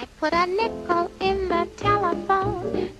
I put a nickel in the telephone,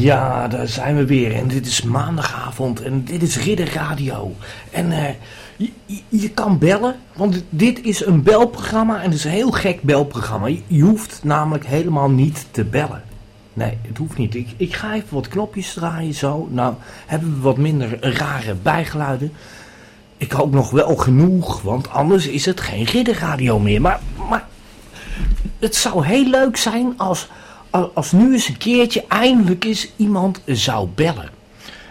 Ja, daar zijn we weer. En dit is maandagavond en dit is Ridder Radio. En eh, je, kan bellen, want dit is een belprogramma en het is een heel gek belprogramma. Je, hoeft namelijk helemaal niet te bellen. Nee, het hoeft niet. Ik, ik ga even wat knopjes draaien zo. Nou, hebben we wat minder rare bijgeluiden. Ik hoop nog wel genoeg, want anders is het geen ridderradio meer. Maar, maar het zou heel leuk zijn als, als, nu eens een keertje eindelijk eens iemand zou bellen.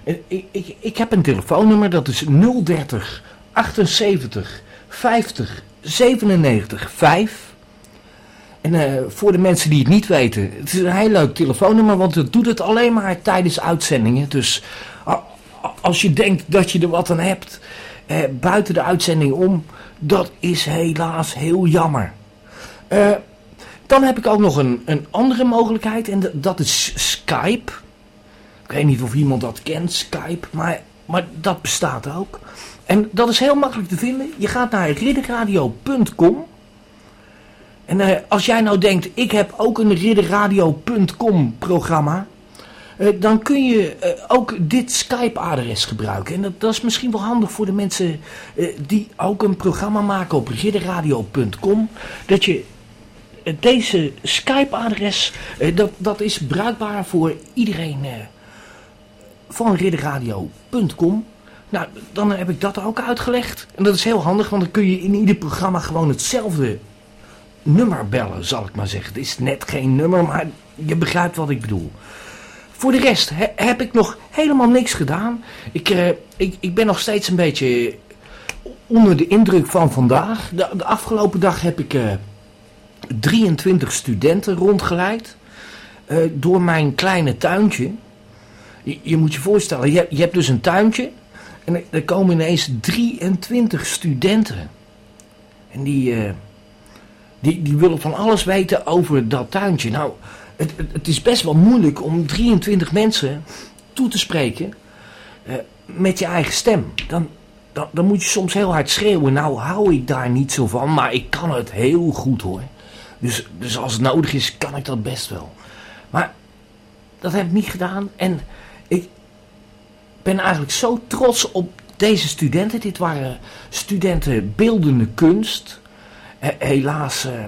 En Ik, ik, ik heb een telefoonnummer, dat is 030 78 50 97 5. En eh, voor de mensen die het niet weten, het is een heel leuk telefoonnummer, want het doet het alleen maar tijdens uitzendingen. Dus als je denkt dat je er wat aan hebt, eh, buiten de uitzending om, dat is helaas heel jammer. Dan heb ik ook nog een, een andere mogelijkheid en dat is Skype. Ik weet niet of iemand dat kent, Skype, maar, maar dat bestaat ook. En dat is heel makkelijk te vinden. Je gaat naar ridderradio.com. En eh, als jij nou denkt, ik heb ook een ridderradio.com programma. eh, dan kun je eh, ook dit Skype-adres gebruiken. En dat, dat is misschien wel handig voor de mensen die ook een programma maken op ridderradio.com. Dat je deze Skype-adres, eh, dat, dat is bruikbaar voor iedereen eh, van ridderradio.com. Nou, dan heb ik dat ook uitgelegd. En dat is heel handig, want dan kun je in ieder programma gewoon hetzelfde nummer bellen, zal ik maar zeggen. Het is net geen nummer, maar je begrijpt wat ik bedoel. Voor de rest he- heb ik nog helemaal niks gedaan. Ik, eh, ik, ik ben nog steeds een beetje onder de indruk van vandaag. De, de afgelopen dag heb ik eh, 23 studenten rondgeleid. eh, door mijn kleine tuintje. Je, je moet je voorstellen, je, je hebt dus een tuintje. En er, komen ineens 23 studenten. En die, eh, die, die willen van alles weten over dat tuintje. Nou, het, het, het is best wel moeilijk om 23 mensen toe te spreken eh, met je eigen stem. Dan, dan, dan moet je soms heel hard schreeuwen. Nou hou ik daar niet zo van, maar ik kan het heel goed hoor. Dus, dus als het nodig is, kan ik dat best wel. Maar dat heb ik niet gedaan. En ik ben eigenlijk zo trots op deze studenten. Dit waren studenten beeldende kunst. helaas eh,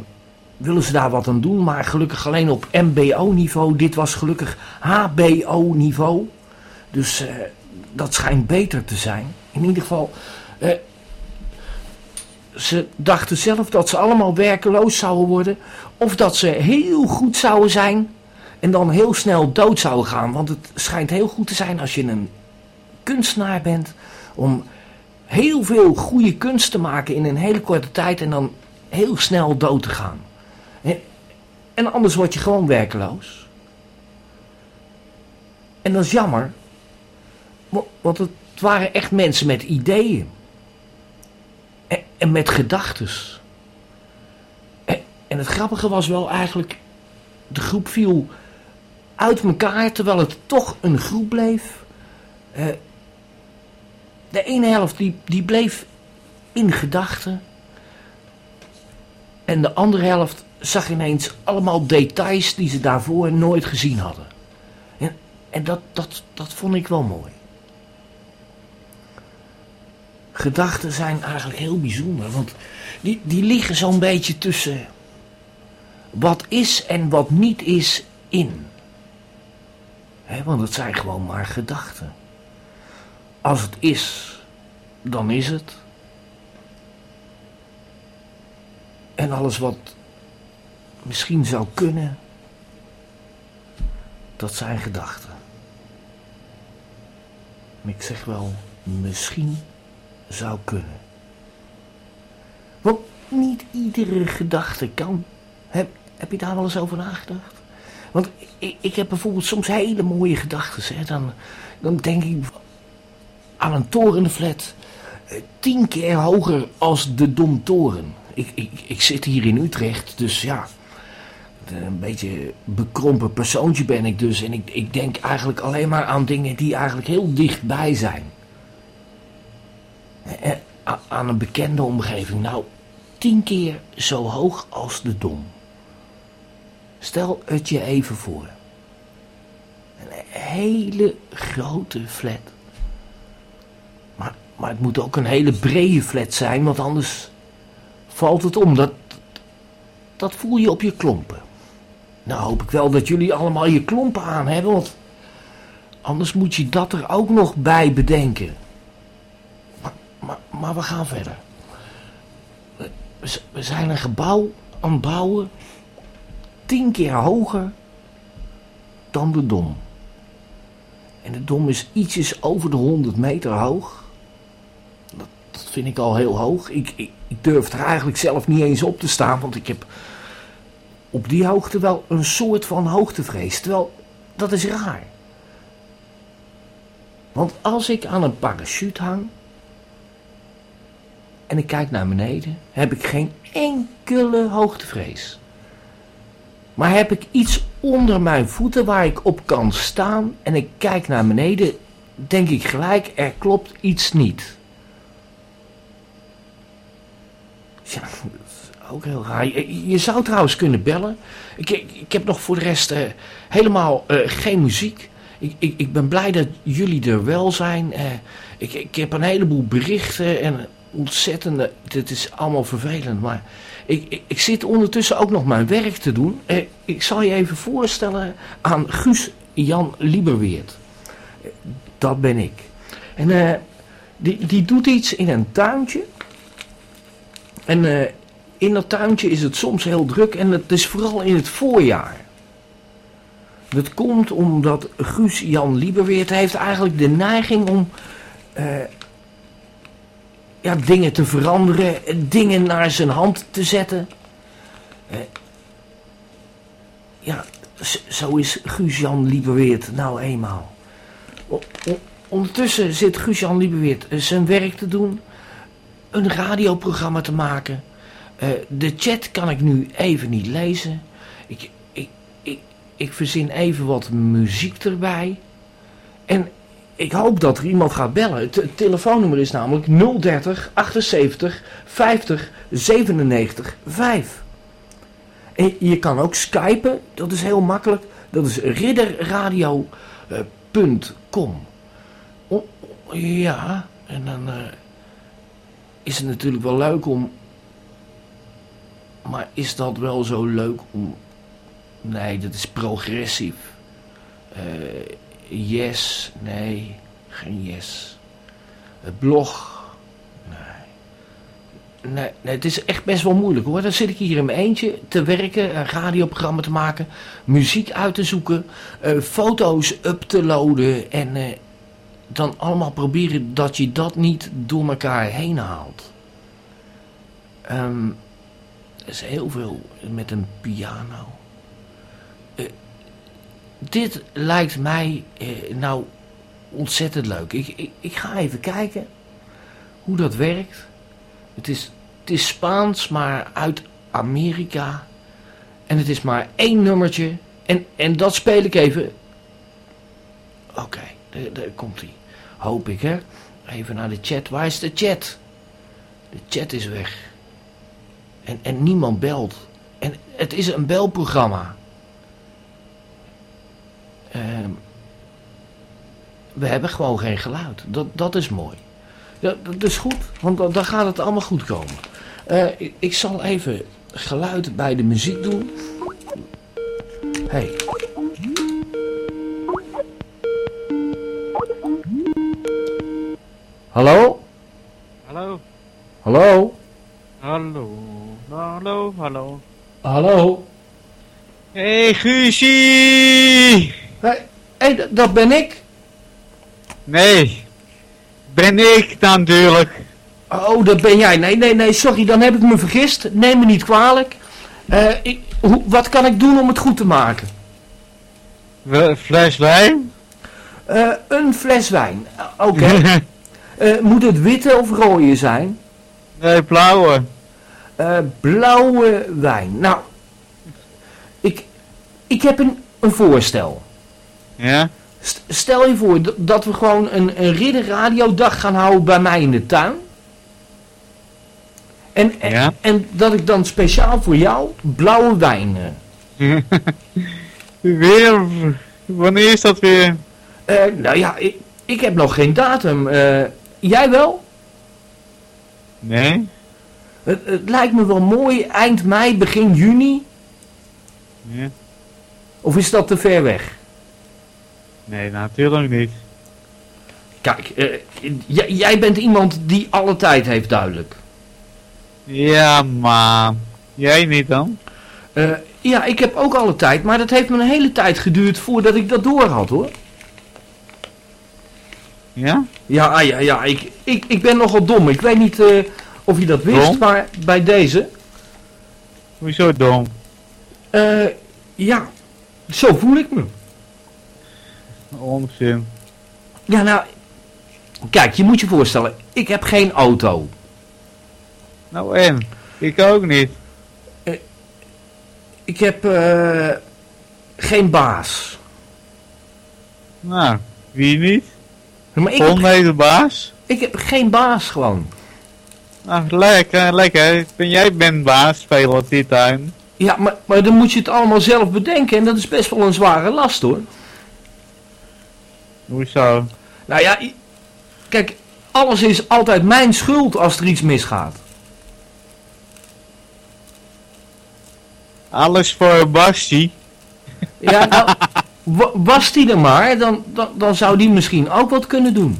willen ze daar wat aan doen, maar gelukkig alleen op MBO-niveau. Dit was gelukkig HBO-niveau. Dus eh, dat schijnt beter te zijn. In ieder geval, eh, ze dachten zelf dat ze allemaal werkeloos zouden worden. Of dat ze heel goed zouden zijn en dan heel snel dood zouden gaan. Want het schijnt heel goed te zijn als je een kunstenaar bent. Om heel veel goede kunst te maken in een hele korte tijd en dan heel snel dood te gaan. En anders word je gewoon werkeloos. En dat is jammer. Want het waren echt mensen met ideeën. En, met gedachtes. En, en, het grappige was wel eigenlijk... De groep viel uit elkaar terwijl het toch een groep bleef. Eh, de ene helft die, die bleef in gedachten. En de andere helft zag ineens allemaal details die ze daarvoor nooit gezien hadden. En, en dat, dat, dat vond ik wel mooi. Gedachten zijn eigenlijk heel bijzonder, want die, die liggen zo'n beetje tussen wat is en wat niet is in. want het zijn gewoon maar gedachten. Als het is, dan is het. En alles wat misschien zou kunnen, dat zijn gedachten. Ik zeg wel, misschien zou kunnen. Want niet iedere gedachte kan. Heb, heb je daar wel eens over nagedacht? Want ik, ik heb bijvoorbeeld soms hele mooie gedachten. Dan, dan denk ik aan een torenflat. Eh, tien keer hoger als de Domtoren. Ik, ik, ik zit hier in Utrecht, dus ja, een beetje bekrompen persoontje ben ik dus. En ik, ik denk eigenlijk alleen maar aan dingen die eigenlijk heel dichtbij zijn. Eh, aan een bekende omgeving. Nou, tien keer zo hoog als de Dom. Stel het je even voor. Een hele grote flat. Maar, maar het moet ook een hele brede flat zijn, want anders valt het om. Dat, dat voel je op je klompen. Nou hoop ik wel dat jullie allemaal je klompen aan hebben, want anders moet je dat er ook nog bij bedenken. Maar, maar, we gaan verder. We, we zijn een gebouw aan het bouwen, tien keer hoger dan de Dom. En de Dom is ietsjes over de 100 meter hoog. Dat, dat vind ik al heel hoog. Ik, ik, ik durf er eigenlijk zelf niet eens op te staan, want ik heb op die hoogte wel een soort van hoogtevrees. Terwijl, dat is raar. Want als ik aan een parachute hang en ik kijk naar beneden, heb ik geen enkele hoogtevrees. Maar heb ik iets onder mijn voeten waar ik op kan staan en ik kijk naar beneden, denk ik gelijk, er klopt iets niet. Ja, ook heel raar. Je, zou trouwens kunnen bellen. Ik, ik, heb nog voor de rest uh, helemaal uh, geen muziek. Ik, ik, ik, ben blij dat jullie er wel zijn. Uh, ik, ik heb een heleboel berichten en ontzettende... Dit is allemaal vervelend, maar... Ik, ik, zit ondertussen ook nog mijn werk te doen. ik zal je even voorstellen aan Guus Jan Lieberweert. Dat ben ik. En die, die doet iets in een tuintje. En in dat tuintje is het soms heel druk en het is vooral in het voorjaar. Dat komt omdat Guus Jan Lieberweert heeft eigenlijk de neiging om ja, dingen te veranderen, dingen naar zijn hand te zetten. Ja, zo is Guus Jan Lieberweert nou eenmaal. ondertussen zit Guus Jan Lieberweert zijn werk te doen, een radioprogramma te maken uh, de chat kan ik nu even niet lezen. Ik, ik, ik, ik verzin even wat muziek erbij. En ik hoop dat er iemand gaat bellen. Het, telefoonnummer is namelijk 030 78 50 97 5. En je kan ook skypen, dat is heel makkelijk. Dat is ridderradio.com. Oh, ja, en dan eh, is het natuurlijk wel leuk om... Maar is dat wel zo leuk om... Nee, dat is progressief. Eh, yes, nee, geen yes. Het blog, nee. nee. Nee, het is echt best wel moeilijk hoor. Dan zit ik hier in mijn eentje te werken, een radioprogramma te maken, muziek uit te zoeken, eh, foto's up te loaden en eh, dan allemaal proberen dat je dat niet door elkaar heen haalt. Er is heel veel met een piano. Dit lijkt mij eh, nou ontzettend leuk. Ik, ik, ik ga even kijken hoe dat werkt. Het is, het is Spaans, maar uit Amerika. En het is maar één nummertje. En, en dat speel ik even. Oké, daar, daar komt hij. Hoop ik, hè. Even naar de chat. Waar is de chat? De chat is weg. En, en niemand belt. En het is een belprogramma. Ehm, we hebben gewoon geen geluid. Dat, dat is mooi. Ja, dat is goed, want dan, dan gaat het allemaal goed komen. Eh, ik, ik zal even geluid bij de muziek doen. Hey. Hallo? Hallo, Hallo? hallo, hallo, hallo. Hallo? Hey Guusie! Hey, hey, dat ben ik. Nee, ben ik natuurlijk. Oh, dat ben jij. Nee, nee, nee, sorry, dan heb ik me vergist. Neem me niet kwalijk. Eh, ik, hoe, wat kan ik doen om het goed te maken? W- Fles wijn? Eh, een fles wijn. Eh, Oké. Eh, moet het witte of rode zijn? nee, blauwe. Eh, blauwe wijn. Nou, ik, ik heb een, een voorstel. Ja? St- Stel je voor dat we gewoon een, een ridderradiodag gaan houden bij mij in de tuin. En, en, Ja? en dat ik dan speciaal voor jou blauwe wijn... eh, weer? Wanneer is dat weer? eh, nou ja, ik, ik heb nog geen datum. Eh, jij wel? Nee? Het, het lijkt me wel mooi eind mei, begin juni. Ja? Of is dat te ver weg? Nee, natuurlijk niet. Kijk, eh, jij bent iemand die alle tijd heeft duidelijk. Ja, maar jij niet dan? Eh, ja, ik heb ook alle tijd, maar dat heeft me een hele tijd geduurd voordat ik dat door had hoor. Ja? Ja, ah, ja, ja, ik, ik, ik ben nogal dom. Ik weet niet eh, of je dat wist, Dom? maar bij deze. Hoezo dom? ja, zo voel ik me. Onzin. Ja, nou, kijk, je moet je voorstellen, ik heb geen auto. Nou en? Ik ook niet. Ik heb eh, geen baas. Nou, wie niet? Maar ik heb, Volgende de baas? ik heb geen baas gewoon. Nou, lekker, lekker. Ben jij bent baas, op die tuin. Ja, maar, maar dan moet je het allemaal zelf bedenken en dat is best wel een zware last hoor. Hoezo? Nou ja, kijk, alles is altijd mijn schuld als er iets misgaat. Alles voor Basti. Ja, nou, wa- was die er maar, dan, dan, dan zou die misschien ook wat kunnen doen.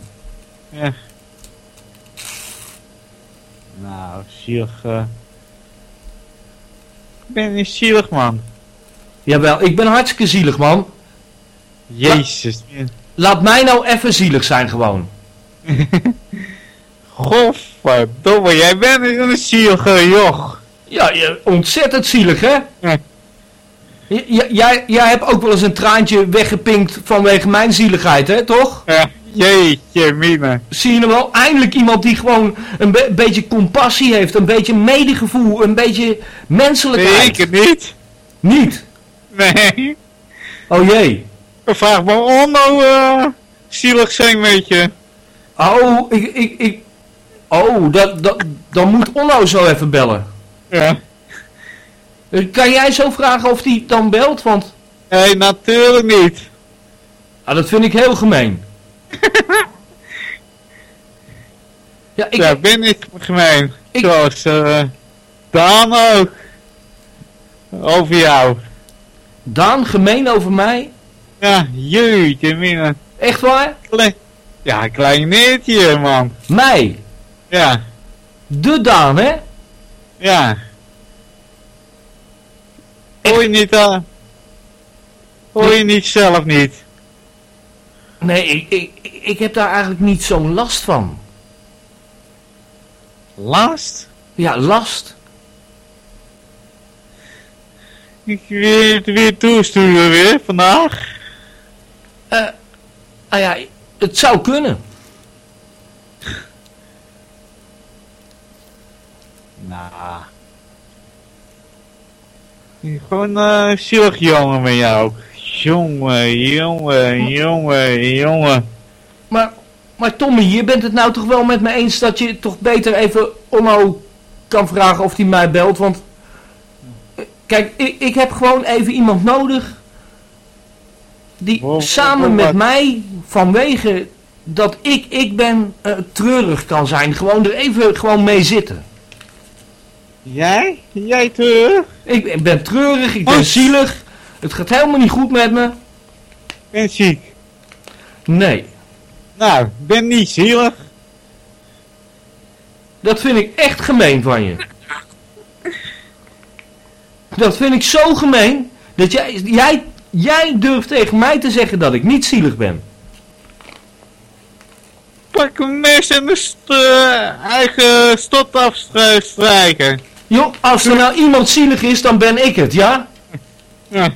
Ja. Nou, zielig. eh. Ik ben niet zielig, man. Jawel, ik ben hartstikke zielig man. Jezus. Laat mij nou even zielig zijn gewoon. Godverdomme, jij bent een zielige joch. Ja, je, ontzettend zielig hè? Ja. J- j- jij, jij hebt ook wel eens een traantje weggepinkt vanwege mijn zieligheid hè, toch? Ja, jeetje, mine. Zie je nou wel? Eindelijk iemand die gewoon een be- beetje compassie heeft, een beetje medegevoel, een beetje Nee, menselijkheid. ik het niet. Niet. Nee. Oh jee. Vraag me Onno, eh zielig zijn met je. Oh, ik, ik, ik... Oh, dat, dat, dan moet Onno zo even bellen. Ja. Eh, Kan jij zo vragen of die dan belt? Want Nee, natuurlijk niet. ah, dat vind ik heel gemeen. ja, ik, Ja, ben ik gemeen. Ik- Zoals eh Daan ook. Over jou. Daan, gemeen over mij? Ja, jeetje mina. Echt waar? Kle ja, kleineertje man. Mij. Ja, De Daan, hè? ja. Hoor je niet aan? Hoor je niet zelf niet? Nee, ik, ik, ik heb daar eigenlijk niet zo'n last van. Last? Ja, last. Ik weer, weer toesturen weer vandaag. Eh, ah ja, het zou kunnen. Nou. Gewoon eh zielig jongen met jou. Jongen, jongen, jongen, jongen. Maar, maar Tommy, je bent het nou toch wel met me eens dat je toch beter even Onno kan vragen of hij mij belt? Want, eh, kijk, ik, ik heb gewoon even iemand nodig die Wow, samen wow, met mij vanwege dat ik ik ben eh, treurig kan zijn. Gewoon er even gewoon mee zitten. Jij? Jij terug? Ik ben- ben treurig, ik ben zielig. Het gaat helemaal niet goed met me. Ben ziek. Nee, Nou, ben niet zielig. dat vind ik echt gemeen van je. Dat vind ik zo gemeen dat jij, jij, jij durft tegen mij te zeggen dat ik niet zielig ben. Pak een mes en de st eh, eigen stot afstrijken. Joh, als er nou iemand zielig is, dan ben ik het, ja? Ja.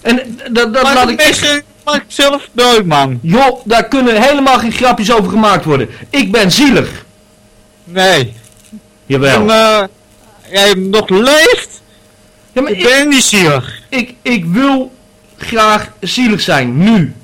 En dat, laat ik mes maak zelf dood, man. Joh, daar kunnen helemaal geen grapjes over gemaakt worden. Ik ben zielig. Nee. Jawel. En, eh, jij nog leeft, Ja, maar ik ik, ben niet zielig. ik, ik wil graag zielig zijn, nu.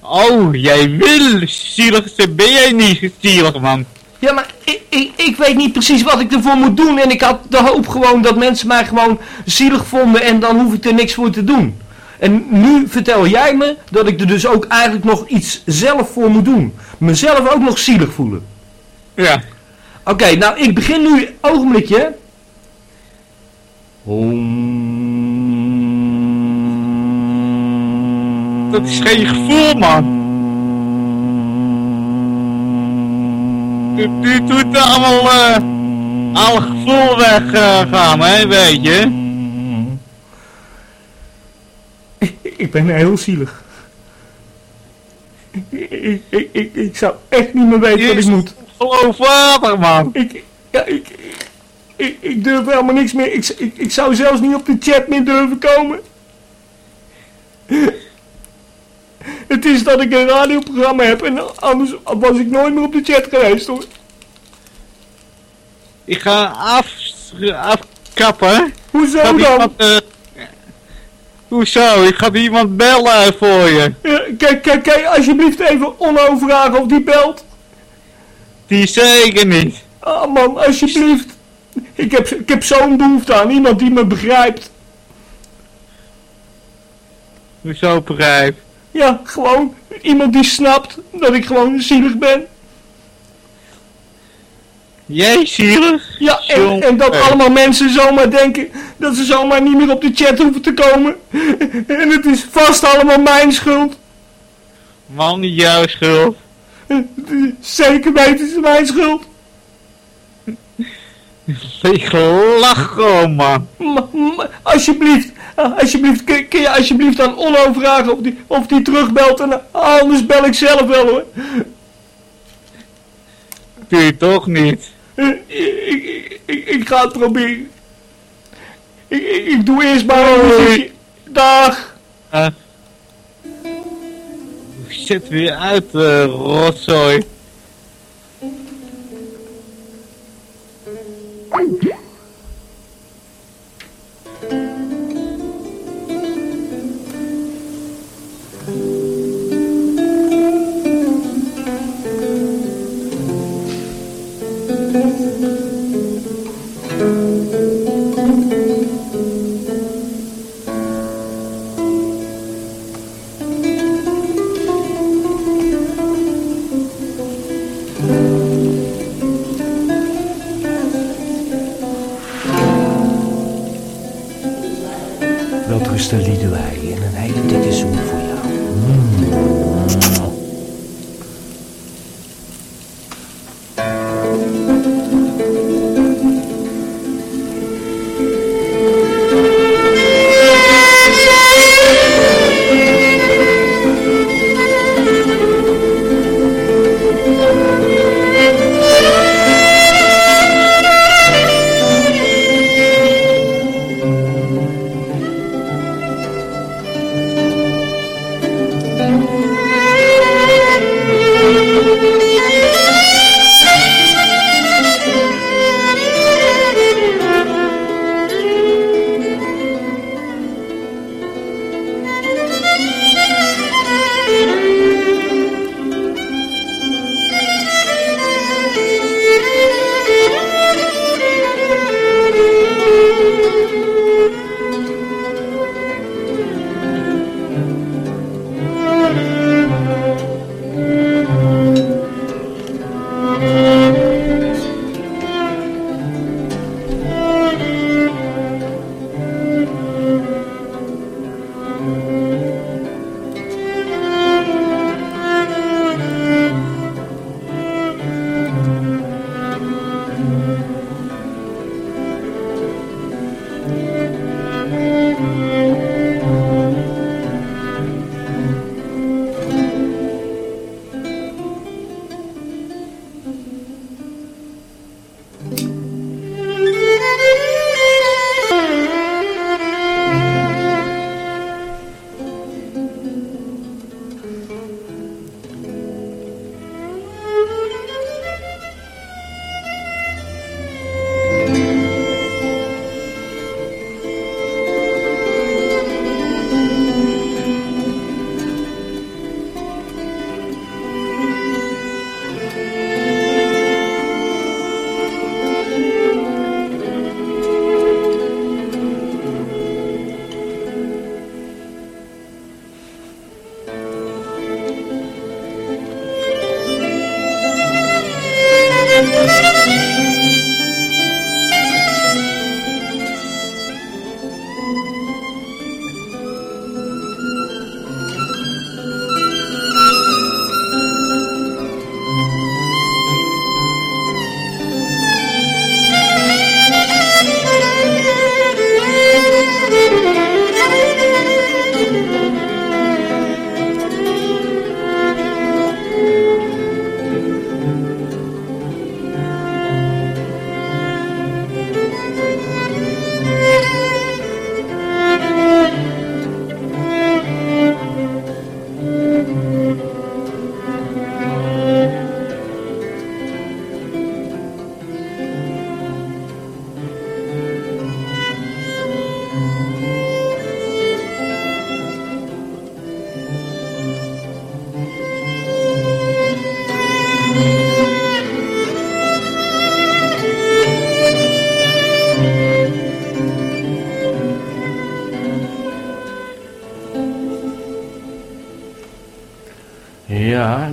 Oh, jij wil zielig zijn, ben jij niet zielig, man. Ja, maar ik, ik, ik weet niet precies wat ik ervoor moet doen. En ik had de hoop gewoon dat mensen mij gewoon zielig vonden en dan hoef ik er niks voor te doen. En nu vertel jij me dat ik er dus ook eigenlijk nog iets zelf voor moet doen. Mezelf ook nog zielig voelen. Ja. Oké, nou ik begin nu, ogenblikje. Dat is geen gevoel, man. U, u doet allemaal, eh, alle gevoel weggaan, hè, weet je. Ik ben heel zielig. Ik, ik, ik, ik, ik zou echt niet meer weten wat ik moet. Geloofwaardig, man. Ik, ja, ik, ik, ik durf helemaal niks meer. Ik, ik, ik zou zelfs niet op de chat meer durven komen. Het is dat ik een radioprogramma heb en anders was ik nooit meer op de chat geweest hoor. Ik ga af, afkappen. Hoezo dan? iemand, eh, Hoezo? Ik ga iemand bellen voor je. Ja, kijk, kijk, kijk, alsjeblieft even Onno vragen of die belt. Die zeker niet. Ah man, alsjeblieft. Ik heb, ik heb zo'n behoefte aan iemand die me begrijpt. Hoezo begrijp? Ja, gewoon iemand die snapt dat ik gewoon zielig ben. Jij zielig? Ja, en, en dat allemaal mensen zomaar denken dat ze zomaar niet meer op de chat hoeven te komen. En het is vast allemaal mijn schuld. Man, niet jouw schuld. Zeker weten is het mijn schuld. Ik lach gewoon, man. Maar, maar, alsjeblieft, alsjeblieft, kun, kun je alsjeblieft aan Onno vragen of die, of die terugbelt en eh, anders bel ik zelf wel hoor. Doe je toch niet. Eh, Ik, ik, ik, ik ga het proberen. Ik, ik, ik doe eerst maar een muziekje. Dag. Uh, zet weer uit, eh rotzooi.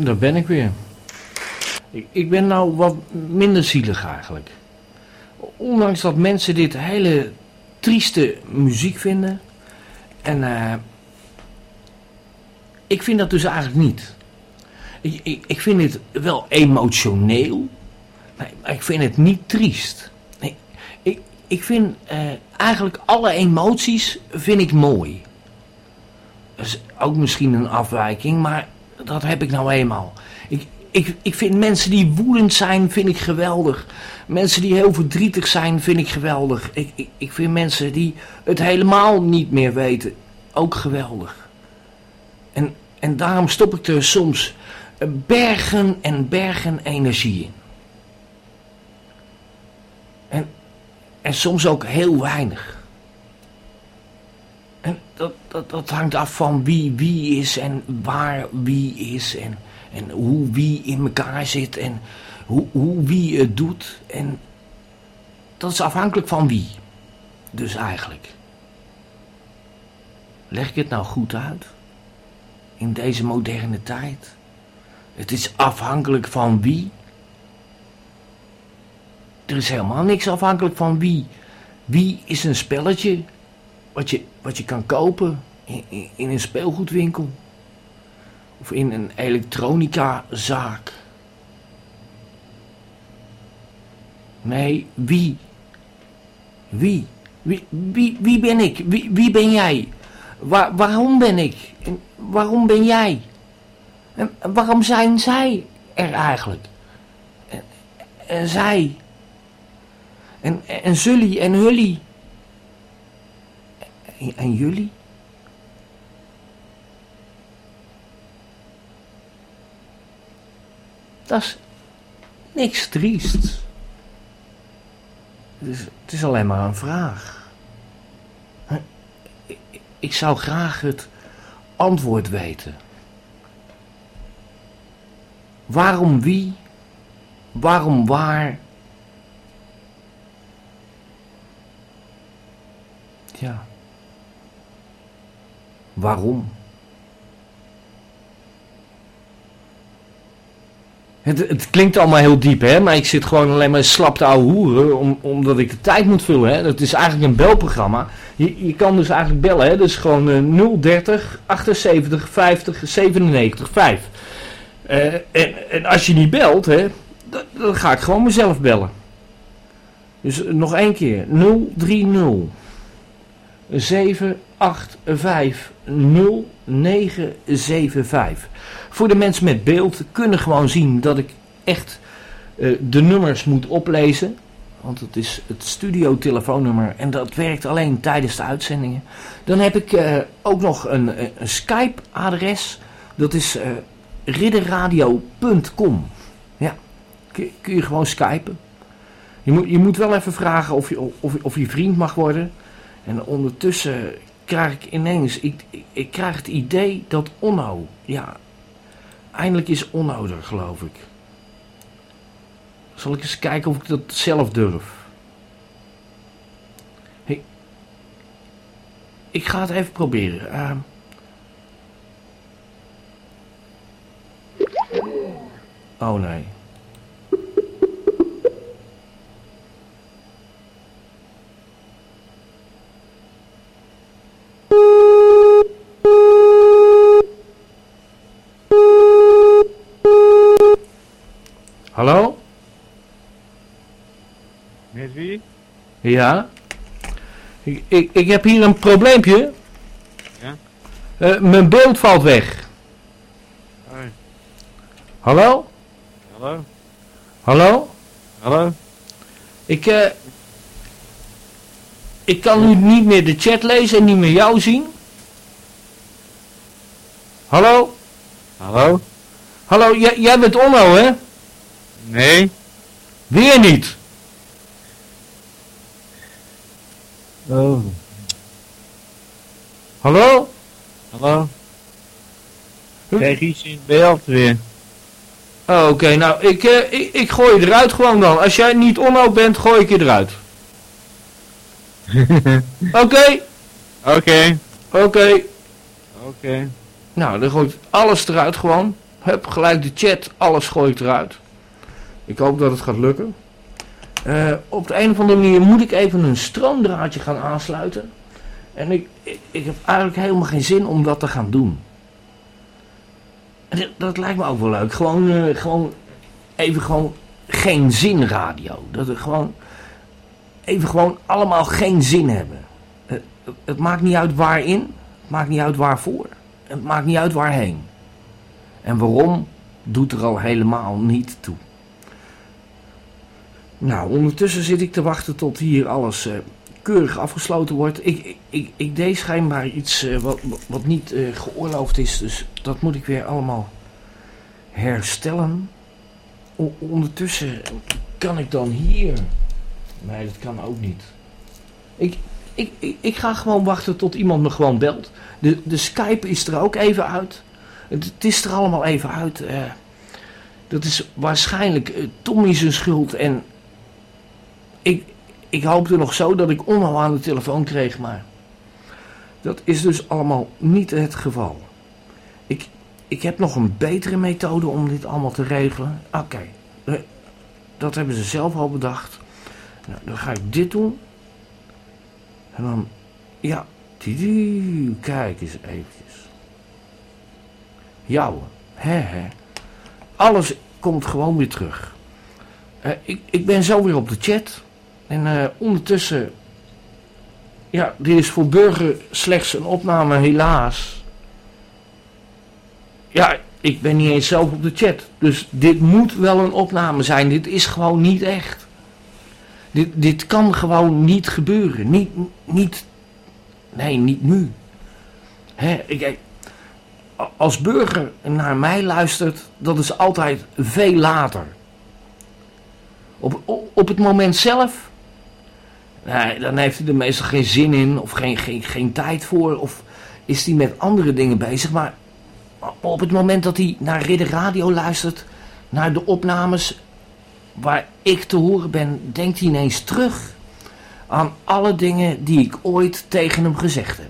Daar ben ik weer. Ik, ik ben nou wat minder zielig eigenlijk. Ondanks dat mensen dit hele trieste muziek vinden. En eh, ik vind dat dus eigenlijk niet. Ik, ik, ik vind het wel emotioneel. Maar ik vind het niet triest. Nee, ik, ik vind eh, eigenlijk alle emoties vind ik mooi. Dat is ook misschien een afwijking, maar dat heb ik nou eenmaal. Ik, ik, ik vind mensen die woedend zijn, vind ik geweldig. Mensen die heel verdrietig zijn, vind ik geweldig. Ik, ik, ik vind mensen die het helemaal niet meer weten, ook geweldig. En, en daarom stop ik er soms bergen en bergen energie in. En, en soms ook heel weinig. En dat, dat, dat hangt af van wie wie is en waar wie is en, en hoe wie in elkaar zit en hoe, hoe wie het doet. En dat is afhankelijk van wie. Dus eigenlijk. Leg ik het nou goed uit? In deze moderne tijd. Het is afhankelijk van wie. Er is helemaal niks afhankelijk van wie. Wie is een spelletje wat je, wat je kan kopen in, in, een speelgoedwinkel. Of in een elektronicazaak. Nee, wie? Wie? Wie, wie, wie ben ik? Wie, wie ben jij? Waar, waarom ben ik? Waarom ben jij? En waarom zijn zij er eigenlijk? En, en zij. En, en Zully en Hully. En, jullie? Dat is niks triest. Het is, alleen maar een vraag. Ik zou graag het antwoord weten. Waarom wie? Waarom waar? Ja. Waarom? Het, het klinkt allemaal heel diep, hè? Maar ik zit gewoon alleen maar slap te ouwe hoeren, om, omdat ik de tijd moet vullen, hè? Het is eigenlijk een belprogramma. Je, je kan dus eigenlijk bellen, hè? Dus gewoon uh, 030 78 50 97 5. Uh, en, en, als je niet belt, hè, dan, dan, ga ik gewoon mezelf bellen. Dus uh, nog één keer. 030 785 0975. Voor de mensen met beeld kunnen gewoon zien dat ik echt uh, de nummers moet oplezen. Want het is het studio telefoonnummer en dat werkt alleen tijdens de uitzendingen. Dan heb ik uh, ook nog een, een Skype adres. Dat is uh, ridderradio.com. Ja, kun, kun, je gewoon skypen. Je moet, je moet wel even vragen of je, of, of je vriend mag worden. En ondertussen krijg ik ineens, ik, ik, krijg het idee dat Onno, ja, eindelijk is Onno er geloof ik. Zal ik eens kijken of ik dat zelf durf. Hey, ik ga het even proberen. Uh, oh nee. Hallo? Met wie? Ja. Ik, ik, ik heb hier een probleempje. Ja? Uh, mijn beeld valt weg. Hoi. Hallo? Hallo? Hallo? Hallo? Ik, uh, ik kan nu niet meer de chat lezen en niet meer jou zien. Hallo? Hallo? Hallo, jij, bent Onno, hè? Nee. Weer niet. Oh. Hallo? Hallo? Krijg iets in beeld weer. Oh, Oké, okay. nou, ik, uh, ik, ik gooi je eruit gewoon dan. Als jij niet Onno bent, gooi ik je eruit. Oké? Oké. Oké. Oké. Nou, dan gooi ik alles eruit gewoon. Hup, gelijk de chat, alles gooi ik eruit. Ik hoop dat het gaat lukken. Uh, op de een of andere manier moet ik even een stroomdraadje gaan aansluiten. En ik, ik, ik heb eigenlijk helemaal geen zin om dat te gaan doen. En dat, dat lijkt me ook wel leuk. Gewoon, uh, gewoon even gewoon geen zin radio. Dat we gewoon even gewoon allemaal geen zin hebben. Het, het maakt niet uit waarin. Het maakt niet uit waarvoor. Het maakt niet uit waarheen. En waarom doet er al helemaal niet toe. Nou, ondertussen zit ik te wachten tot hier alles uh, keurig afgesloten wordt. Ik, ik, ik, deed schijnbaar iets wat, wat niet geoorloofd is, dus dat moet ik weer allemaal herstellen. Ondertussen kan ik dan hier... Nee, dat kan ook niet. Ik, ik, ik, ga gewoon wachten tot iemand me gewoon belt. De, de Skype is er ook even uit. Het, is er allemaal even uit. Dat is waarschijnlijk uh, Tommy zijn schuld. En ik, ik hoopte nog zo dat ik Onno aan de telefoon kreeg, maar dat is dus allemaal niet het geval. Ik, ik heb nog een betere methode om dit allemaal te regelen. Oké, okay. dat hebben ze zelf al bedacht. Nou, dan ga ik dit doen. En dan, ja, die, kijk eens eventjes. Ja hè hè. Alles komt gewoon weer terug. Uh, ik, ik ben zo weer op de chat. En uh, ondertussen... Ja, dit is voor Burger slechts een opname, helaas. Ja, ik ben niet eens zelf op de chat. Dus dit moet wel een opname zijn. Dit is gewoon niet echt. Dit, dit kan gewoon niet gebeuren. Niet, niet, nee, niet nu. Hè, ik, als burger naar mij luistert, dat is altijd veel later. Op, op het moment zelf, nee, dan heeft hij er meestal geen zin in of geen, geen, geen tijd voor. Of is hij met andere dingen bezig. Maar op het moment dat hij naar Ridder Radio luistert, naar de opnames waar ik te horen ben, denkt hij ineens terug aan alle dingen die ik ooit tegen hem gezegd heb.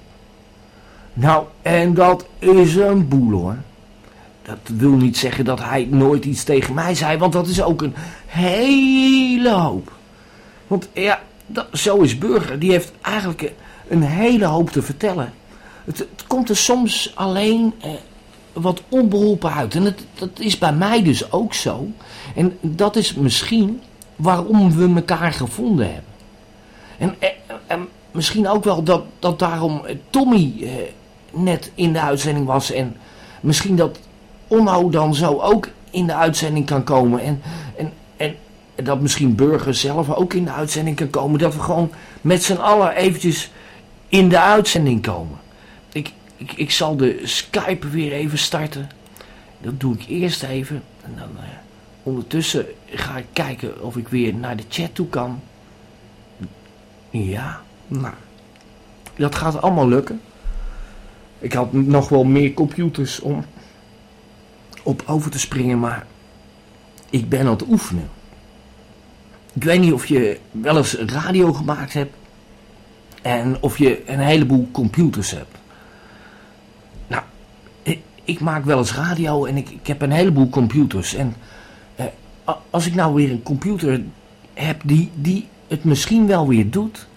Nou, en dat is een boel hoor. Dat wil niet zeggen dat hij nooit iets tegen mij zei, want dat is ook een hele hoop. Want ja, zo is Burger, die heeft eigenlijk een hele hoop te vertellen. Het, het komt er soms alleen eh, wat onbeholpen uit. En het, dat is bij mij dus ook zo. En dat is misschien waarom we elkaar gevonden hebben. En, en, en misschien ook wel dat, dat daarom Tommy eh, net in de uitzending was. En misschien dat Onno dan zo ook in de uitzending kan komen. En, en, en dat misschien Burger zelf ook in de uitzending kan komen. Dat we gewoon met z'n allen eventjes in de uitzending komen. Ik, ik, ik zal de Skype weer even starten. Dat doe ik eerst even. En dan ondertussen ga ik kijken of ik weer naar de chat toe kan. Ja, nou. Dat gaat allemaal lukken. Ik had nog wel meer computers om op over te springen, maar ik ben aan het oefenen. Ik weet niet of je wel eens radio gemaakt hebt en of je een heleboel computers hebt. Nou, ik, maak wel eens radio en ik, ik heb een heleboel computers. En als ik nou weer een computer heb die, die het misschien wel weer doet,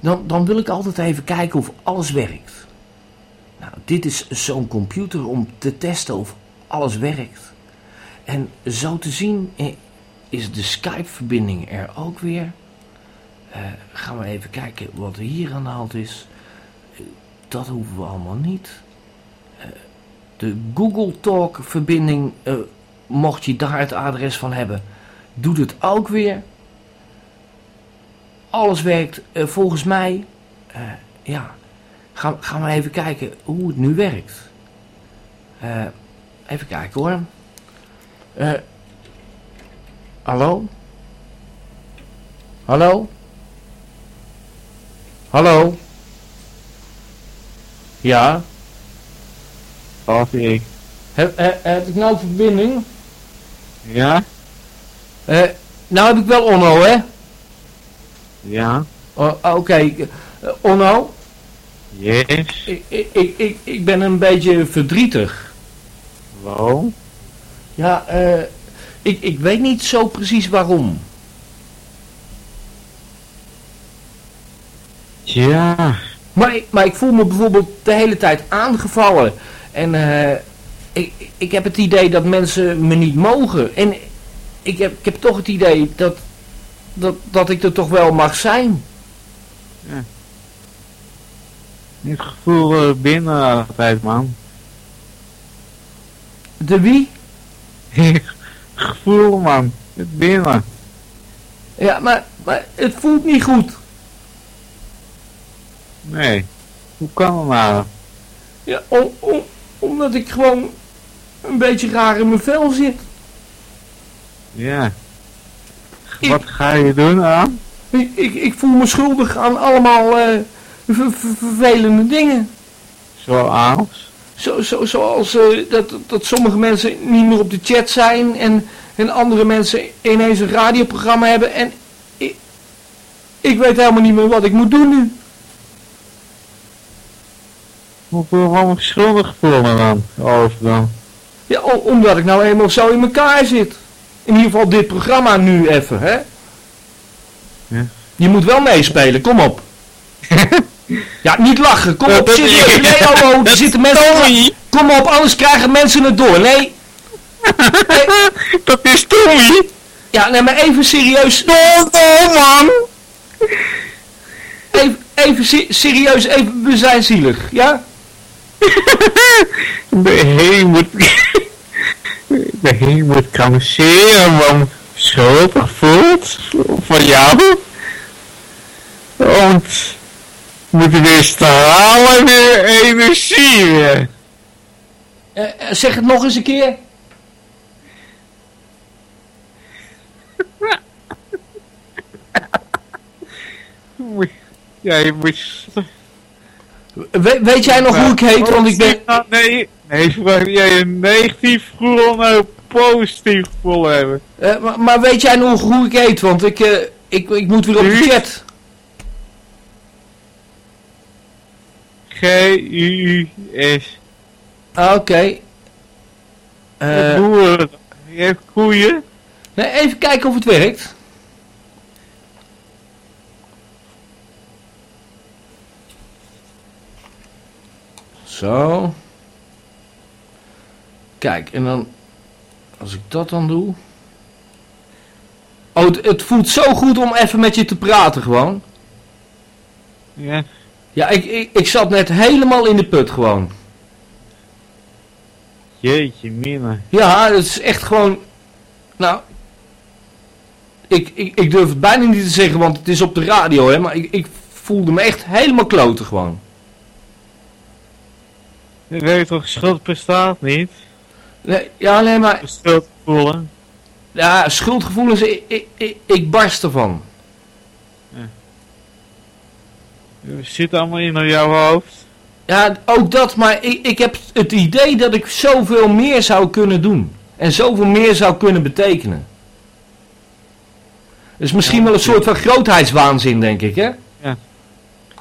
dan, dan wil ik altijd even kijken of alles werkt. Nou, dit is zo'n computer om te testen of alles werkt. En zo te zien eh, is de Skype-verbinding er ook weer. Uh, gaan we even kijken wat er hier aan de hand is. Uh, dat hoeven we allemaal niet. Uh, de Google Talk-verbinding, mocht je daar het adres van hebben, doet het ook weer. Alles werkt volgens mij. ja, Gaan, gaan we even kijken hoe het nu werkt. Uh, even kijken hoor. Hallo? Hallo? Hallo? Ja? Of ik. Heb, heb, heb ik nou verbinding? Ja? Uh, nou heb ik wel Onno, hè? Ja. Oh, Oké, okay. Onno? Yes. Ik, ik, ik, ik ben een beetje verdrietig. Waarom? Ja, eh, ik, ik weet niet zo precies waarom. Ja. Maar, maar ik voel me bijvoorbeeld de hele tijd aangevallen. En uh, ik, ik heb het idee dat mensen me niet mogen. En ik heb, ik heb toch het idee dat, dat, dat ik er toch wel mag zijn. Ja. Het gevoel uh, binnen altijd, man. De wie? gevoel, man. Het binnen. Ja, maar, maar het voelt niet goed. Nee. Hoe kan dat nou? Ja, om, om, omdat ik gewoon een beetje raar in mijn vel zit. Ja. Wat ga je doen aan? Ik, ik, ik voel me schuldig aan allemaal... Uh, vervelende dingen. Zoals? Zo, zo, zoals uh, dat, dat sommige mensen niet meer op de chat zijn en En andere mensen ineens een radioprogramma hebben. En ik, ik weet helemaal niet meer wat ik moet doen nu. Hoeveel allemaal schuldig gevonden dan? Over dan? Ja, omdat ik nou eenmaal zo in elkaar zit. In ieder geval dit programma nu even, hè? Ja. Je moet wel meespelen, kom op. ja, niet lachen, kom op, serieus. Nee, oh, er zitten mensen... Kom op, anders krijgen mensen het door. Nee, Dat is Tommy! ja, nee, maar even serieus. Oh man! Even, even se- serieus, even, we zijn zielig, ja? De hemel... De hemel kan zeer man schuldig voelt van jou. Want moeten weer stralen weer energie weer. Eh, eh, zeg het nog eens een keer. Ja, je moet... We- weet jij nog hoe ik heet? Want ik ben... Nee, nee, jij een negatief gevoel nou een positief gevoel hebben. eh, maar, maar weet jij nog hoe ik heet? Want ik, eh, ik, ik moet weer op de chat. G-U-U-S. Ah, Oké. Eh, Boer. Je hebt koeien. nee, even kijken of het werkt. Zo. Kijk, en dan... Als ik dat dan doe... Oh, het, het voelt zo goed om even met je te praten gewoon. Ja. Ja, ik, ik, ik zat net helemaal in de put gewoon. Jeetje, mina. Ja, het is echt gewoon... Nou... Ik, ik, ik durf het bijna niet te zeggen, want het is op de radio, hè. Maar ik, ik voelde me echt helemaal kloten gewoon. Je weet toch, schuld bestaat niet. Nee, ja, nee, maar... Schuld voelen. Ja, schuldgevoelens, ik, ik, ik, ik barst ervan. Het zit allemaal in jouw hoofd. Ja, ook dat, maar ik, ik heb het idee dat ik zoveel meer zou kunnen doen. En zoveel meer zou kunnen betekenen. Dus misschien wel een soort van grootheidswaanzin, denk ik, hè?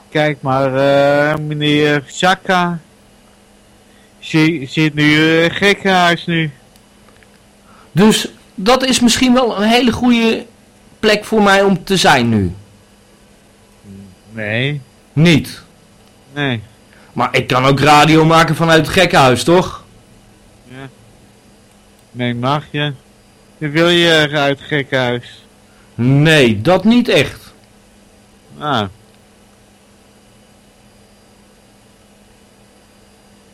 Kijk maar, eh, meneer Chaka. Zit, zit nu uh, gekkenhuis nu. Dus dat is misschien wel een hele goede plek voor mij om te zijn nu. Nee. Niet. Nee. Maar ik kan ook radio maken vanuit het gekkenhuis, toch? Nee, mag je. Dan wil je uit het gekkenhuis. Nee, dat niet echt. Nou.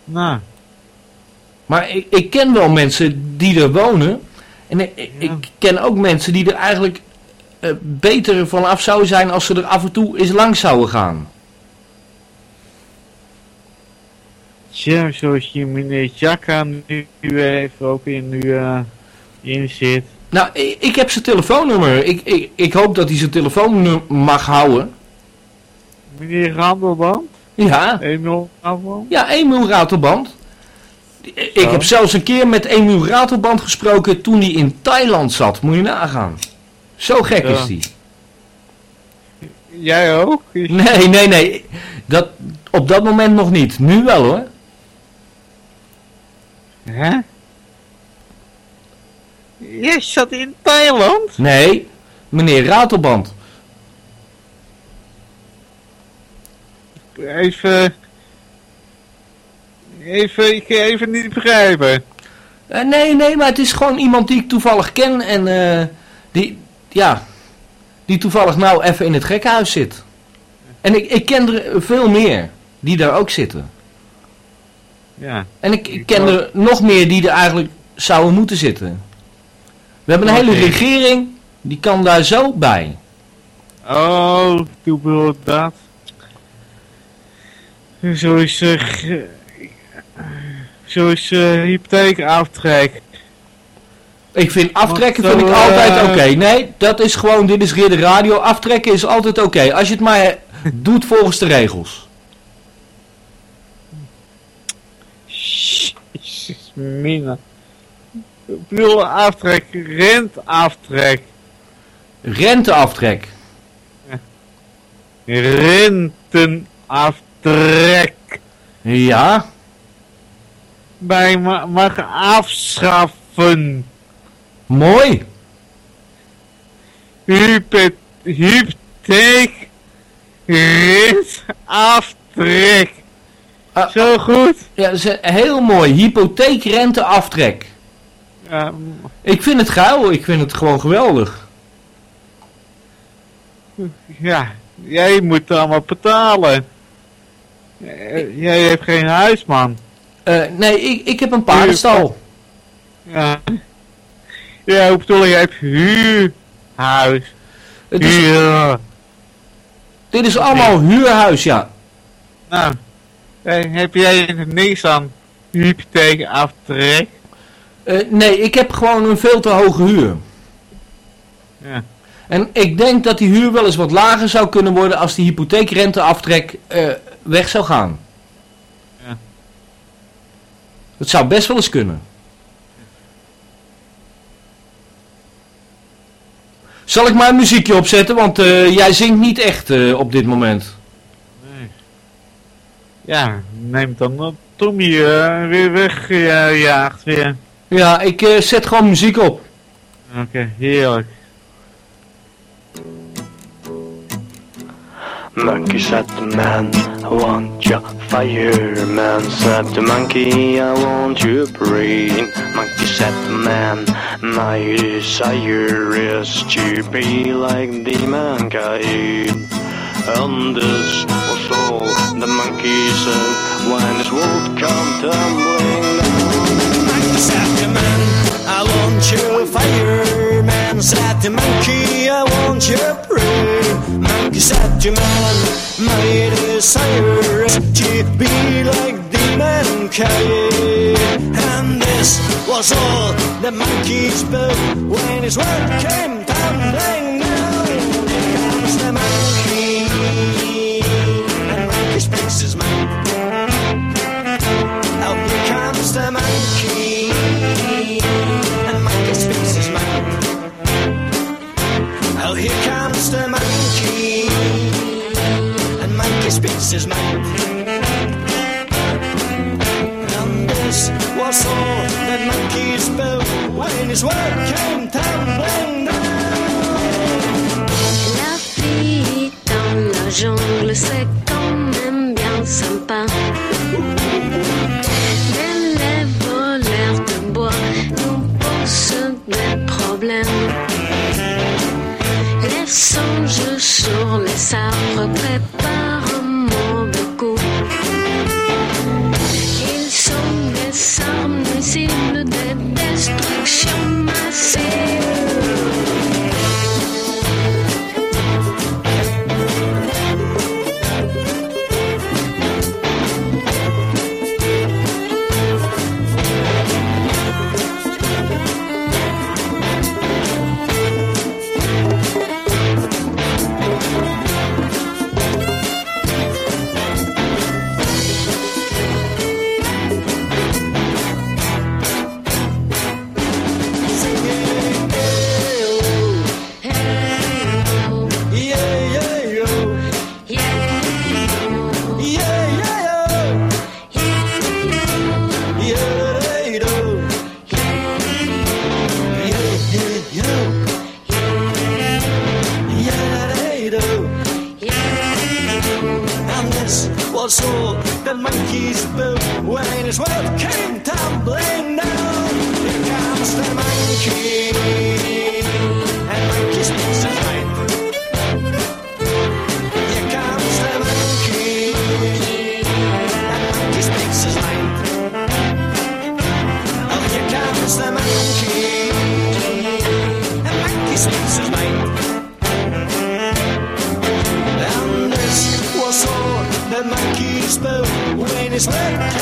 Nou. Maar ik, ik ken wel mensen die er wonen. En ik, ik- Ja. ik ken ook mensen die er eigenlijk eh, beter vanaf zouden zijn als ze er af en toe eens langs zouden gaan. Tja, zoals je meneer Chaka nu even ook in, nu, eh, in zit. Nou, ik, ik heb zijn telefoonnummer. Ik, ik, ik hoop dat hij zijn telefoonnummer mag houden. Meneer Randelband? Ja, Emil Randelband? ja, Emiel Ratelband. Ik heb zelfs een keer met Emiel Ratelband gesproken toen hij in Thailand zat. Moet je nagaan. Zo gek Ja. is die. Jij ook? Nee, nee, nee. Dat, op dat moment nog niet. Nu wel hoor. Hè? Jij zat in Thailand? Nee, meneer Ratelband. Even... Even, ik even niet begrijpen. Eh, nee, nee, maar het is gewoon iemand die ik toevallig ken en eh, die, ja, die toevallig nou even in het gekkenhuis zit. En ik, ik ken er veel meer die daar ook zitten. Ja. En ik, ik ken er nog meer die er eigenlijk zouden moeten zitten. We hebben een hele regering, die kan daar zo bij. Oh, toen bedoel dat. Zo is... eh, ge- zo is eh hypotheekaftrek. Ik vind aftrekken vind ik altijd eh, oké. Nee, dat is gewoon, dit is Ridder Radio. Aftrekken is altijd oké. Als je het maar doet volgens de regels. Jezus, mina. Ik bedoel aftrek, rentaftrek. Renteaftrek. Rentenaftrek. Ja. Bij ma mag afschaffen. Mooi. Hypotheek, rentaftrek. Ah, Zo goed. Ja, dat is heel mooi. Hypotheekrenteaftrek. Ja, Ik vind het geil. Ik vind het gewoon geweldig. ja, jij moet allemaal betalen. Eh, Jij hebt geen huis, man. Eh, nee, ik, ik heb een paardenstal. Ja. Ja, hoe bedoel je? Huurhuis. Het is, Huur. dit is allemaal huurhuis, ja. Nou, eh, heb jij een Nissan hypotheek aftrek? Eh, nee, ik heb gewoon een veel te hoge huur. Ja. En ik denk dat die huur wel eens wat lager zou kunnen worden als die hypotheekrenteaftrek eh weg zou gaan. Dat zou best wel eens kunnen. Zal ik maar een muziekje opzetten, want eh, jij zingt niet echt eh, op dit moment. Nee. Ja, neem dan op. Tommy eh, weer weggejaagd weer. Ja, ik zet gewoon muziek op. Oké, heerlijk. Monkey said the man, I want your fire. Man said the monkey, I want your brain. Monkey said the man, my desire is to be like the mankind. And this was all the monkey said when his world come tumbling down. Monkey said the man, I want your fire. Man said the monkey, I want your prey. Monkey said to man, my desire to be like the mankind. And this was all the monkey spoke when his word came tumbling down. Here comes the monkey, and monkey speaks his mind. Oh, here comes the monkey, La vie dans la jungle, c'est quand même bien sympa. Mais les voleurs de bois nous posent des problèmes. Les singes sur les arbres préparent Say. The monkey's built when his world came tumbling down. Here comes the monkey, his word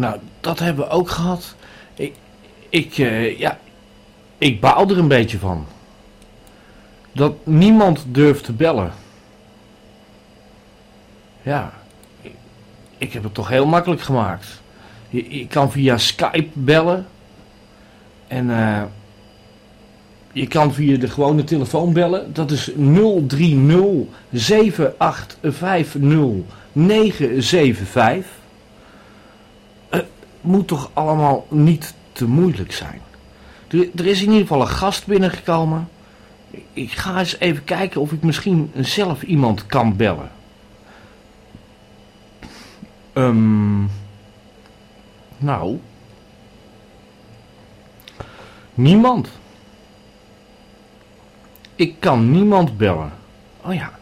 nou, dat hebben we ook gehad. Ik, ik, eh, ja, ik baal er een beetje van. Dat niemand durft te bellen. Ja, ik, heb het toch heel makkelijk gemaakt. Je, je kan via Skype bellen. En eh, je kan via de gewone telefoon bellen. Dat is 030 7850 975 moet toch allemaal niet te moeilijk zijn. Er, er is in ieder geval een gast binnengekomen. Ik ga eens even kijken of ik misschien zelf iemand kan bellen. Ehm nou. Niemand. Ik kan niemand bellen. Oh ja.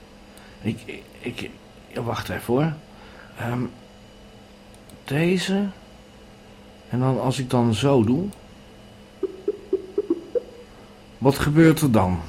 Ik, ik, wacht even hoor. Ehm, deze. En dan als ik dan zo doe. Wat gebeurt er dan?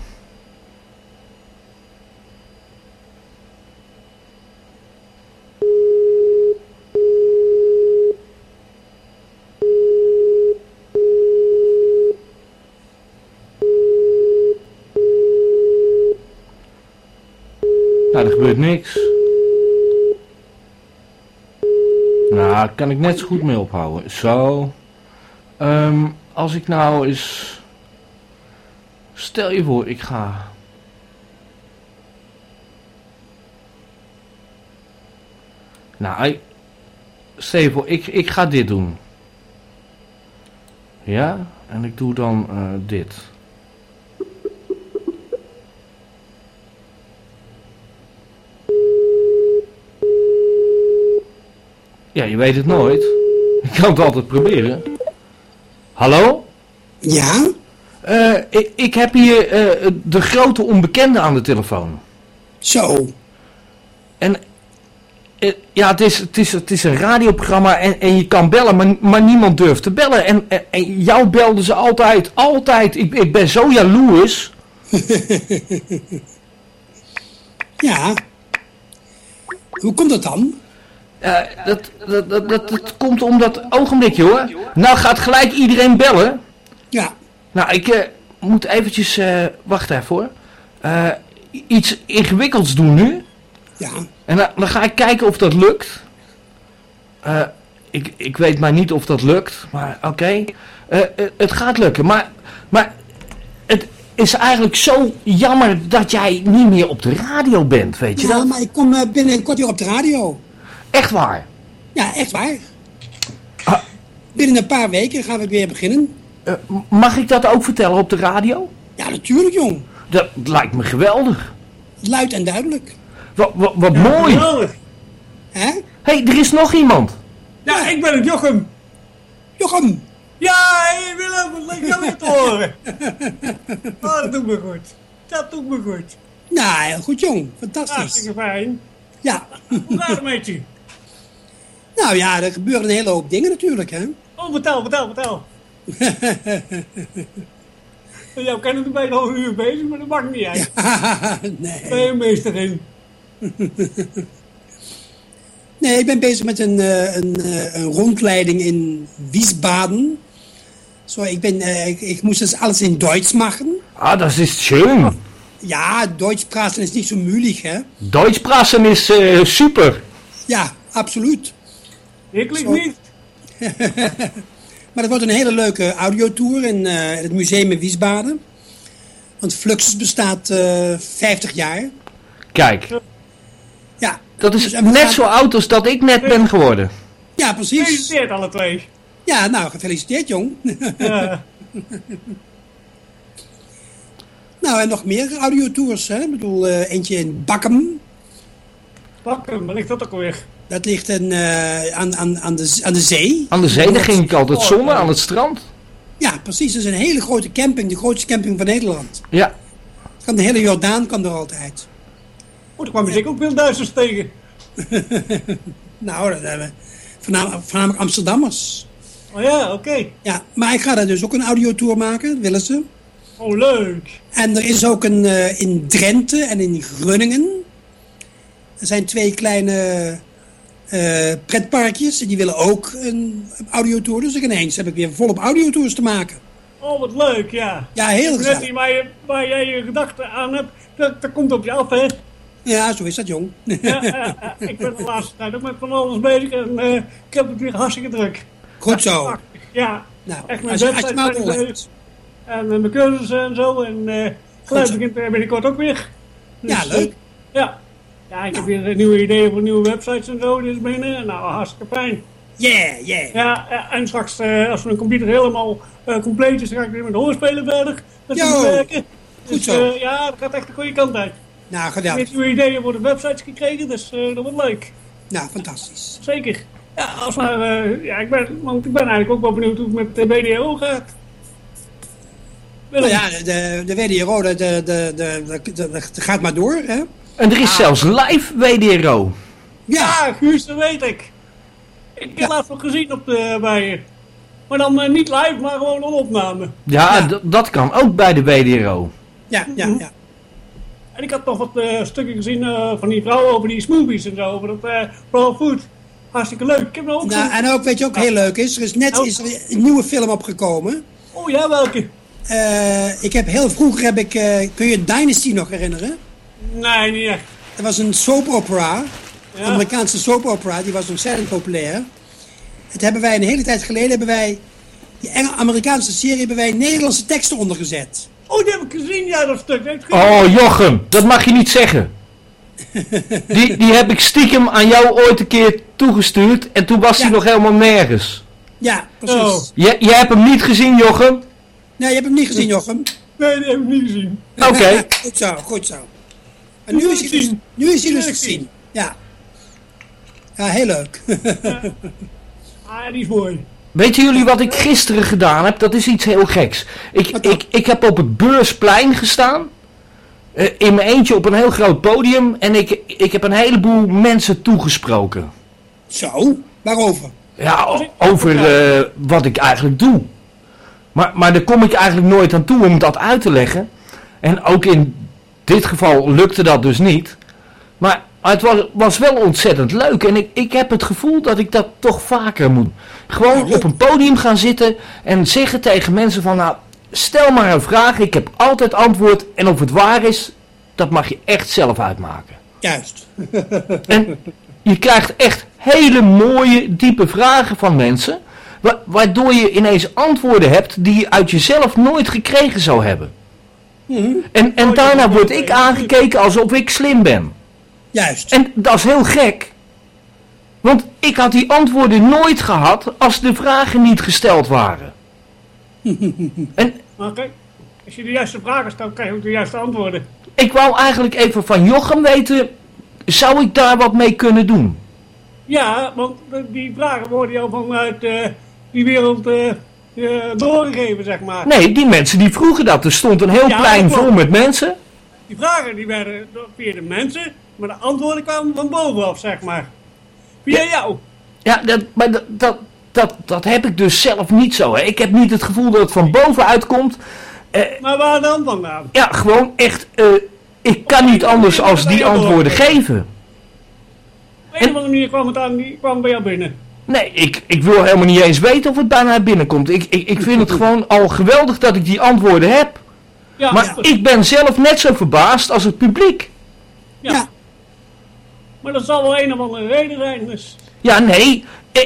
Nou, gebeurt niks. Nou, kan ik net zo goed mee ophouden. Zo. Ehm, als ik nou eens... Stel je voor, ik ga... Nou, stel je voor, ik, ik ga dit doen. Ja, en ik doe dan eh, dit. Ja, je weet het nooit. Je kan het altijd proberen. Hallo? Ja? Eh, ik, ik heb hier eh, de grote onbekende aan de telefoon. Zo. En eh, ja, het is, het, is, het is een radioprogramma en, en je kan bellen, maar, maar niemand durft te bellen. En, en, en jou belden ze altijd, altijd. Ik, ik ben zo jaloers. Ja. Hoe komt dat dan? Eh, dat, dat, dat, dat, dat komt omdat, ogenblikje hoor. Nou gaat gelijk iedereen bellen. Ja. Nou, ik eh, moet eventjes, eh, wacht even hoor. Eh, iets ingewikkelds doen nu. Ja. En dan, dan ga ik kijken of dat lukt. Ik, ik weet maar niet of dat lukt, maar oké. Het gaat lukken, maar, maar het is eigenlijk zo jammer dat jij niet meer op de radio bent, weet je Ja, dat? maar ik kom binnen een kwartier op de radio. Echt waar. Ja, echt waar. Ah. Binnen een paar weken gaan we weer beginnen. Eh, mag ik dat ook vertellen op de radio? Ja, natuurlijk, jong. Dat lijkt me geweldig. Luid en duidelijk. Wat, wat, wat mooi. Hé, Geweldig. Hè? hey, er is nog iemand. Ja, ik ben het Jochem. Jochem. Ja, hey Willem, wat leuk jou weer te horen. Oh, dat doet me goed. Dat doet me goed. Nou, heel goed, jong. Fantastisch. Hartstikke fijn. Ja. Hoe gaat het met je? Nou ja, er gebeuren een hele hoop dingen natuurlijk, hè. Oh, vertel, vertel, vertel. Jou kennen we bijna al een uur bezig, maar dat maakt niet uit. nee. Ben je meester in? Nee, ik ben bezig met een, eh, een, eh, een rondleiding in Wiesbaden. Zo, ik, ben, eh, ik, ik moest dus alles in Duits maken. Ah, dat is schön. Ja, Duits praten is niet zo moeilijk, hè? Duits praten is eh, super. Ja, absoluut. Ik klinkt Zo. niet. Maar het wordt een hele leuke audiotour in eh, het museum in Wiesbaden. Want Fluxus bestaat eh 50 jaar. Kijk, Ja, dat is Dus, net gaan- zo oud als dat ik net ben geworden. ja precies. Gefeliciteerd alle twee. Ja, nou, gefeliciteerd, jong. Ja. nou, en nog meer audiotours, hè? Ik bedoel, eh, eentje in Bakkum. Pak hem, waar ligt dat ook alweer? Dat ligt in, eh, aan, aan, aan, de, aan de zee. Aan de zee daar ging ik altijd zonnen, aan het strand. Ja, precies. Dat is een hele grote camping. De grootste camping van Nederland. Ja, Kan de hele Jordaan kan er altijd. Oh, daar kwam ik ook veel Duitsers tegen. Nou, dat, hebben- Voornamelijk, voornamelijk Amsterdammers. Oh ja, oké. Ja, maar ik ga daar dus ook een audiotour maken, dat willen ze. Oh, leuk. En er is ook een eh, in Drenthe en in Groningen. Er zijn twee kleine eh, pretparkjes en die willen ook een audiotour. Dus ineens heb ik weer volop audiotours te maken. Oh, wat leuk, ja. Ja, heel gezellig. die waar, je, waar jij je gedachten aan hebt, dat, dat komt op je af, hè. Ja, zo is dat, jong. Ja, ik ben de laatste tijd ook met van alles bezig en eh, ik heb het weer hartstikke druk. Goed zo. Ja, Nou, echt mijn website maar ik. En eh, mijn cursussen en zo. En geluid zo. begint binnenkort ook weer. Dus, Ja, leuk. eh, ja. Ja, ik heb weer eh, nieuwe ideeën voor nieuwe websites en zo. Dus binnen. Nou, hartstikke fijn. Yeah, yeah. Ja, en straks eh, als mijn computer helemaal eh, compleet is, dan ga ik weer met de hoorspelen verder. Dat Yo, werken. goed Dus, zo. eh, ja, dat gaat echt de goede kant uit. Nou, Ik heb nieuwe ideeën voor de websites gekregen, dus eh, dat wordt leuk. Nou, fantastisch. Zeker. Ja, als maar, eh, ja, ik ben, want ik ben eigenlijk ook wel benieuwd hoe het met de BDO gaat. Willem, Nou ja, de, de WDRO, de, de, de, de, de, de- dat gaat maar door, hè? En er is zelfs live WDRO. Ja, Ja, Guus, dat weet ik. Ik heb laatst nog gezien op de, bij je. Maar dan eh, niet live, maar gewoon een opname. Ja, Ja. dat kan ook bij de WDRO. ja, ja, ja. En ik had nog wat eh, stukken gezien eh, van die vrouw over die smoothies en zo, over dat eh raw food. Hartstikke leuk. Ik heb nog ook Nou, zo'n- en ook, weet je ook heel leuk is, er is net Oh. is er een nieuwe film opgekomen. Oh ja, welke? Eh, ik heb heel vroeger heb ik, eh, kun je Dynasty nog herinneren? Nee, niet echt. Dat was een soap opera, Ja. Amerikaanse soap opera, die was ontzettend populair. Het hebben wij een hele tijd geleden, hebben wij, die Engel- Amerikaanse serie, hebben wij Nederlandse teksten ondergezet. Oh, die heb ik gezien, ja, dat stuk. Dat Oh, Jochem, dat mag je niet zeggen. Die, die heb ik stiekem aan jou ooit een keer toegestuurd en toen was hij Ja. nog helemaal nergens. Ja, precies. Oh. Je, je hebt hem niet gezien, Jochem? Nee, je hebt hem niet gezien, Jochem. Nee, die heb ik niet gezien. Oké. goed zo, goed zo. En Nu is hij dus, zien. nu is hij dus gezien. Ja. Ja, heel leuk. Ah, die is mooi. Weten jullie wat ik gisteren gedaan heb? Dat is iets heel geks. Ik, ik, ik heb op het beursplein gestaan. eh, in mijn eentje op een heel groot podium. En ik, ik heb een heleboel mensen toegesproken. Zo, waarover? Ja, over eh, wat ik eigenlijk doe. Maar, maar daar kom ik eigenlijk nooit aan toe om dat uit te leggen. En ook in dit geval lukte dat dus niet. Maar het was, was wel ontzettend leuk. En ik, ik heb het gevoel dat ik dat toch vaker moet. Gewoon op een podium gaan zitten en zeggen tegen mensen van... Nou, stel maar een vraag, ik heb altijd antwoord. En of het waar is, dat mag je echt zelf uitmaken. Juist. En je krijgt echt hele mooie, diepe vragen van mensen. wa- Waardoor je ineens antwoorden hebt die je uit jezelf nooit gekregen zou hebben. En, en Oh, daarna word ik aangekeken alsof ik slim ben. Juist. En dat is heel gek. Want ik had die antwoorden nooit gehad als de vragen niet gesteld waren. En Maar kijk, als je de juiste vragen stelt, krijg je ook de juiste antwoorden. ik wou eigenlijk even van Jochem weten, zou ik daar wat mee kunnen doen? Ja, want die vragen worden jou vanuit eh, die wereld eh, doorgegeven, zeg maar. Nee, die mensen die vroegen dat. Er stond een heel Ja, plein vol met mensen. Die vragen die werden door- via de mensen, maar de antwoorden kwamen van bovenaf, zeg maar. Via jou. Ja, dat, maar dat, dat, dat, dat heb ik dus zelf niet zo. Hè. Ik heb niet het gevoel dat het van bovenuit komt. Maar waar dan vandaan? Ja, gewoon echt, eh, ik kan niet anders als die antwoorden geven. Op een of andere manier kwam het aan, die kwam bij jou binnen. Nee, ik, ik wil helemaal niet eens weten of het bij mij binnenkomt. Ik, ik, ik vind het gewoon al geweldig dat ik die antwoorden heb. Ja, Maar ik ben zelf net zo verbaasd als het publiek. ja. Ja. Maar dat zal wel een of andere reden zijn. Dus. Ja, nee. eh,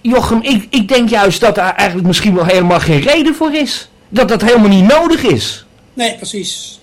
Jochem, ik, ik denk juist dat daar eigenlijk misschien wel helemaal geen reden voor is. Dat dat helemaal niet nodig is. Nee, precies.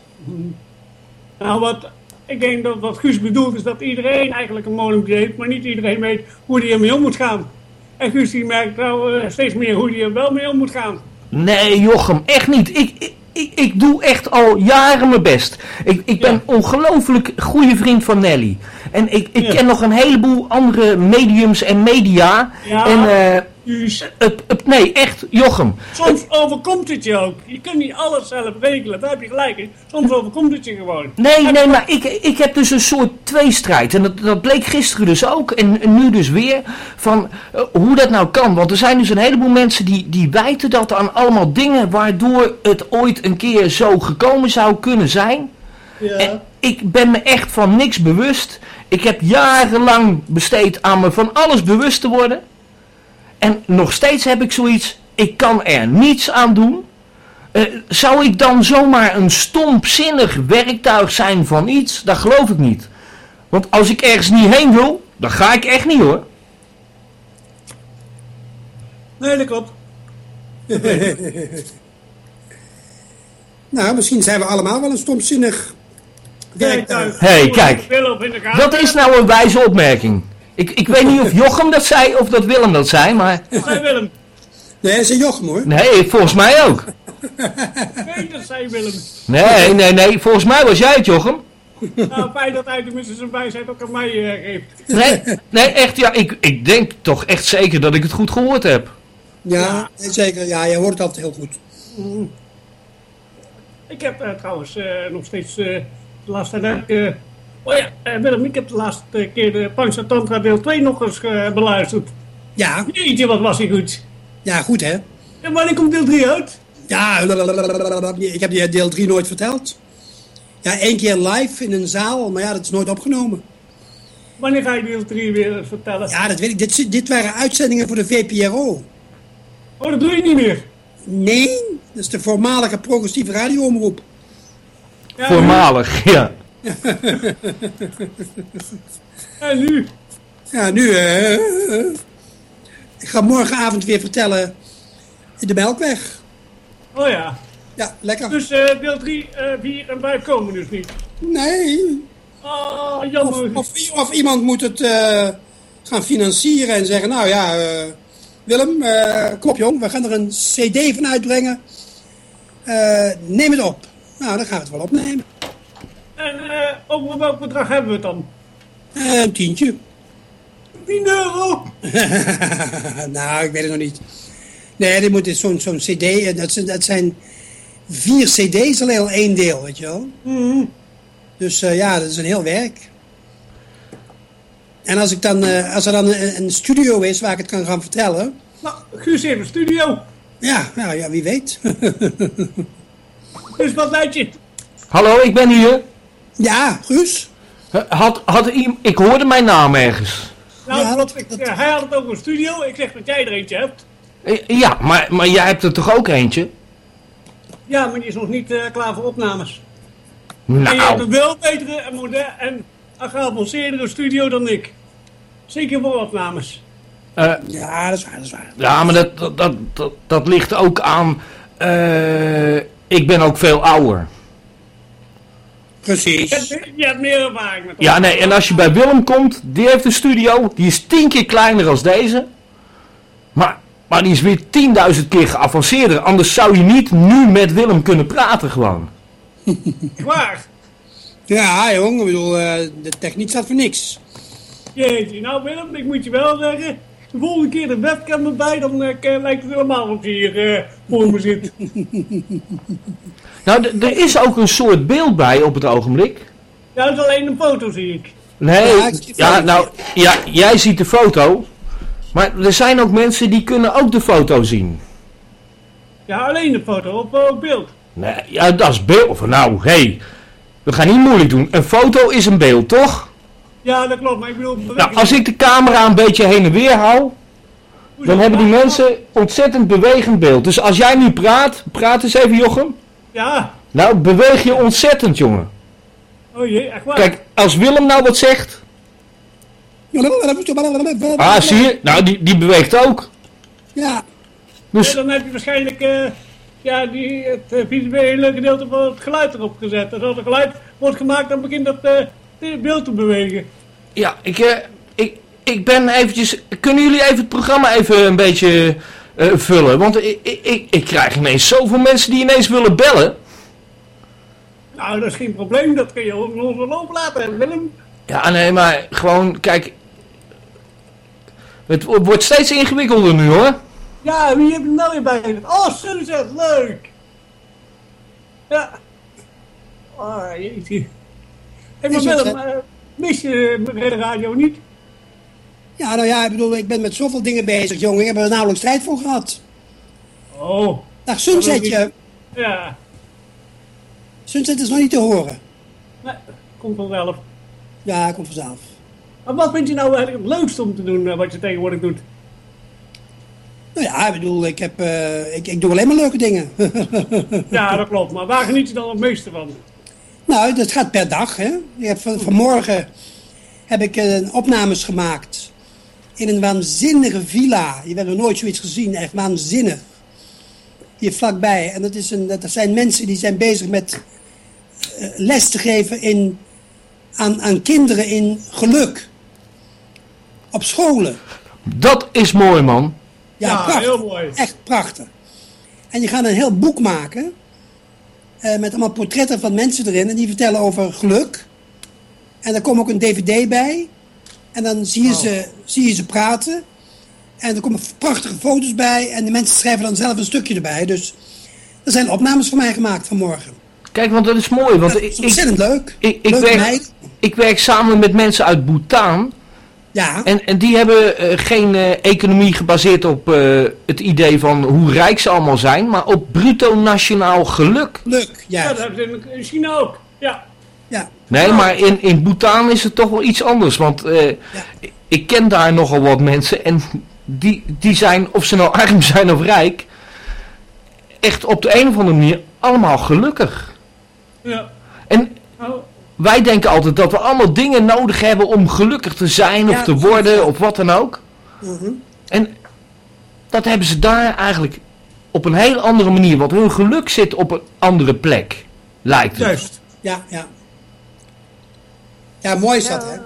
Nou, wat ik denk dat wat Guus bedoelt is dat iedereen eigenlijk een molempje heeft, maar niet iedereen weet hoe die ermee om moet gaan. En Guus die merkt nou eh, steeds meer hoe die er wel mee om moet gaan. Nee, Jochem, echt niet. Ik, ik, ik, ik doe echt al jaren mijn best. Ik, ik ben Ja. ongelooflijk goede vriend van Nelly. En ik, ik Ja. ken nog een heleboel andere mediums en media. Ja. En, eh, Eh, eh, nee, echt, Jochem. soms overkomt het je ook. Je kunt niet alles zelf regelen, daar heb je gelijk in. Soms overkomt het je gewoon. Nee, nee, maar ik, ik heb dus een soort tweestrijd. En dat, dat bleek gisteren dus ook. En, en nu dus weer. Van eh, hoe dat nou kan. Want er zijn dus een heleboel mensen die, die wijten dat aan allemaal dingen. waardoor het ooit een keer zo gekomen zou kunnen zijn. En ik ben me echt van niks bewust. Ik heb jarenlang besteed aan me van alles bewust te worden. En nog steeds heb ik zoiets. Ik kan er niets aan doen. Eh, zou ik dan zomaar een stompzinnig werktuig zijn van iets? Dat geloof ik niet. Want als ik ergens niet heen wil, dan ga ik echt niet hoor. Nee, dat klopt. Nou, misschien zijn we allemaal wel een stomzinnig werktuig. Hey, kijk. Dat is nou een wijze opmerking. Ik, ik weet niet of Jochem dat zei of dat Willem dat zei, maar... Zei Willem. Nee, dat is een Jochem hoor. Nee, volgens mij ook. Nee, dat zei Willem. Nee, nee, nee, volgens mij was jij het Jochem. Nou, fijn dat hij tenminste zijn wijsheid ook aan mij eh, geeft. Nee, nee echt, ja, ik, ik denk toch echt zeker dat ik het goed gehoord heb. Ja, nee, zeker. Ja, je hoort altijd heel goed. Ik heb eh, trouwens eh, nog steeds eh, de laatste tijd... eh, oh ja, eh, Willem, ik heb de laatste keer de Panzer Tantra deel 2 nog eens eh, beluisterd. Ja, Jeetje, wat was hij goed. ja, goed hè. En wanneer komt deel 3 uit? Ja, ik heb die deel 3 nooit verteld. Ja, één keer live in een zaal, maar ja, dat is nooit opgenomen. Wanneer ga je deel 3 weer vertellen? Ja, dat weet ik. Dit, dit waren uitzendingen voor de VPRO. Oh, dat doe je niet meer. Nee, dat is de voormalige progressieve radioomroep. Ja, Voormalig, ja. En nu? Ja, nu... eh, eh, ik ga morgenavond weer vertellen in de Melkweg. Oh ja. Ja, lekker. Dus eh, deel 3, eh 4 en 5 komen dus niet. Nee, Oh, jammer. of, of iemand moet het eh, gaan financieren en zeggen, nou ja, eh, Willem, eh, kom op jong, we gaan er een cd van uitbrengen. Eh, neem het op. Nou, dan gaan we het wel opnemen. En eh, over welk bedrag hebben we het dan? Eh, een tientje. 10 euro. nou, ik weet het nog niet. Nee, dit moet zo'n zo'n cd, en dat zijn, dat zijn vier cd's alleen al één deel, weet je wel. Mhm. Dus eh, ja, dat is een heel werk. En als, ik dan, eh, als er dan een, een studio is waar ik het kan gaan vertellen... Nou, Guus heeft een studio. Ja, nou ja, wie weet. Dus wat leid je? Hallo, ik ben hier. Ja, Guus. Had, had ik hoorde mijn naam ergens. Nou, Ja, dat- Ik, dat- eh, hij had het over een studio. Ik zeg dat jij er eentje hebt. Eh, Ja, maar, maar jij hebt er toch ook eentje? Ja, maar die is nog niet eh, klaar voor opnames. En je hebt Nou, een wel betere en moderne en geavanceerdere studio dan ik. Zeker voor opnames. eh, Ja, dat is waar, dat is waar. ja, maar dat, dat, dat, dat, dat ligt ook aan... eh, ik ben ook veel ouder. Precies. Je hebt, je hebt meer ervaring met Ja, nee, en als je bij Willem komt, die heeft een studio, die is tien keer kleiner als deze. Maar, maar die is weer 10.000 keer geavanceerder. Anders zou je niet nu met Willem kunnen praten gewoon. Waar? Ja, jong, ik bedoel, eh, de techniek staat voor niks. Jeetje, nou Willem, ik moet je wel zeggen. De volgende keer de webcam erbij, dan eh, lijkt het helemaal of je hier eh, voor me zit. Nou, er is ook een soort beeld bij op het ogenblik. Ja, dat is alleen een foto, zie ik. Nee, Ja, ik nou, ja, jij ziet de foto. Maar er zijn ook mensen die kunnen ook de foto zien. Ja, alleen de foto op eh, beeld. Nee, ja, dat is beeld. Nou, hé, hey, we gaan niet moeilijk doen. Een foto is een beeld, toch? Ja, dat klopt, maar ik bedoel... Nou, als ik de camera een beetje heen en weer hou, dan hebben die mensen ontzettend bewegend beeld. Dus als jij nu praat, praat eens even Jochem. Ja, Nou, beweeg je ontzettend, jongen. oh jee, echt waar. Kijk, als Willem nou wat zegt. Ah, zie je? Nou, die, die beweegt ook. Ja, Ja, Dus, dan heb je waarschijnlijk eh, ja, die, het uh, visuele gedeelte van het geluid erop gezet. En als het geluid wordt gemaakt, dan begint dat eh, het beeld te bewegen. ja, ik, eh, ik, ik ben eventjes... Kunnen jullie even het programma even een beetje eh, vullen? Want ik, ik, ik, krijg ineens zoveel mensen die ineens willen bellen. Nou, dat is geen probleem, dat kun je ook nog wel lopen laten, Willem. Ja, nee, maar gewoon, kijk. Het wo- wordt steeds ingewikkelder nu hoor. Ja, wie heb je nou weer bij? Oh, Sunset, leuk! Ja. Oh, jeetje. Hé, maar het, Willem, eh, mis je de radio niet? Ja, nou ja, ik bedoel, ik ben met zoveel dingen bezig, jongen. Ik heb er nauwelijks tijd voor gehad. Oh, Dag, Sunsetje. ja. Sunset is nog niet te horen. Nee, komt wel wel. Ja, komt vanzelf. Maar wat vind je nou eigenlijk het leukste om te doen, eh, wat je tegenwoordig doet? Nou ja, ik bedoel, ik, heb, eh, ik, ik doe alleen maar leuke dingen. Ja, dat klopt. Maar waar geniet je dan het meeste van? Nou, dat gaat per dag, hè. Ik heb, van, vanmorgen heb ik eh, opnames gemaakt in een waanzinnige villa. Je hebt nog nooit zoiets gezien, echt waanzinnig. Hier vlakbij. En dat, is een, dat zijn mensen die zijn bezig met eh, les te geven in, aan, aan kinderen in geluk. Op scholen. Dat is mooi man. Ja, Ja, prachtig. heel mooi. Echt prachtig. En je gaat een heel boek maken. Eh, met allemaal portretten van mensen erin. En die vertellen over geluk. En daar komt ook een dvd bij. En dan zie je, ze, zie je ze praten. En er komen prachtige foto's bij. En de mensen schrijven dan zelf een stukje erbij. Dus er zijn opnames van mij gemaakt vanmorgen. Kijk, want dat is mooi. Want Dat ik, is ik, ontzettend leuk. ik, ik, werk, ik werk samen met mensen uit Bhutan. Ja, En, en die hebben eh, geen eh, economie gebaseerd op eh, het idee van hoe rijk ze allemaal zijn. Maar op bruto nationaal geluk. leuk. Ja, Ja, dat hebben ze in- in China ook. Ja. ja. Nee, maar in, in Bhutan is het toch wel iets anders. Want eh, ik- ik ken daar nogal wat mensen. En die, die zijn, of ze nou arm zijn of rijk, echt op de een of andere manier allemaal gelukkig. Ja. En Nou, wij denken altijd dat we allemaal dingen nodig hebben om gelukkig te zijn of Ja, te worden of wat dan ook. Mhm. En dat hebben ze daar eigenlijk op een heel andere manier. Want hun geluk zit op een andere plek, lijkt het. juist. Ja, ja. Ja, mooi is dat, hè?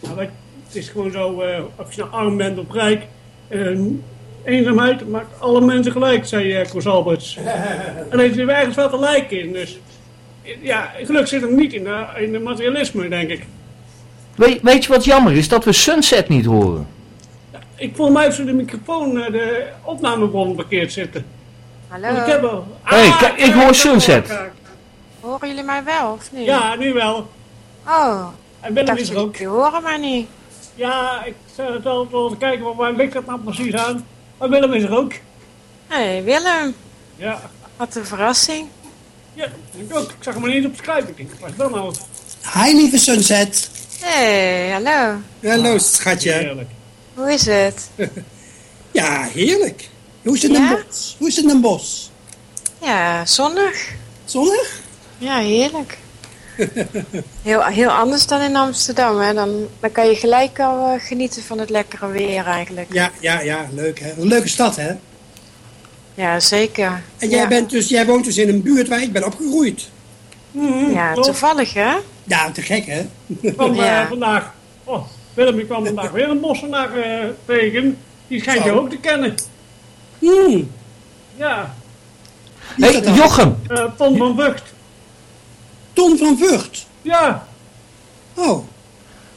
Nou, je, het is gewoon zo, eh, of je nou arm bent of rijk. eh, eenzaamheid maakt alle mensen gelijk, zei uh, Koos Alberts. en heeft er ergens wel gelijk in. Dus eh, ja, geluk zit hem niet in de, in de materialisme, denk ik. Weet, weet je wat jammer is? Dat we Sunset niet horen. Ik voel mij zo de microfoon, eh, de opnamebron verkeerd zitten. Want ik heb Hallo, wel... Hey, kijk, ik hoor Sunset. horen jullie mij wel of niet? Ja, nu wel. Oh, En ik Willem dacht is er ook. jullie horen mij niet. Ja, ik zou het wel kijken waar- waar ligt dat nou precies aan. Maar Willem is er ook. Hé hey, Willem, Ja, wat een verrassing. Ja ik ook. Ik zag hem ineens op Skype. Ik denk, wat is dat nou? Hi, lieve Sunset. Hey, hallo. Hallo, schatje. Heerlijk. Hoe is het? Ja, heerlijk. Hoe is het in Ja? Bosch? Hoe is het in Bosch? Ja, zonnig. Zonnig? Ja, heerlijk. Heel, heel anders dan in Amsterdam, hè. Dan, dan kan je gelijk al eh, genieten van het lekkere weer eigenlijk. Ja, ja, ja, leuk hè. Een leuke stad hè. Ja, zeker. En jij, ja. bent dus, jij woont dus in een buurt waar ik ben opgegroeid. Ja, klopt. toevallig, hè? Ja, te gek hè. Ik kwam eh, Ja. vandaag... Oh, Willem, ik kwam vandaag weer een bossenaar eh tegen. Die schijnt je ook te kennen. Hmm, Ja, Hé, dan? Jochem. eh, Ton van Vught. Ton van Vught. Ja, Oh,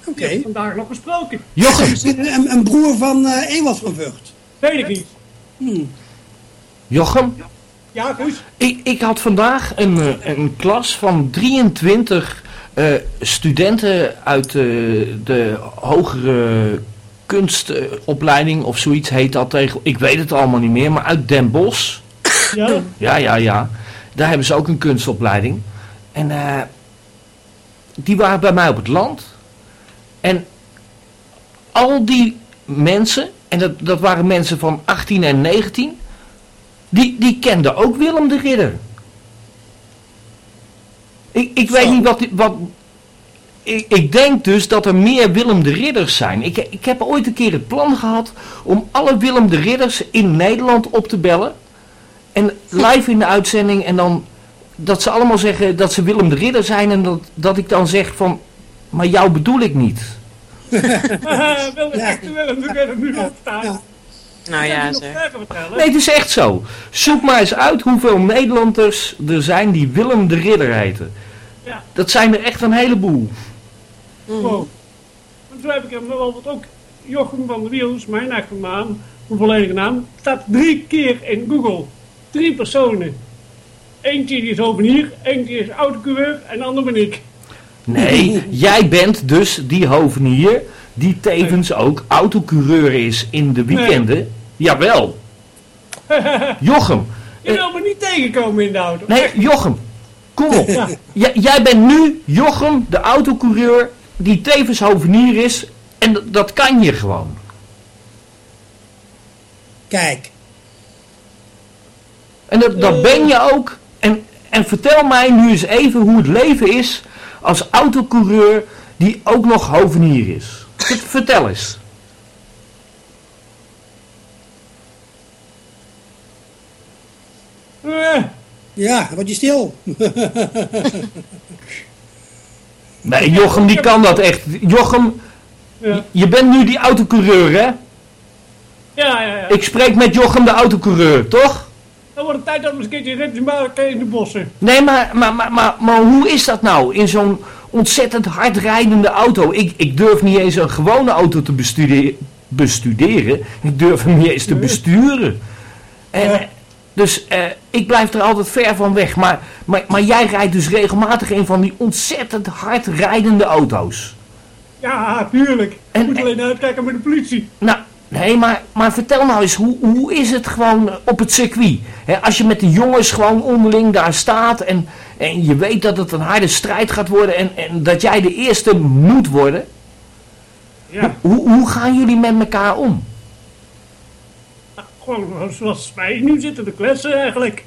oké. vandaag nog gesproken. Jochem. Een, een broer van eh Ewald van Vught. Weet ik niet. Hmm. Jochem. Ja, goed. Ik, ik had vandaag een, eh, een klas van 23 eh, studenten uit eh, de hogere kunstopleiding of zoiets heet dat tegen. Ik weet het allemaal niet meer, maar uit Den Bosch. Ja, Ja, ja, ja. Daar hebben ze ook een kunstopleiding. En die waren bij mij op het land. En al die mensen, en dat, dat waren mensen van 18 en 19, die, die kenden ook Willem de Ridder. Ik, ik weet niet wat, wat. Ik, ik denk dus dat er meer Willem de Ridders zijn. Ik, ik heb ooit een keer het plan gehad om alle Willem de Ridders in Nederland op te bellen. En live in de uitzending en dan dat ze allemaal zeggen dat ze Willem de Ridder zijn en dat, dat ik dan zeg van, maar jou bedoel ik niet. Willem, we kunnen nu opstaan. Ja. Nou ja, nog zeg. verder vertellen? Nee, het is echt zo. Zoek maar eens uit hoeveel Nederlanders er zijn die Willem de Ridder heten. Ja. Dat zijn er echt een heleboel. Wow. En toen heb ik hem bijvoorbeeld ook Jochem van der Wiel is mijn echte naam, mijn volledige naam, staat drie keer in Google. Drie personen. Eentje die is hovenier, eentje is autocoureur en de ander ben ik. Nee, jij bent dus die hovenier die tevens ook autocoureur is in de weekenden. Jawel. Jochem. Je wil me niet tegenkomen in de auto. Nee, Jochem. Kom op. Ja. Jij bent nu Jochem, de autocoureur, die tevens hovenier is. En dat kan je gewoon. Kijk, En dat, dat ben je ook. En, en vertel mij nu eens even hoe het leven is als autocoureur die ook nog hovenier is. Vert- Vertel eens. Eh, ja, word je stil. Nee, Jochem die kan dat echt. Jochem, ja. je bent nu die autocoureur hè? ja, ja, ja. Ik spreek met Jochem de autocoureur, toch? Dan wordt het tijd dat we eens een keertje ritje maken in de bossen. Nee, maar, maar, maar, maar, maar hoe is dat nou in zo'n ontzettend hard rijdende auto? Ik, ik durf niet eens een gewone auto te bestude- bestuderen. Ik durf hem niet eens te besturen. En, Ja. Dus eh, ik blijf er altijd ver van weg. Maar, maar, maar jij rijdt dus regelmatig een van die ontzettend hard rijdende auto's. Ja, tuurlijk. En- Je moet alleen uitkijken met de politie. Nou, nee, maar, maar vertel nou eens, hoe, hoe is het gewoon op het circuit? Als je met de jongens gewoon onderling daar staat en, en je weet dat het een harde strijd gaat worden en, en dat jij de eerste moet worden. Ja, Hoe, hoe gaan jullie met elkaar om? gewoon zoals wij nu zitten, de kletsen eigenlijk.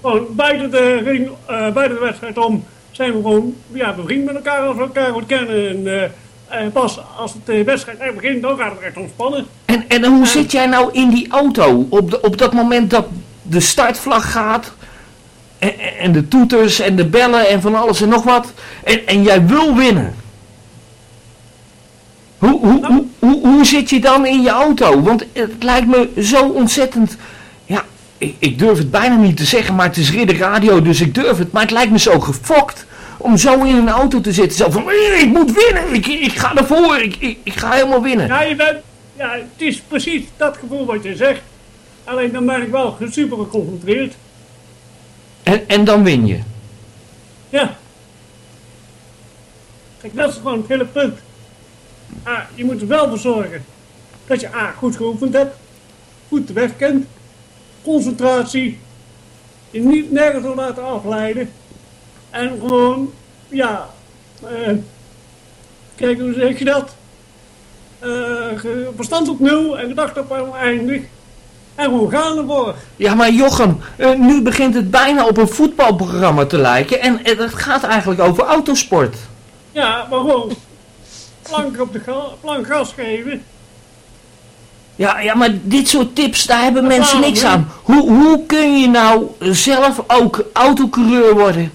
Gewoon buiten de, ring, eh, buiten de wedstrijd om zijn we gewoon ja, bevriend met elkaar als we elkaar goed kennen. En eh, pas als het de wedstrijd echt begint, dan gaat het echt ontspannen. En, en hoe zit jij nou in die auto op, de, op dat moment dat de startvlag gaat en, de toeters en de bellen en van alles en nog wat en, en jij wil winnen? Hoe, hoe, hoe, hoe, hoe zit je dan in je auto? Want het lijkt me zo ontzettend. Ja, ik, ik durf het bijna niet te zeggen, maar het is ridder radio, dus ik durf het. Maar het lijkt me zo gefokt om zo in een auto te zitten. Zo van, "Eh, ik moet winnen, ik, ik ga ervoor, ik, ik, ik ga helemaal winnen. Ja, je bent, ja, het is precies dat gevoel wat je zegt. Alleen dan ben ik wel super geconcentreerd. En, en dan win je. Ja. Kijk, dat is gewoon het hele punt. Ah, je moet er wel voor zorgen dat je A, goed geoefend hebt, goed de weg kent, concentratie, je niet nergens wil laten afleiden en gewoon, ja, eh, kijk hoe zeg je dat? Eh, verstand op nul en gedachte op oneindig en gewoon gaan ervoor. Ja, maar Jochem, eh, nu begint het bijna op een voetbalprogramma te lijken. En het gaat eigenlijk over autosport. Ja, maar gewoon plank op de ga plank gas geven. Ja, ja, maar dit soort tips, daar hebben mensen niks aan. Hoe, hoe kun je nou zelf ook autocoureur worden?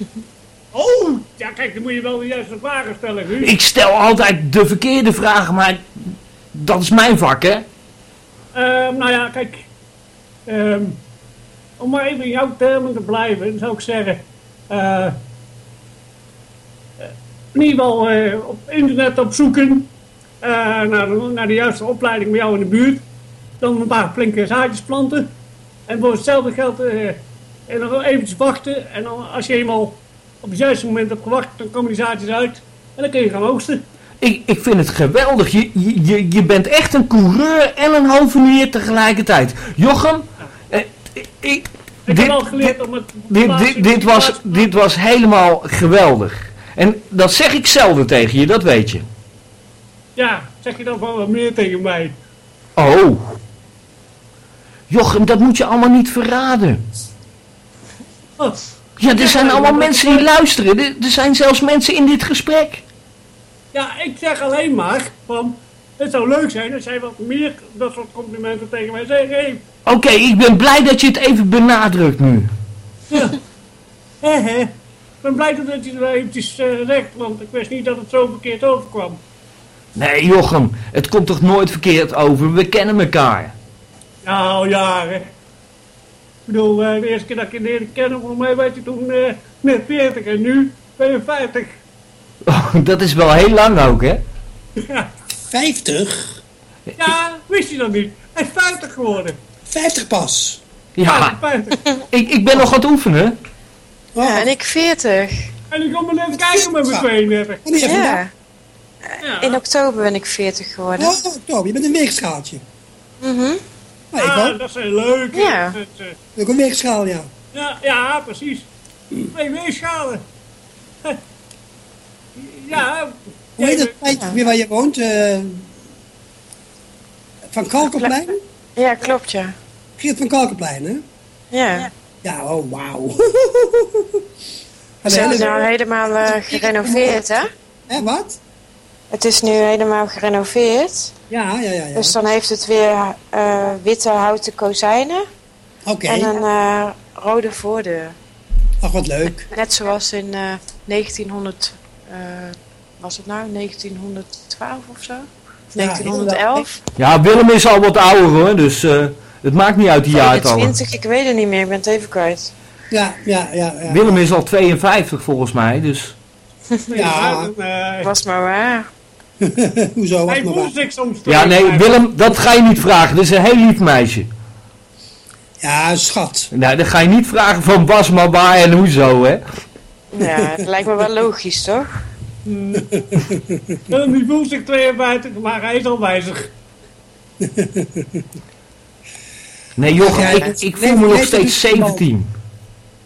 Oh, ja kijk, dan moet je wel de juiste vragen stellen, Guus. Ik stel altijd de verkeerde vragen, maar dat is mijn vak, hè? Ehm, nou ja, kijk. ehm, om maar even in jouw termen te blijven, dan zou ik zeggen. eh, in ieder geval eh, op internet opzoeken. naar, naar de juiste opleiding bij jou in de buurt. Dan een paar flinke zaadjes planten. En voor hetzelfde geld. En dan wel eventjes wachten. En dan, als je eenmaal op het juiste moment hebt gewacht, dan komen die zaadjes uit. En dan kun je gaan oogsten. Ik, ik vind het geweldig. Je, je- je, bent echt een coureur en een hovenier tegelijkertijd. Jochem, eh, ik, Ik dit, heb al geleerd om het. dit, dit, dit, was, dit was helemaal geweldig. En dat zeg ik zelden tegen je, dat weet je. Ja, zeg je dan wel wat meer tegen mij? Oh. Jochem, dat moet je allemaal niet verraden. Ja, er zijn allemaal mensen die luisteren. Er, er zijn zelfs mensen in dit gesprek. ja, ik zeg alleen maar van. Het zou leuk zijn als jij wat meer dat soort complimenten tegen mij zegt. Hey, Oké, ik ben blij dat je het even benadrukt nu. hè, hè. Ik ben blij dat je het wel eventjes eh, zegt, want ik wist niet dat het zo verkeerd overkwam. Nee, Jochem, het komt toch nooit verkeerd over. We kennen elkaar. Nou, jaren. Ik bedoel, eh, de eerste keer dat ik je leerde kennen, voor mij werd je toen eh, net 40 en nu ben je 50. Oh, dat is wel heel lang ook, hè? Ja. 50? ja, wist je dat niet? Hij is 50 geworden. 50 pas. Ja, 50. ik, ik ben nog aan het oefenen. Ja, en ik 40. En ik kom er net kijken met mijn 32. en die heeft vandaag- Ja. Ja. In oktober ben ik 40 geworden. Oh, Toby, je bent een weegschaaltje. Mhm. Nou, ik Ah, ook. dat is heel leuk. Ja. Dat, eh, Ik ook een weegschaal, ja. ja, ja, precies. Twee weegschalen. Ja. Hoe heet het feitje weer waar je woont? eh, van Kalkenplein? Ja, klopt ja. Geert van Kalkenplein, hè? Ja. Ja, oh, wauw. Een zijn nou helemaal eh, gerenoveerd, hè? Hè, wat? Het is nu helemaal gerenoveerd. Ja, ja, ja. ja. Dus dan heeft het weer eh, witte houten kozijnen Oké, en een eh, rode voordeur. ach wat leuk. Net zoals in eh 1900, eh, was het nou 1912 of zo? Of 1911? Ja, Willem is al wat ouder hoor, dus eh, het maakt niet uit die jaartallen. 20, ik weet het niet meer, ik ben het even kwijt. Ja, ja, ja. ja. Willem is al 52 volgens mij, dus... Ja. Was maar waar. Hoezo, wat Hij voelt zich soms Ja, nee, Willem, dat ga je niet vragen. Dat is een heel lief meisje. Ja, schat. Nou, dan ga je niet vragen van was maar waar en hoezo, hè. Ja, het lijkt me wel logisch, toch? Willem die voelt zich 52, maar hij is al wijzig. Nee, Jochem, Ja, ik, het- ik voel me nog steeds het is- 17.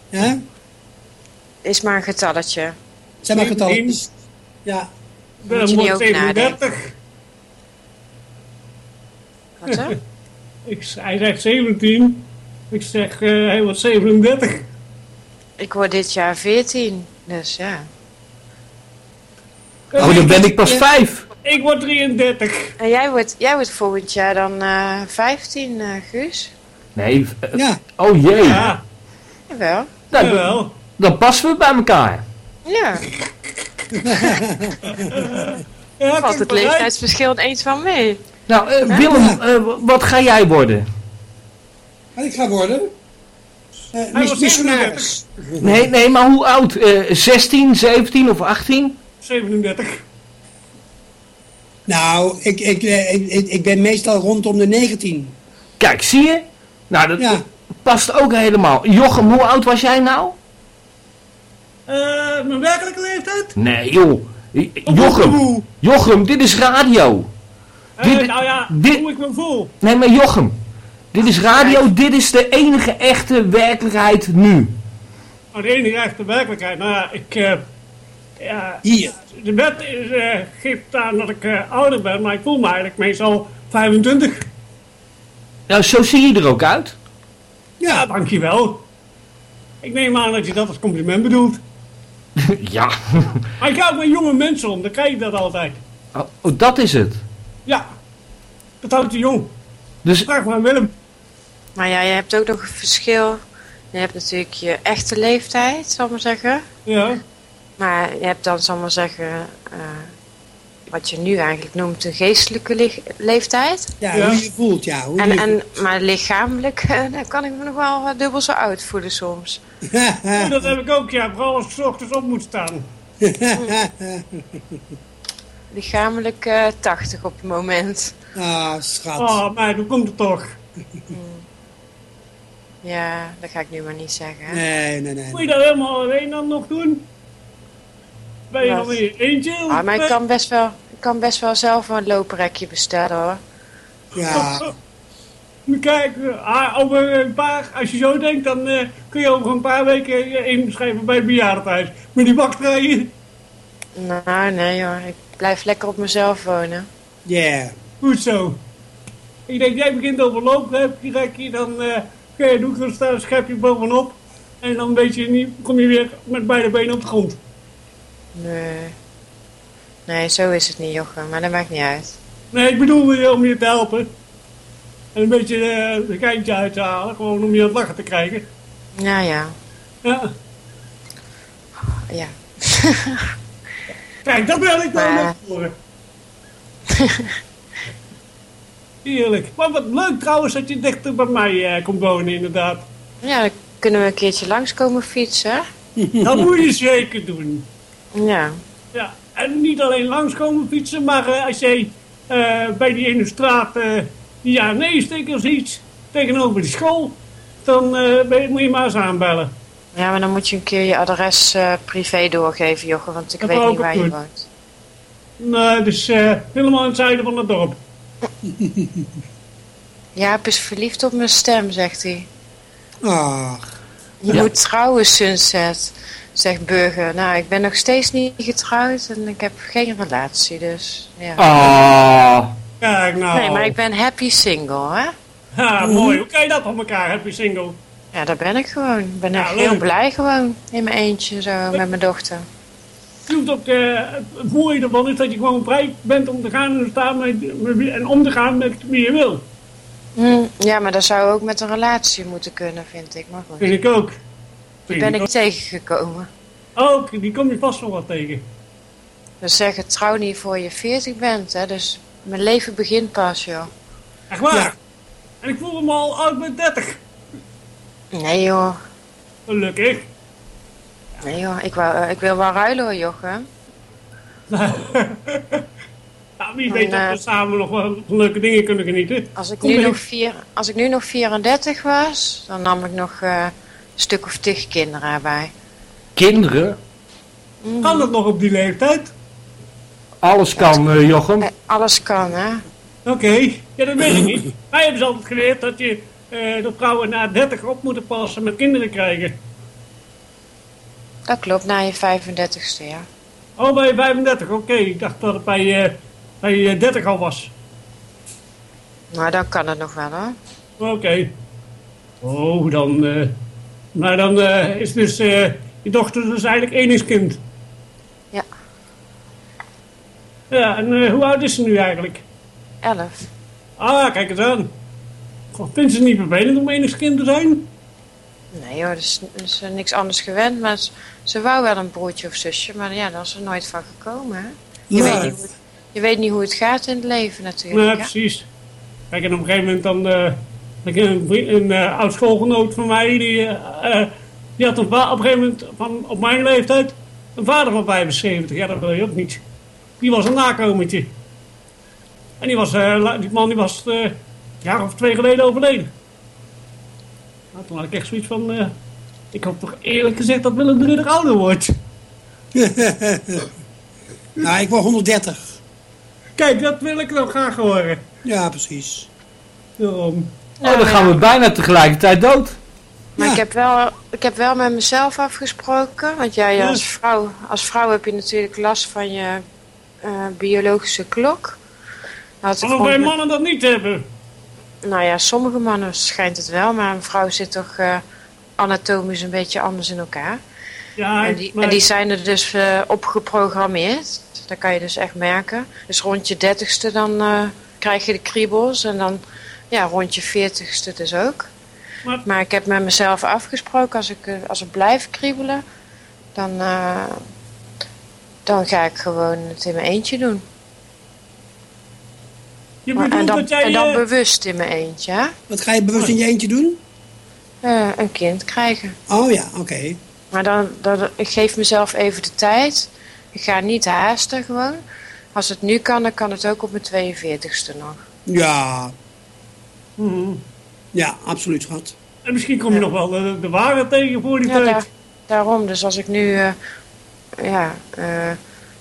Ja? Is maar een getalletje. Zeg maar getallen. Tien. Ja, Moet je niet wordt ook 37. Wat hè? Ik, hij zegt 17. Ik zeg, eh, hij wordt 37. Ik word dit jaar 14, dus ja. Oh, dan ben ik pas 5. Ik word 33. En jij wordt, jij wordt volgend jaar dan eh 15, eh, Guus? Nee, eh, ja. oh jee. Ja, Jawel. Nou, dan, jawel. dan passen we bij elkaar. Ja, Ja, valt het leeftijdsverschil eens van mee. Nou, eh, Willem, eh, wat ga jij worden? Wat ik ga worden? Eh was missionaris. Nee, nee, maar hoe oud? Eh 16, 17 of 18? 37. Nou, ik, ik, ik, ik, ik ben meestal rondom de 19. Kijk, zie je? Nou, dat Ja. past ook helemaal. Jochem, hoe oud was jij nou? Eh, mijn werkelijke leeftijd? Nee, joh. Jochem, Jochem, dit is radio. Eh, Dit- nou ja, dit- hoe ik me voel. Nee, maar Jochem, dit is radio, dit is de enige echte werkelijkheid nu. Maar de enige echte werkelijkheid. Nou ja, ik... eh, ja, Hier. de wet is, eh, geeft aan dat ik ouder ben, maar ik voel me eigenlijk meestal 25. Nou, zo zie je er ook uit. Ja, dankjewel. Ik neem aan dat je dat als compliment bedoelt. ja. Maar ik hou met jonge mensen om, dan krijg je dat altijd. Oh, oh, dat is het. Ja, dat houdt je jong. Dus, Vraag maar aan Willem. Maar ja, je hebt ook nog een verschil. Je hebt natuurlijk je echte leeftijd, zal ik maar zeggen. Ja, Maar je hebt dan, zal ik maar zeggen, eh, wat je nu eigenlijk noemt een geestelijke le- leeftijd. Ja, Ja. hoe je voelt, ja. Hoe En, je en, maar lichamelijk, dan kan ik me nog wel eh, dubbel zo oud voelen soms. Ja, dat heb ik ook, ja. Vooral als ik 's ochtends op moet staan. Lichamelijk eh 80 op het moment. ah, schat. Oh, meid, hoe komt het toch? Ja, dat ga ik nu maar niet zeggen. Nee, nee, nee. Moet je dat helemaal alleen dan nog doen? Ben je Wat? dan weer eentje? Ah, maar ik kan best wel, kan best wel zelf een looprekje bestellen hoor. Ja, Nu kijk, ah, over een paar, als je zo denkt, dan eh, kun je over een paar weken je inschrijven bij het bejaardenhuis. Met die wachtrijen. Nou, nee hoor. Ik blijf lekker op mezelf wonen. yeah. Goed zo. Ik denk, jij begint over looprekje, dan eh kun je doen, dan staat een schepje bovenop. En dan weet je niet, kom je weer met beide benen op de grond. Nee. Nee, zo is het niet, Jochem. Maar dat maakt niet uit. Nee, ik bedoel weer om je te helpen. En een beetje eh een geintje uit te halen, gewoon om je aan het lachen te krijgen. Ja, ja. Ja. Ja. Kijk, dat wil ik wel Maar- horen. Heerlijk. Maar wat leuk trouwens dat je dichter bij mij eh, komt wonen, inderdaad. Ja, dan kunnen we een keertje langskomen fietsen. Dat moet je zeker doen. Ja. Ja. En niet alleen langskomen fietsen, maar eh, als jij eh, bij die ene straat eh die ja nee sticker ziet tegenover die school, dan eh, ben je- moet je maar eens aanbellen. Ja, maar dan moet je een keer je adres eh, privé doorgeven, Jochem, want ik Dat weet niet waar je woont. Nou, dus eh, helemaal in het zuiden van het dorp. Jaap is verliefd op mijn stem, zegt hij. Ach, Je Ja. moet trouwen, Sunset, zegt Burger. Nou, ik ben nog steeds niet getrouwd en ik heb geen relatie, dus ja. Ah, Kijk nou. Nee, maar ik ben happy single, hè? Ha, mooi. Hoe kan je dat van elkaar? Je single? Ja, daar ben ik gewoon. Ik ben Ja, echt leuk. heel blij gewoon. In mijn eentje, zo, met mijn dochter. Je hoeft ook, eh, het, mooie ervan is dat je gewoon vrij bent om te gaan en, staan met, en om te gaan met wie je wil. Hm, ja, maar dat zou ook met een relatie moeten kunnen, vind ik. Maar goed. Vind ik ook. Die ben ik tegengekomen. ook. Ook, die kom je vast nog wel tegen. We zeggen trouw niet voor je 40 bent, hè. Dus mijn leven begint pas, joh. Echt waar. Ja. En ik voel me al oud met 30. Nee, joh. Gelukkig. Nee, joh. Ik, wou, eh, ik wil wel ruilen, hoor, Jochem. Nou, wie weet En, eh, dat we samen nog wel leuke dingen kunnen genieten. Als ik, Kom nu nog vier, als ik nu nog 34 was, dan nam ik nog eh, stuk of tig kinderen erbij. kinderen, Kan dat nog op die leeftijd? alles kan, eh, Jochem. Eh, alles kan, hè. Oké, ja dat weet ik niet. Wij hebben ze altijd geleerd dat, je, eh, dat vrouwen na 30 op moeten passen met kinderen krijgen. Dat klopt, na je 35ste, ja. Oh, bij 35, oké. Ik dacht dat het bij, eh, bij eh, 30 al was. Maar dan kan het nog wel, hoor. Oké. Oh, dan... maar dan eh, is dus eh, je dochter dus eigenlijk enigskind. Ja. Ja, en eh, hoe oud is ze nu eigenlijk? 11. Ah, kijk eens aan. Vindt ze het niet vervelend om enigskind te zijn? Nee hoor, dat is, niks anders gewend. Maar ze, ze wou wel een broertje of zusje, maar ja, daar is er nooit van gekomen. Hè? Je, Ja. weet niet hoe het, je weet niet hoe het gaat in het leven natuurlijk. Nee, hè? precies. Kijk, en op een gegeven moment dan... ik heb een, een eh, oud schoolgenoot van mij, die, eh, eh, die had een op een gegeven moment van, op mijn leeftijd een vader van 75. Ja, dat wil je ook niet. Die was een nakomertje. En die, was, die man die was een jaar of twee geleden overleden. Nou, toen had ik echt zoiets van... ik hoop toch eerlijk gezegd dat Willem de Ridder ouder wordt. nou, ik word 130. Kijk, dat wil ik wel graag horen. Ja, precies. Daarom. Oh, dan gaan we bijna tegelijkertijd dood. Maar Ja. ik, heb wel, ik heb wel met mezelf afgesproken. Want jij Ja. als, vrouw, als vrouw heb je natuurlijk last van je eh, biologische klok. Had ik met- mannen dat niet hebben. Nou ja, sommige mannen schijnt het wel, maar een vrouw zit toch eh, anatomisch een beetje anders in elkaar. Ja, En die, maar- en die zijn er dus eh, op geprogrammeerd. Dat kan je dus echt merken. Dus rond je dertigste dan eh, krijg je de kriebels. En dan ja, rond je veertigste dus ook. Maar- Maar ik heb met mezelf afgesproken, als ik, eh, als ik blijf kriebelen, dan, eh, dan ga ik gewoon het in mijn eentje doen. Je Maar- en dan, dat jij... en dan eh, bewust in mijn eentje, hè? Wat ga je bewust in je eentje doen? Eh, een kind krijgen. Oh ja, oké. Maar dan, dan, ik geef mezelf even de tijd. Ik ga niet haasten gewoon. Als het nu kan, dan kan het ook op mijn 42ste nog. Ja, ja, absoluut, schat. En misschien kom je nog wel de, de waarheid tegen voor die Ja, tijd. daar, daarom. Dus als ik nu eh, ja, eh,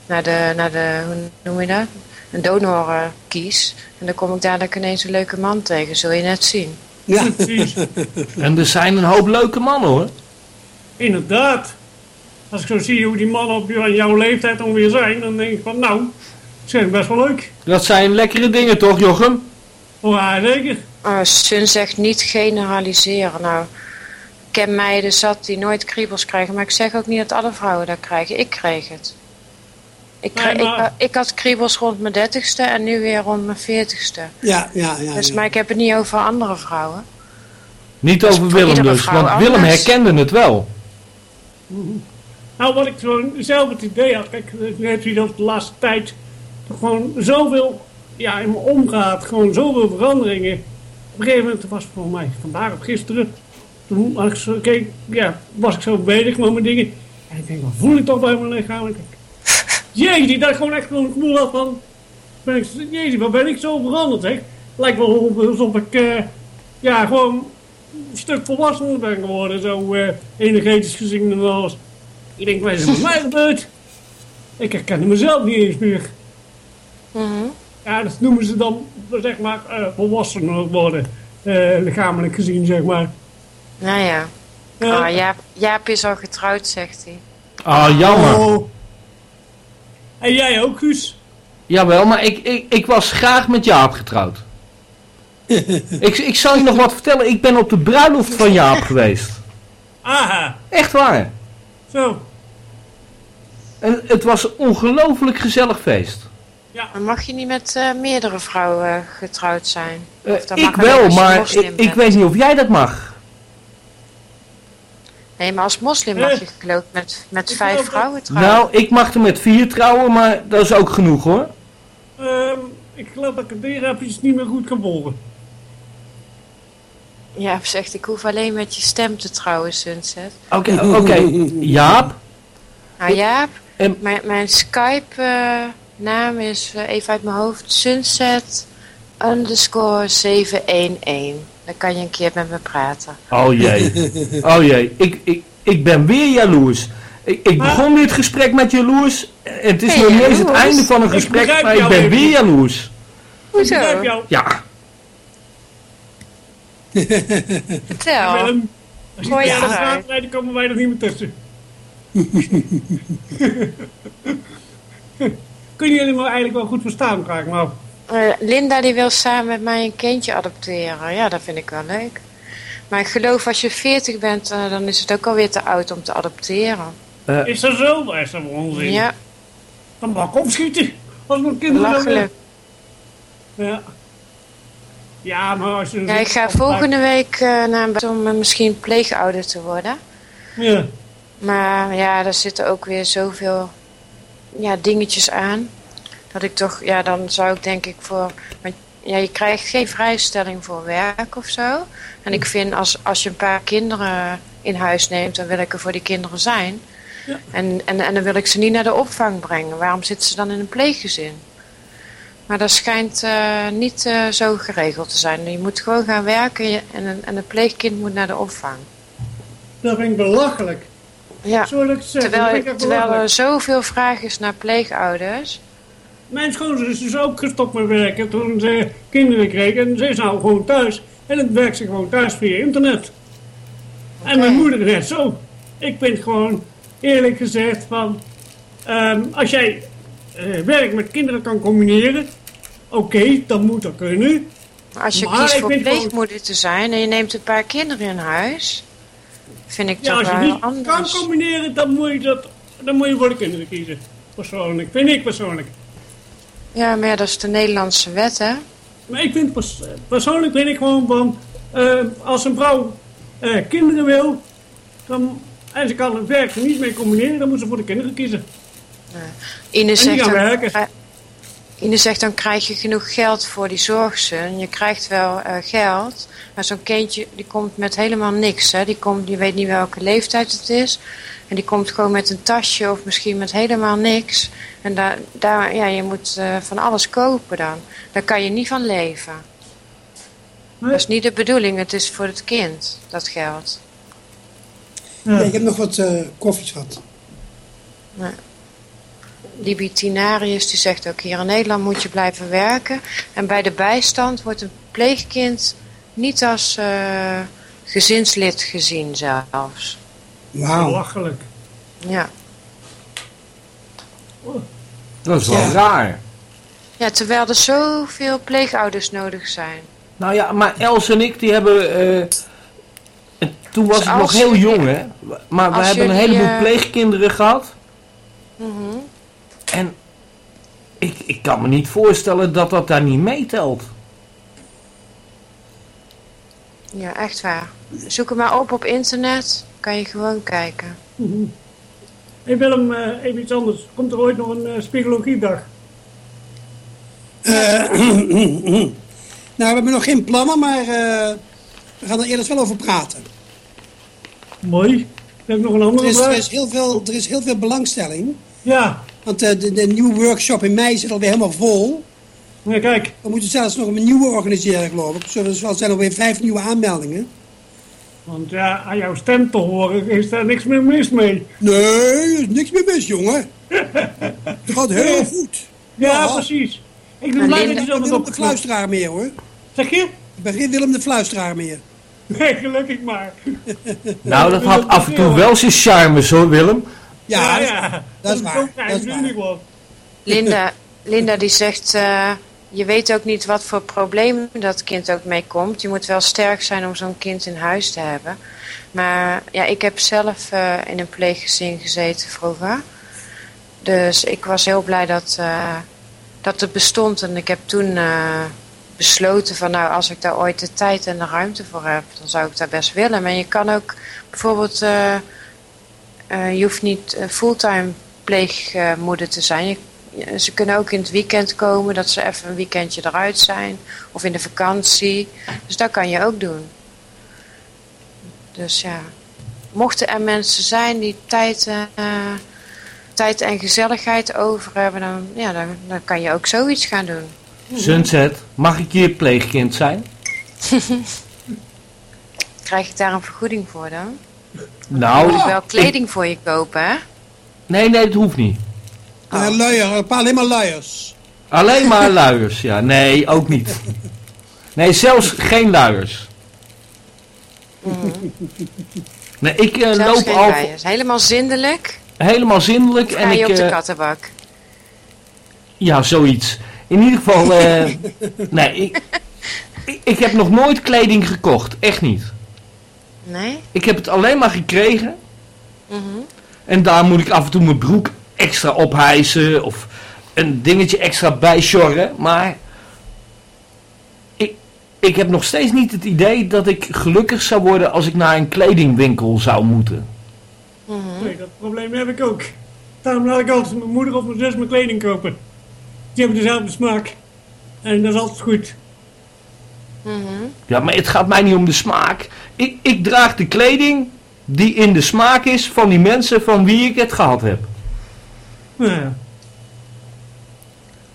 naar, de, naar de, hoe noem je dat? Een donor eh, kies. En dan kom ik dadelijk ineens een leuke man tegen. Zul je net zien. Ja, Precies, En er zijn een hoop leuke mannen hoor. inderdaad. Als ik zo zie hoe die mannen op jou- jouw leeftijd ongeveer zijn, dan denk ik van nou, zijn best wel leuk. Dat zijn lekkere dingen toch, Jochem? Oh ja, zeker. Uh, Sun zegt niet generaliseren. Nou, ik ken meiden zat die nooit kriebels krijgen. Maar ik zeg ook niet dat alle vrouwen dat krijgen. Ik kreeg het. Ik, Nee, kreeg, maar- ik, ik had kriebels rond mijn dertigste en nu weer rond mijn veertigste. ja, ja, ja. Dus, ja. maar ik heb het niet over andere vrouwen. Niet is over Willem dus, want Willem herkende het wel. Nou, wat ik zo zelf het idee had, kijk, net wie dat de laatste tijd gewoon zoveel ja, in me omgaat, gewoon zoveel veranderingen. Op een gegeven moment was het voor mij vandaag of gisteren, toen had ik zo, keek, ja, was ik zo bezig met mijn dingen. En ik denk, wat voel ik toch bij mijn lichaam? Ik denk, Jezus, dat ik gewoon echt gewoon het gevoel had van... Ben ik, jezus, wat ben ik zo veranderd, zeg. Lijkt wel alsof ik, eh, ja, gewoon een stuk volwassener ben geworden, zo eh, energetisch gezien dan was. Ik denk, wat is er met mij gebeurd? Ik herkende mezelf niet eens meer. Mhm. Ja, dat noemen ze dan, zeg maar, eh, volwassener worden. eh, lichamelijk gezien, zeg maar. Nou ja. Ja. Ah, Jaap, Jaap is al getrouwd, zegt hij. Ah, jammer. Oh. En jij ook, Guus? Jawel, maar ik, ik, ik was graag met Jaap getrouwd. ik, ik zal je nog wat vertellen. Ik ben op de bruiloft van Jaap geweest. Aha, Echt waar. zo. En het was een ongelooflijk gezellig feest. Maar mag je niet met eh, meerdere vrouwen eh, getrouwd zijn? Eh, mag ik wel, maar ik, ik weet niet of jij dat mag. Nee, maar als moslim mag je geloof ik met, met Ik vijf dat- vrouwen trouwen. Nou, ik mag er met vier trouwen, maar dat is ook genoeg hoor. Ehm, ik geloof dat ik het weer eventjes niet meer goed kan volgen. Jaap zegt, ik hoef alleen met je stem te trouwen, Sunset. Oké, oké. Jaap. Nou Jaap, En- mijn, mijn Skype-naam is eh, even uit mijn hoofd Sunset underscore 711. Dan kan je een keer met me praten. Oh jee. Oh jee. Ik, ik, ik ben weer jaloers. Ik, ik begon dit gesprek met jaloers. Het is nog niet eens het einde van een Ik gesprek, begrijp maar ik ben weer niet. jaloers. Hoezo? Ik. Ja. Vertel. Willem, als je ja, eruit. gaat rijden, komen wij er niet meer tussen. Kunnen jullie me eigenlijk wel goed verstaan, vraag ik me af. Eh, Linda die wil samen met mij een kindje adopteren. Ja, dat vind ik wel leuk. Maar ik geloof als je 40 bent, eh, dan is het ook alweer te oud om te adopteren. Is dat zo? Dat is dat onzin. Ja, Dan mag ik opschieten. Als mijn kinderen dan willen. Ja. Ja, maar als je... Ja, ik ga volgende week eh, naar een bed om misschien pleegouder te worden. Ja. Maar ja, daar zitten ook weer zoveel ja, dingetjes aan. Dat ik toch, ja, dan zou ik denk ik voor. Ja, je krijgt geen vrijstelling voor werk of zo. En ik vind als, als je een paar kinderen in huis neemt, dan wil ik er voor die kinderen zijn. Ja. En, en, en dan wil ik ze niet naar de opvang brengen. Waarom zitten ze dan in een pleeggezin? Maar dat schijnt eh, niet eh, zo geregeld te zijn. Je moet gewoon gaan werken en en een pleegkind moet naar de opvang. Dat vind ik belachelijk. Ja. Terwijl, er zoveel vraag is naar pleegouders. Mijn schoonzus is dus ook gestopt met werken toen ze kinderen kreeg. En ze is nou gewoon thuis. En dan werkt ze gewoon thuis via internet. En mijn moeder net zo. Ik vind gewoon, eerlijk gezegd, van... ehm, als jij eh, werk met kinderen kan combineren... Oké, dan moet dat kunnen. Maar als je Maar kiest voor pleegmoeder te zijn en je neemt een paar kinderen in huis, vind ik Ja, toch als je niet kan combineren, dan moet, je dat, dan moet je voor de kinderen kiezen. Persoonlijk, vind ik persoonlijk. Ja, maar ja, dat is de Nederlandse wet, hè? Maar ik vind pers- persoonlijk vind ik gewoon van, eh, als een vrouw eh, kinderen wil, dan, en ze kan het werk er niet mee combineren, dan moet ze voor de kinderen kiezen. Ine die zegt, gaan dan, werken. Ine zegt dan krijg je genoeg geld voor die zorgsteun. Je krijgt wel eh, geld, maar zo'n kindje die komt met helemaal niks. Hè? Die, komt, die weet niet welke leeftijd het is. En die komt gewoon met een tasje of misschien met helemaal niks. En daar, daar, ja, je moet eh, van alles kopen dan. Daar kan je niet van leven. Nee. Dat is niet de bedoeling, het is voor het kind, dat geld. Ja, ik heb nog wat eh koffies gehad. Libitinarius die zegt ook hier in Nederland moet je blijven werken. En bij de bijstand wordt een pleegkind niet als eh, gezinslid gezien zelfs. Wauw. Belachelijk. Ja. Dat is wel Ja. raar. ja, terwijl er zoveel pleegouders nodig zijn. Nou ja, maar Els en ik die hebben... eh, en toen was Dus ik nog heel jong hè. Maar we hebben een heleboel eh, pleegkinderen gehad. Mhm. En ik, ik kan me niet voorstellen dat dat daar niet meetelt. Ja, echt waar. Zoek het maar op op internet, kan je gewoon kijken. Hey Willem, eh, even iets anders. Komt er ooit nog een eh, spiegelogiedag? Eh, nou, we hebben nog geen plannen, maar eh, we gaan er eerst wel over praten. Mooi. Heb ik nog een Er andere is, er, vraag? is heel veel, er is heel veel belangstelling. Ja. Want eh, de, de nieuwe workshop in mei zit alweer helemaal vol. Ja, kijk. We moeten zelfs nog een nieuwe organiseren, geloof ik. Zo, er zijn alweer vijf nieuwe aanmeldingen. Want ja, aan jouw stem te horen is daar niks meer mis mee. Nee, er is niks meer mis, jongen. Het gaat heel goed. Ja, Ja. precies. Ik ben Maar blij dat je ben dat Willem de op Fluisteraar meer, hoor. Zeg je? Ik ben geen Willem de Fluisteraar meer. Nee, gelukkig maar. Nou, dat had af en toe wel zijn charmes hoor, Willem. Ja, ja, ja. dat is waar, dat is waar. Linda, Linda die zegt, eh, je weet ook niet wat voor problemen dat kind ook mee komt. Je moet wel sterk zijn om zo'n kind in huis te hebben. Maar ja, ik heb zelf eh, in een pleeggezin gezeten vroeger. Dus ik was heel blij dat, eh, dat het bestond. En ik heb toen eh, besloten van nou, als ik daar ooit de tijd en de ruimte voor heb, dan zou ik dat best willen. Maar je kan ook bijvoorbeeld, eh, eh, je hoeft niet eh, fulltime pleegmoeder te zijn. Je ja, ze kunnen ook in het weekend komen, dat ze even een weekendje eruit zijn. Of in de vakantie. Dus dat kan je ook doen. Dus ja. Mochten er mensen zijn die tijd, eh, tijd en gezelligheid over hebben, dan, ja, dan, dan kan je ook zoiets gaan doen. Sunset, mag ik je pleegkind zijn? Krijg ik daar een vergoeding voor dan? Nou, Moet ik wel ik- kleding voor je kopen, hè? nee, nee, dat hoeft niet. Ja, luier, een paar alleen maar luiers. Alleen maar luiers, ja. Nee, ook niet. Nee, zelfs geen luiers. Nee, ik eh, Zelfs loop geen al luiers. Helemaal zindelijk. helemaal zindelijk Of en ga je ik... op de eh, kattenbak? ja, zoiets. In ieder geval, eh, nee, ik, ik, ik heb nog nooit kleding gekocht. Echt niet. Nee? Ik heb het alleen maar gekregen. Mhm. En daar moet ik af en toe mijn broek extra ophijsen of een dingetje extra bijsjorren. Maar ik, ik heb nog steeds niet het idee dat ik gelukkig zou worden als ik naar een kledingwinkel zou moeten. Mhm. Nee, dat probleem heb ik ook. Daarom laat ik altijd mijn moeder of mijn zus mijn kleding kopen. Die hebben dezelfde smaak. En dat is altijd goed. Mhm. Ja, maar het gaat mij niet om de smaak. Ik, ik draag de kleding die in de smaak is van die mensen van wie ik het gehad heb. Nou ja,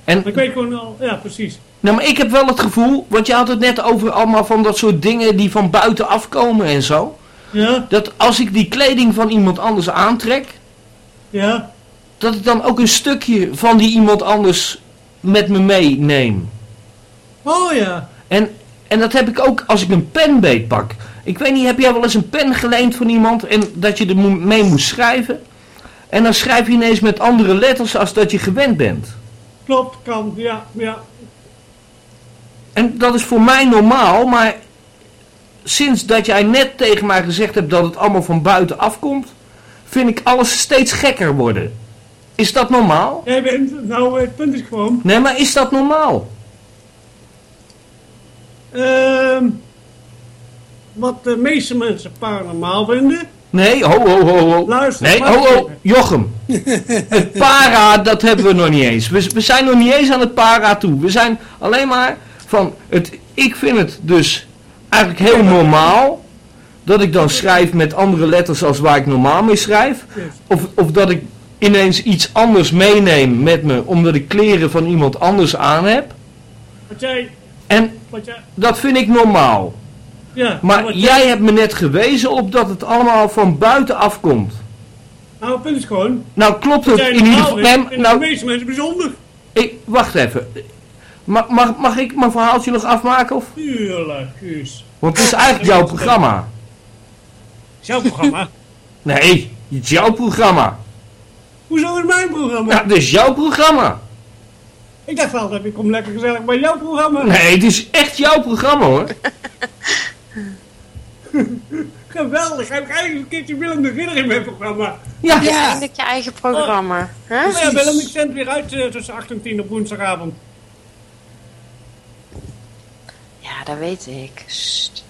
En ik weet gewoon al, ja precies. Nou, maar ik heb wel het gevoel, want je had het net over allemaal van dat soort dingen die van buiten afkomen en zo. Ja, Dat als ik die kleding van iemand anders aantrek, ja, dat ik dan ook een stukje van die iemand anders met me meeneem. oh ja. En, en dat heb ik ook als ik een pen beetpak. Ik weet niet, heb jij wel eens een pen geleend van iemand en dat je er mee moest schrijven? En dan schrijf je ineens met andere letters als dat je gewend bent. Klopt, kan, ja, ja. En dat is voor mij normaal, maar sinds dat jij net tegen mij gezegd hebt dat het allemaal van buiten afkomt, vind ik alles steeds gekker worden. Is dat normaal? Jij bent, nou het punt is gewoon, Nee, maar is dat normaal? Ehm wat de meeste mensen paranormaal vinden. Nee, ho, ho, ho, ho. Luister, Nee, ho, ho. Jochem. Het para, dat hebben we nog niet eens. We, we zijn nog niet eens aan het para toe. We zijn alleen maar van het. Ik vind het dus eigenlijk heel normaal dat ik dan schrijf met andere letters als waar ik normaal mee schrijf. Of, of dat ik ineens iets anders meeneem met me omdat ik kleren van iemand anders aan heb. Wat jij, En dat vind ik normaal. ja. Maar jij hebt me net gewezen op dat het allemaal van buiten afkomt. Nou het punt is gewoon, Nou klopt het in ieder geval. nou, de meeste mensen bijzonder. ik, wacht even. Mag, mag, mag ik mijn verhaaltje nog afmaken? Of? Tuurlijk, Guus. Want het is eigenlijk jouw programma. Jouw programma. Nee, het is jouw programma. Hoezo is mijn programma? Ja, het is jouw programma. Ik dacht altijd, ik kom lekker gezellig bij jouw programma. Nee, het is echt jouw programma hoor. Geweldig, heb ik eigenlijk een keertje Willem de Ridder in mijn programma. Ja, Ja, eindelijk je eigen programma. Hè? Oh ja, Willem, ik zend weer uit eh, tussen 8 en 10 op woensdagavond. Ja, dat weet ik. Sst.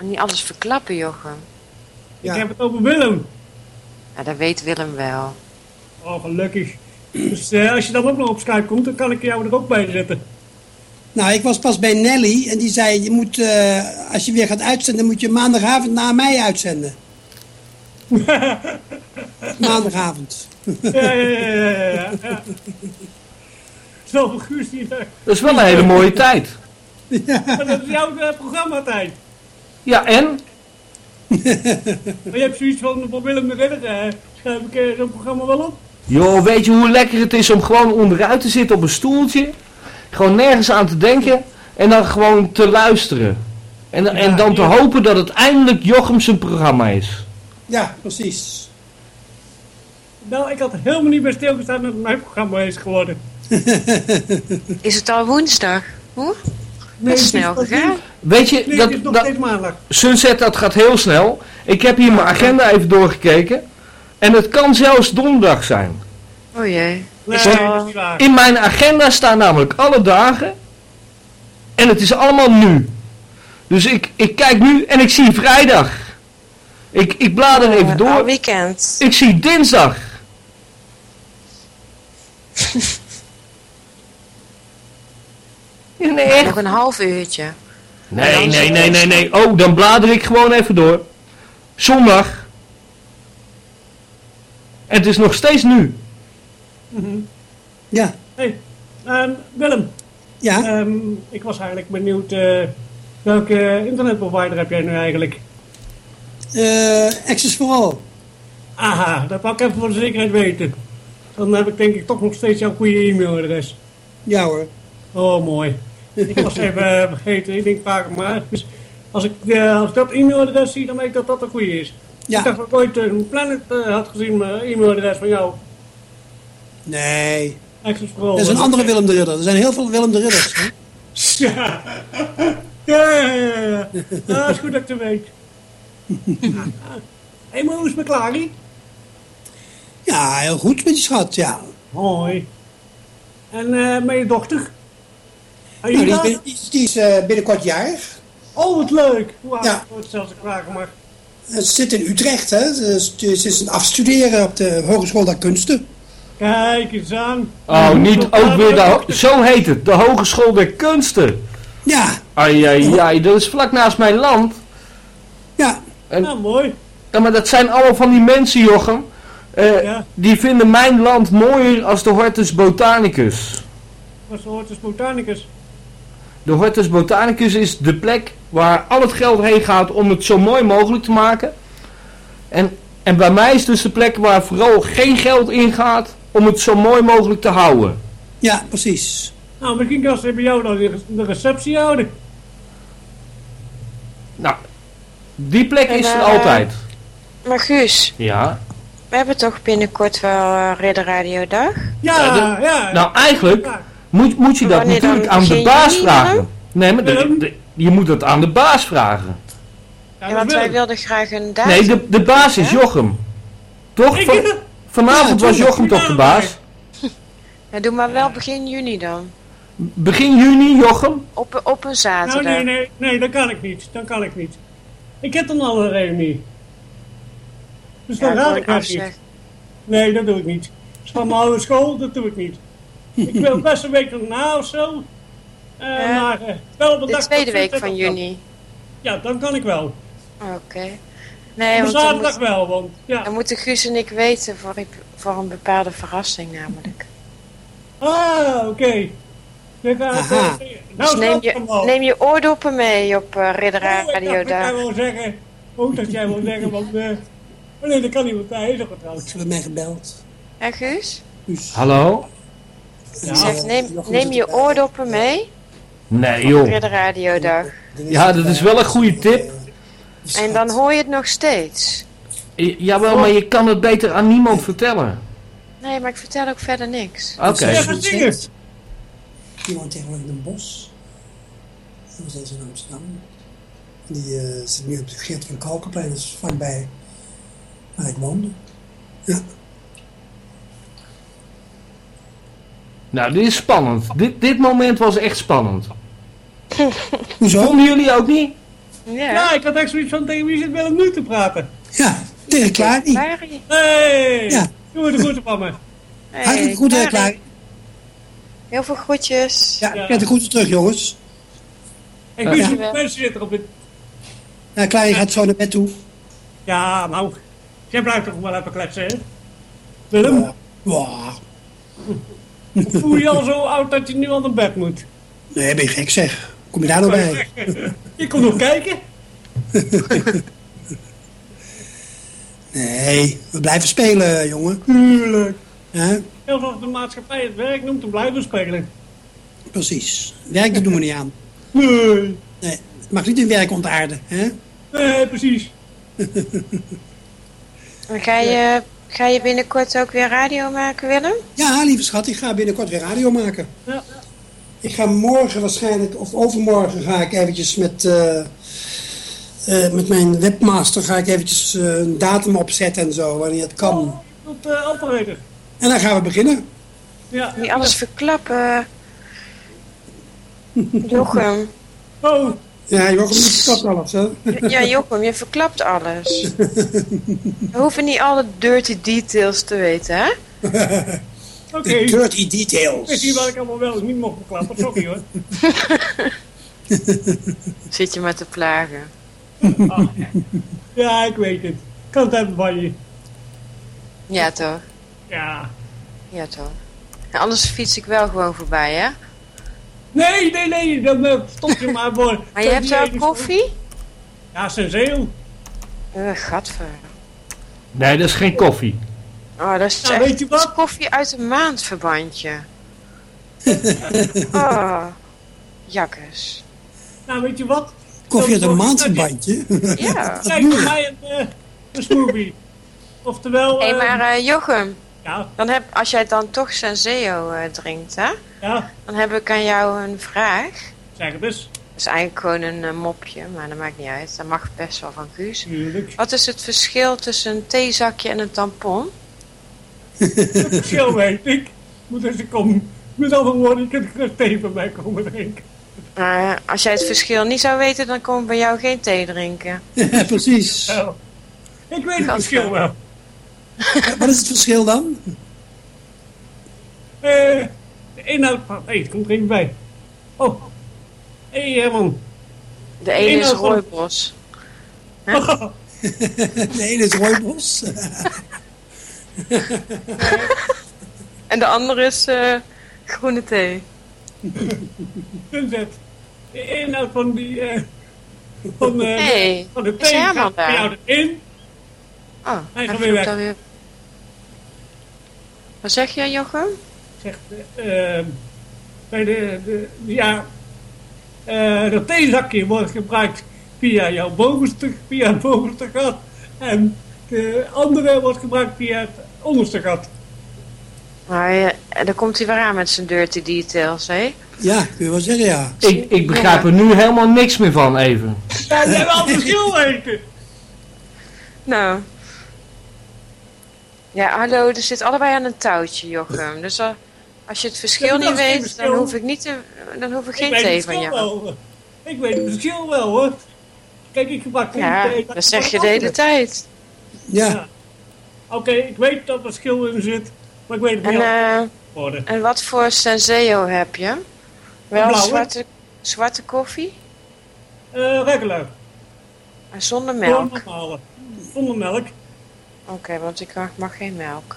Niet alles verklappen, Jochem. Ja. Ik heb het over Willem. Ja, dat weet Willem wel. Oh, gelukkig. Dus eh, als je dan ook nog op Skype komt, dan kan ik jou er ook bij zetten. Nou, ik was pas bij Nelly en die zei, je moet, eh, als je weer gaat uitzenden, moet je maandagavond na mij uitzenden. Maandagavond. Ja, ja, ja, ja, ja, ja. Zo, Guus, die, eh, Dat is wel een hele mooie tijd. maar dat is jouw uh, programmatijd. Ja, en? Maar je hebt zoiets van, Willem de Ridder, eh, schrijf ik zo'n programma wel op? Joh, weet je hoe lekker het is om gewoon onderuit te zitten op een stoeltje? Gewoon nergens aan te denken en dan gewoon te luisteren. En, en dan te hopen dat het eindelijk Jochem zijn programma is. Ja, precies. Nou, ik had helemaal niet bij stilgestaan dat het mijn programma is geworden. Is het al woensdag? Hoe? Nee, Dat is het snel nog gegaan. niet- Weet je, Nee, dat, het is nog dat, maandag. Sunset dat gaat heel snel. Ik heb hier mijn agenda even doorgekeken. En het kan zelfs donderdag zijn. Oh jee. Nee. In mijn agenda staan namelijk alle dagen. En het is allemaal nu. Dus ik, ik kijk nu en ik zie vrijdag. Ik, ik blader even Al door. weekend. Ik zie dinsdag. Nee, echt? Nog een half uurtje. Nee, nee, nee, nee, nee. Oh, dan blader ik gewoon even door. Zondag. En het is nog steeds nu. Mhm. Ja. Hey, ehm, Willem. Ja? Ehm, ik was eigenlijk benieuwd, eh, welke internetprovider heb jij nu eigenlijk? Eh Access for All. Aha, dat wou ik even voor de zekerheid weten. Dan heb ik denk ik toch nog steeds jouw goede e-mailadres. Ja hoor. Oh, mooi. Ik was even eh, vergeten, ik denk vaak maar. Dus als ik, eh, als ik dat e-mailadres zie, dan weet ik dat dat een goede is. Ja. Ik dacht dat ik ooit een Planet eh, had gezien, mijn e-mailadres van jou. Nee. Dat is een andere Willem de Ridder. Er zijn heel veel Willem de Ridders. Hè? Ja. Ja, ja, ja, is goed dat ik het weet. Hé, hey, maar hoe is het? Ja, heel goed met je schat, ja. Hoi. En eh met je dochter? Nou, die is, die is, eh, binnenkort jarig. Oh, wat leuk. Hoe oud Ja. wordt zelfs vragen mag. Ze zit in Utrecht, hè. Ze is, het afstuderen op de Hogeschool der Kunsten. Kijk eens aan. Oh, niet ook weer het de... Zo heet het. De Hogeschool der Kunsten. Ja, Ai, ai, ai. Dat is vlak naast mijn land. ja. En, Ja, mooi. ja, maar dat zijn allemaal van die mensen, Jochem. eh, Ja. Die vinden mijn land mooier als de Hortus Botanicus. Wat hoort is botanicus. De Hortus Botanicus is de plek waar al het geld heen gaat om het zo mooi mogelijk te maken. En, en bij mij is dus de plek waar vooral geen geld in gaat om het zo mooi mogelijk te houden. Ja, precies. Nou, misschien kan ze bij jou dan de receptie houden. Nou, die plek En, is er eh, altijd. Maar Guus, Ja. we hebben toch binnenkort wel uh, Ridder Radio Dag? Ja, Ja, ja. Nou, eigenlijk Ja. Moet, moet je dat Wanneer dan? natuurlijk aan de baas vragen. dan? Nee, maar de- je moet het aan de baas vragen. Ja, Ja, want dat wij wil ik. wilden graag een datum. Nee, de, de baas is? Jochem. Toch? Ik- Van- vanavond Ja, was. Jochem toch de baas? Ja, doe maar wel begin juni dan. Begin juni, Jochem? Op, op een Nou, zaterdag. nee, nee, nee, dat kan ik niet. Dat kan ik niet. Ik heb dan al een reunie. Dus Ja, dan raad gewoon ik dat niet. Nee, dat doe ik niet. Dus van mijn oude school, dat doe ik niet. Ik wil best een week erna of zo. Eh. Maar eh, wel op de De dag tweede week van juni. Ja, dan kan ik wel. Oké. Nee, want zaterdag moet- wel, want ja. dan moeten Guus en ik weten voor, een- voor een bepaalde verrassing namelijk. Ah, oké. Aha. Nou, Dus neem je, neem je oordoppen mee op eh Ridder Oh, ik dacht wil zeggen. Ook dat jij wil zeggen, want... eh oh nee, dat kan niet, want hij is al getrouwd. Ze hebben mij gebeld. En Guus? Dus, Hallo? Die Ja. zegt, neem, neem je oordoppen mee Nee, joh. Ridder Radio Dag. Ja, dat is wel een goede tip. En dan hoor je het nog steeds. Jawel, maar je kan het beter aan niemand vertellen. Nee, maar ik vertel ook verder niks. Oké. Ga zingen. Iemand tegenwoordig in een bos. Dat was deze in Amsterdam. Die eh, zit nu op de Geert van Kalkenplein, dat is vlakbij waar ik woonde. Ja. Nou, dit is spannend. Dit, dit moment was echt spannend. Hoezo? Vonden jullie ook niet? Ja. Ja, ik had echt zoiets van tegen wie zit Willem nu te praten. Ja, tegen Klaar. Clary. Hey, Ja. doe de groeten van me. Hey, Hartelijk Clary. Klaar. Heel veel groetjes. Ja, Ja. de groeten terug, jongens. En Ja. hoeveel mensen zitten er op dit... Ja, Klaar, je gaat zo naar bed toe. Ja, nou, Jij blijft toch wel even kletsen, hè? Willem, Wow. voel je al zo oud dat je nu al naar bed moet? Nee, ben je gek zeg. Kom je daar nou bij? Je komt nog kijken. Nee, we blijven spelen, jongen. Tuurlijk. Ja, Heel veel de maatschappij het werk noemt, dan blijven spelen. precies. Werk, dat doen we niet aan. Nee. Nee, het mag niet in werk ontaarden, hè? Nee, precies. En Ga je, ga je binnenkort ook weer radio maken, Willem? Ja, lieve schat, ik ga binnenkort weer radio maken. Ja. Ik ga morgen waarschijnlijk, of overmorgen ga ik eventjes met, eh, eh, met mijn webmaster ga ik eventjes eh, een datum opzetten en zo, wanneer het kan. Tot uh, operator. En dan gaan we beginnen. Ja. Niet alles verklappen. Jochem. Oh, Ja, je wordt niet verklapt alles, hè? Ja, Jochem, je verklapt alles. We hoeven niet alle dirty details te weten, hè? oké. Dirty Ik zie details. wat ik allemaal wel en niet mocht verklappen. Sorry hoor. Zit je maar te plagen. Ah, ja, ik weet het. Kan het hebben van je. Ja, toch? Ja. Ja, toch? En anders fiets ik wel gewoon voorbij, hè? Nee, nee, nee. Dan stop je maar voor. Maar je hebt wel koffie? Ja, senseel. Eh, gadver. Nee, dat is geen koffie. Oh, dat is Nou, echt weet je dat is wat? koffie uit een maandverbandje. oh, jakkes. Nou, weet je wat? Koffie uit een maandverbandje. Ja. Kijk voor mij een, eh, een smoothie. Oftewel, Hé, eh, maar eh, Jochem, ja, dan heb, als jij dan toch Senseo eh, drinkt, hè? ja, Dan heb ik aan jou een vraag. zeg het eens. Dat is eigenlijk gewoon een eh, mopje, maar dat maakt niet uit. Dat mag best wel van Guus. Tuurlijk. Wat is het verschil tussen een theezakje en een tampon? Het verschil weet ik. Moet eens komen. Met andere woorden, je kunt er thee bij mij komen drinken. Nou, als jij het verschil niet zou weten, dan kom ik bij jou geen thee drinken. Ja, precies. Ik weet het verschil wel. Wat is het verschil dan? Eh, de inhoud van... Hé, het komt er even bij. Oh. Hé, hey, Herman. De ene is van- rooibos. De ene is rooibos. En de andere is eh, groene thee. Sunset. De inhoud van die... eh van, eh, Hey, van de is thee Herman gaat bij daar? jou erin. Oh, Hij gaat weer weg. Dan. Wat zeg je, Jochem? Zegt, eh, eh, bij de, de ja, eh dat theezakje wordt gebruikt via jouw bovenste, via het bovenste gat. En de andere wordt gebruikt via het onderste gat. Nou, ja, daar komt hij weer aan met zijn dirty details, hè? Ja, kun je wel zeggen, ja. Ik, ik begrijp er nu helemaal niks meer van, even. Ja, jij wel het verschil weten. Nou. Ja, hallo, er zit allebei aan een touwtje, Jochem. Dus eh, als je het verschil niet dat weet, verschil. dan hoef ik, niet te, dan hoef ik Ik geen thee van jou. wel. Ik weet het verschil wel hoor. Kijk, ik gebruik geen Ja, thee. dat zeg je de hele tijd. Ja, Oké, ik weet dat er verschil in zit. Maar ik weet het En, niet eh, worden. en wat voor Senseo heb je? Wel zwarte, zwarte koffie Eh regular. en zonder melk. normale. Zonder melk. Oké, want ik mag, geen melk.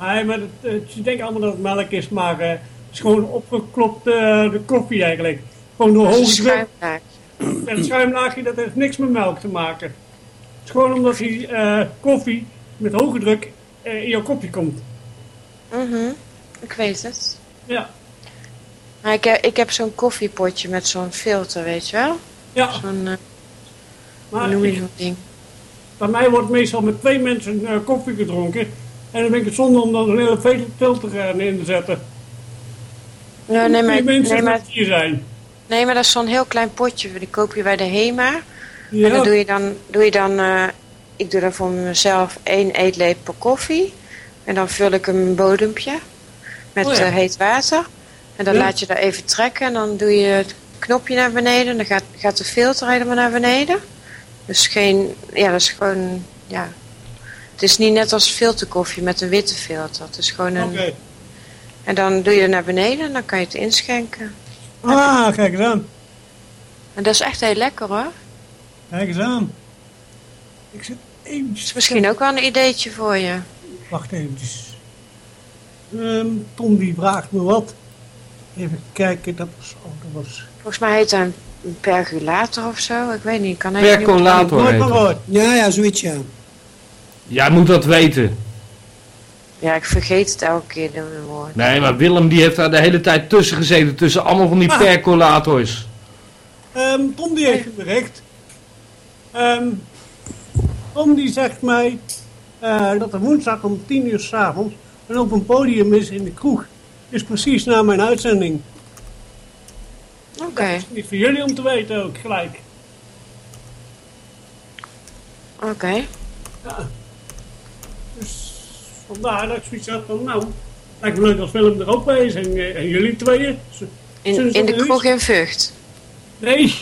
Nee, maar het, je denkt allemaal dat het melk is, maar eh, het is gewoon opgeklopt eh, de koffie eigenlijk. Gewoon door hoge druk. het schuimlaagje, dat heeft niks met melk te maken. Het is gewoon omdat die eh, koffie met hoge druk in jouw kopje komt. Mhm, ik weet het. Ja, Maar ik heb, ik heb zo'n koffiepotje met zo'n filter, weet je wel? ja. Zo'n, Maar noem je zo'n ding? Bij mij wordt meestal met twee mensen eh, koffie gedronken. En dan vind ik het zonde om dan een hele filter eh, in te zetten. Nou, nee, maar, mensen nee, maar, hier zijn. nee, maar dat is zo'n heel klein potje. Die koop je bij de HEMA. Ja, En dan doe je dan, doe je dan eh, ik doe dan voor mezelf één eetlepel koffie. En dan vul ik een bodempje met Oh ja. eh, heet water. En dan Ja. laat je dat even trekken. En dan doe je het knopje naar beneden. En dan gaat, gaat de filter helemaal naar beneden. Dus geen, ja, dat is gewoon, ja. Het is niet net als filterkoffie met een witte filter. Het is gewoon een, en dan doe je het naar beneden en dan kan je het inschenken. Ah, kijk eens aan. En dat is echt heel lekker hoor. Kijk eens aan. Ik zit eventjes Misschien ook wel een ideetje voor je. Wacht eventjes. Ehm, Tom die vraagt me wat. Even kijken, dat was... Oh, dat was... Volgens mij heet dat een perculator of zo. Ik weet niet. Kan Percolator. Ja, ja, zoiets ja. Jij moet dat weten. Ja, ik vergeet het elke keer door een woord. Nee, maar Willem die heeft daar de hele tijd tussen gezeten. Tussen allemaal van die Ah. percolators. Ehm, Tom die heeft een bericht. Ehm, Tom die zegt mij eh, dat er woensdag om 10 uur s'avonds een open podium is in de kroeg. Dus precies na mijn uitzending. Oké, Niet voor jullie om te weten ook, gelijk. oké. Dus vandaar dat ik zoiets had van, nou, lijkt me leuk als Willem er ook bij is en, eh, en jullie tweeën. In, de kroeg in Vught. Nee,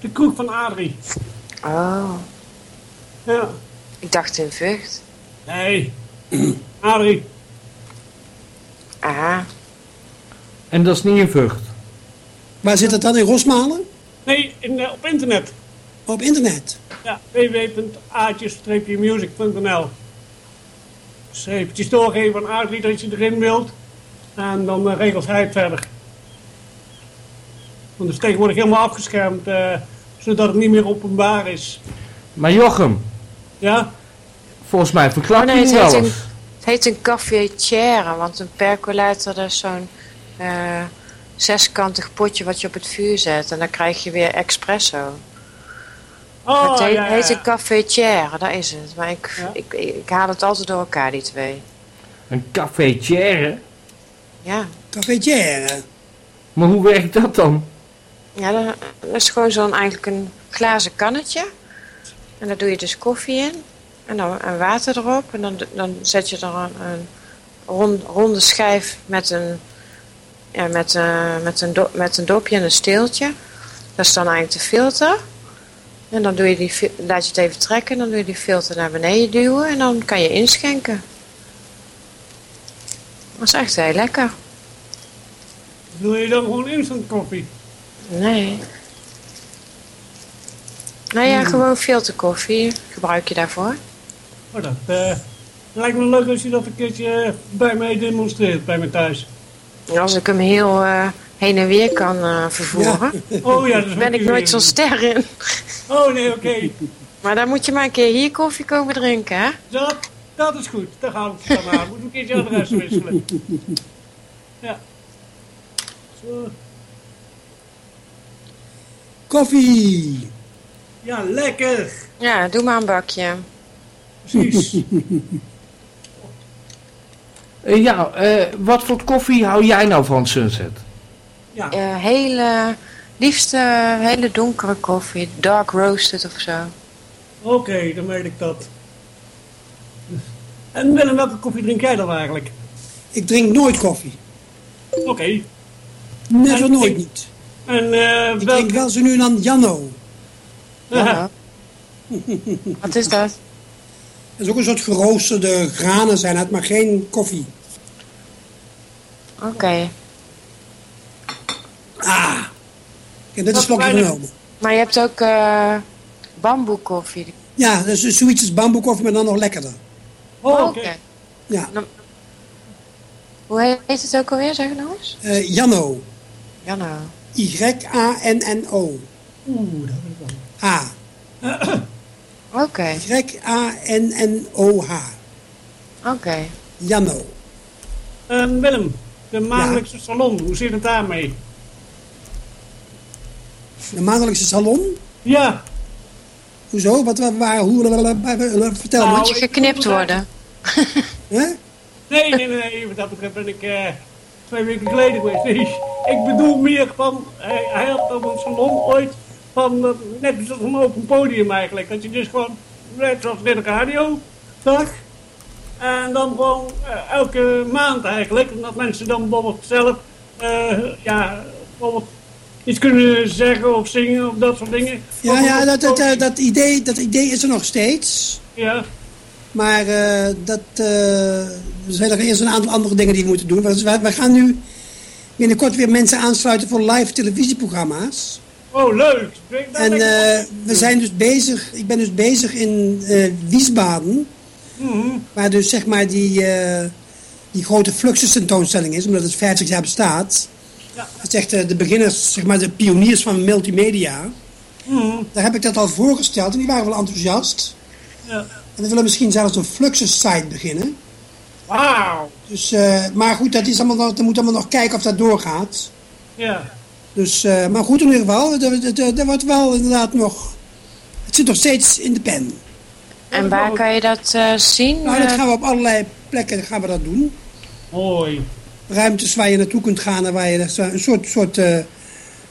de kroeg van Adrie. Oh, Ja, ik dacht in Vught. nee, Adrie. Ah, En dat is niet in Vught. Waar zit het dan in Rosmalen? Nee, in, eh, op internet. Op internet. Ja, www.aatjes-music.nl Dus eventjes doorgeven aan Adrie dat je erin wilt. En dan eh, regelt hij het verder. Want het is tegenwoordig helemaal afgeschermd, eh, zodat het niet meer openbaar is. Maar Jochem, Ja? volgens mij verklap Oh, nee, je het het heet een cafetière, want een percolator dat is zo'n eh, zeskantig potje wat je op het vuur zet. En dan krijg je weer espresso. Oh, het heet, ja, ja, heet ja. een cafetière, dat is het. Maar ik, Ja. ik, ik, ik haal het altijd door elkaar, die twee. Een cafetière? Ja, Cafetière. Maar hoe werkt dat dan? ja dat, dat is gewoon zo'n eigenlijk een glazen kannetje. En daar doe je dus koffie in. En dan en water erop. En dan, dan zet je er een, een rond- ronde schijf met een, ja, met, eh, met, een do- met een dopje en een steeltje. Dat is dan eigenlijk de filter. En dan doe je die, laat je het even trekken. En dan doe je die filter naar beneden duwen. En dan kan je inschenken. Dat is echt heel lekker. Wil je dan gewoon instant koffie? Nee. Nou ja, gewoon filterkoffie gebruik je daarvoor. Oh, dat eh, lijkt me leuk als je dat een keertje eh, bij mij demonstreert, bij mij thuis. Als ik hem heel eh, heen en weer kan eh, vervoeren, Oh ja, dat is ben ik nooit zo'n ster in. Oh nee, oké. Maar dan moet je maar een keer hier koffie komen drinken, hè? Dat, dat is goed. Daar gaan we het dan aan. Moeten we een keertje adres wisselen. Ja. Zo. Koffie. Ja, lekker. Ja, doe maar een bakje. Precies. Eh, ja, eh, wat voor koffie hou jij nou van Sunset? Ja. Eh, hele, liefst hele donkere koffie, dark roasted of zo. Oké, dan weet ik dat. En Willem, welke koffie drink jij dan eigenlijk? Ik drink nooit koffie. Oké. Never En nooit ik- niet. En eh Ik drink welke... wel zo nu en dan Janno. Ja. Wat is dat? Dat is ook een soort geroosterde granen zijn het, maar geen koffie. Oké. Ah. Ik heb net een Wat slokje genomen. Maar je hebt ook eh bamboekoffie. Ja, dus zoiets als bamboekoffie, maar dan nog lekkerder. Oh, Oké. oké. Ja, Hoe heet het ook alweer, zeg nog eens? eh Janno. Ja, nou. Y-A-N-N-O. Oeh, dat weet ik wel. H. Oké, Y-A-N-N-O-H. oké. Janno. En Willem, de maandelijkse salon, hoe zit het daarmee? De maandelijkse salon. Ja, Hoezo? Wat, waar, waar hoe, vertel Nou, me. Moet je geknipt worden? Hè? nee, nee, nee, wat dat betreft ben ik eh, twee weken geleden geweest. Ik bedoel meer van, hij, hij had op een salon ooit van, eh, net zoals een open podium eigenlijk. Dat je dus gewoon, net zoals de radio, zag. En dan gewoon eh, elke maand eigenlijk, en dat mensen dan bijvoorbeeld zelf, eh, ja, bijvoorbeeld iets kunnen zeggen of zingen of dat soort dingen. Ja, ja dat, dat, dat, idee, dat idee is er nog steeds. Ja, Maar dat, er zijn nog eerst een aantal andere dingen die we moeten doen. Wij, wij gaan nu binnenkort weer mensen aansluiten voor live televisieprogramma's. Oh, leuk. Dat En eh, we zijn dus bezig, ik ben dus bezig in eh, Wiesbaden, Mhm. waar dus zeg maar die, eh, die grote Fluxus tentoonstelling is, omdat het 50 jaar bestaat. Ja. Dat is echt eh, de beginners, zeg maar de pioniers van multimedia. Mhm. Daar heb ik dat al voorgesteld en die waren wel enthousiast. Ja. En we willen misschien zelfs een Fluxus-site beginnen. Wauw. Dus, maar goed, dat is allemaal nog, we moeten allemaal nog kijken of dat doorgaat. Ja. Dus, eh, maar goed in ieder geval, dat, dat, dat, dat wordt wel inderdaad nog... Het zit nog steeds in de pen. En waar kan je dat eh, zien? Nou, dat Eh, gaan we op allerlei plekken gaan we dat doen. Mooi. Ruimtes waar je naartoe kunt gaan en waar je een soort, soort eh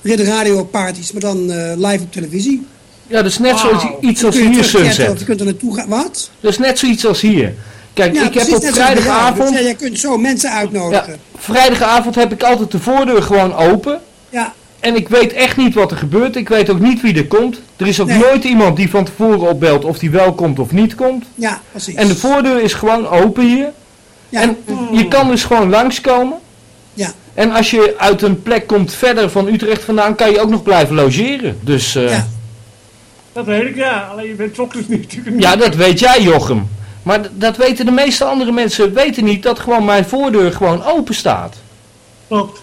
ridder radio parties, maar dan eh, live op televisie. Ja, dat is net Wauw. zoals iets Dan als hier, Sunset. Je kunt er naartoe gaan. Wat? Dat is net zoiets als hier. Kijk, Ja, ik heb op vrijdagavond... Dus, ja, je kunt zo mensen Ja, uitnodigen. vrijdagavond heb ik altijd de voordeur gewoon open. Ja, En ik weet echt niet wat er gebeurt. Ik weet ook niet wie er komt. Er is ook Nee. nooit iemand die van tevoren opbelt of die wel komt of niet komt. ja, precies. En de voordeur is gewoon open hier. ja, En je kan dus gewoon langskomen. ja, En als je uit een plek komt verder van Utrecht vandaan, kan je ook nog blijven logeren. Dus eh, ja. ja. Dat weet ik, ja. Alleen je bent 's ochtends niet natuurlijk niet. dat weet jij Jochem. Maar dat weten de meeste andere mensen weten niet dat gewoon mijn voordeur gewoon open staat. Klopt.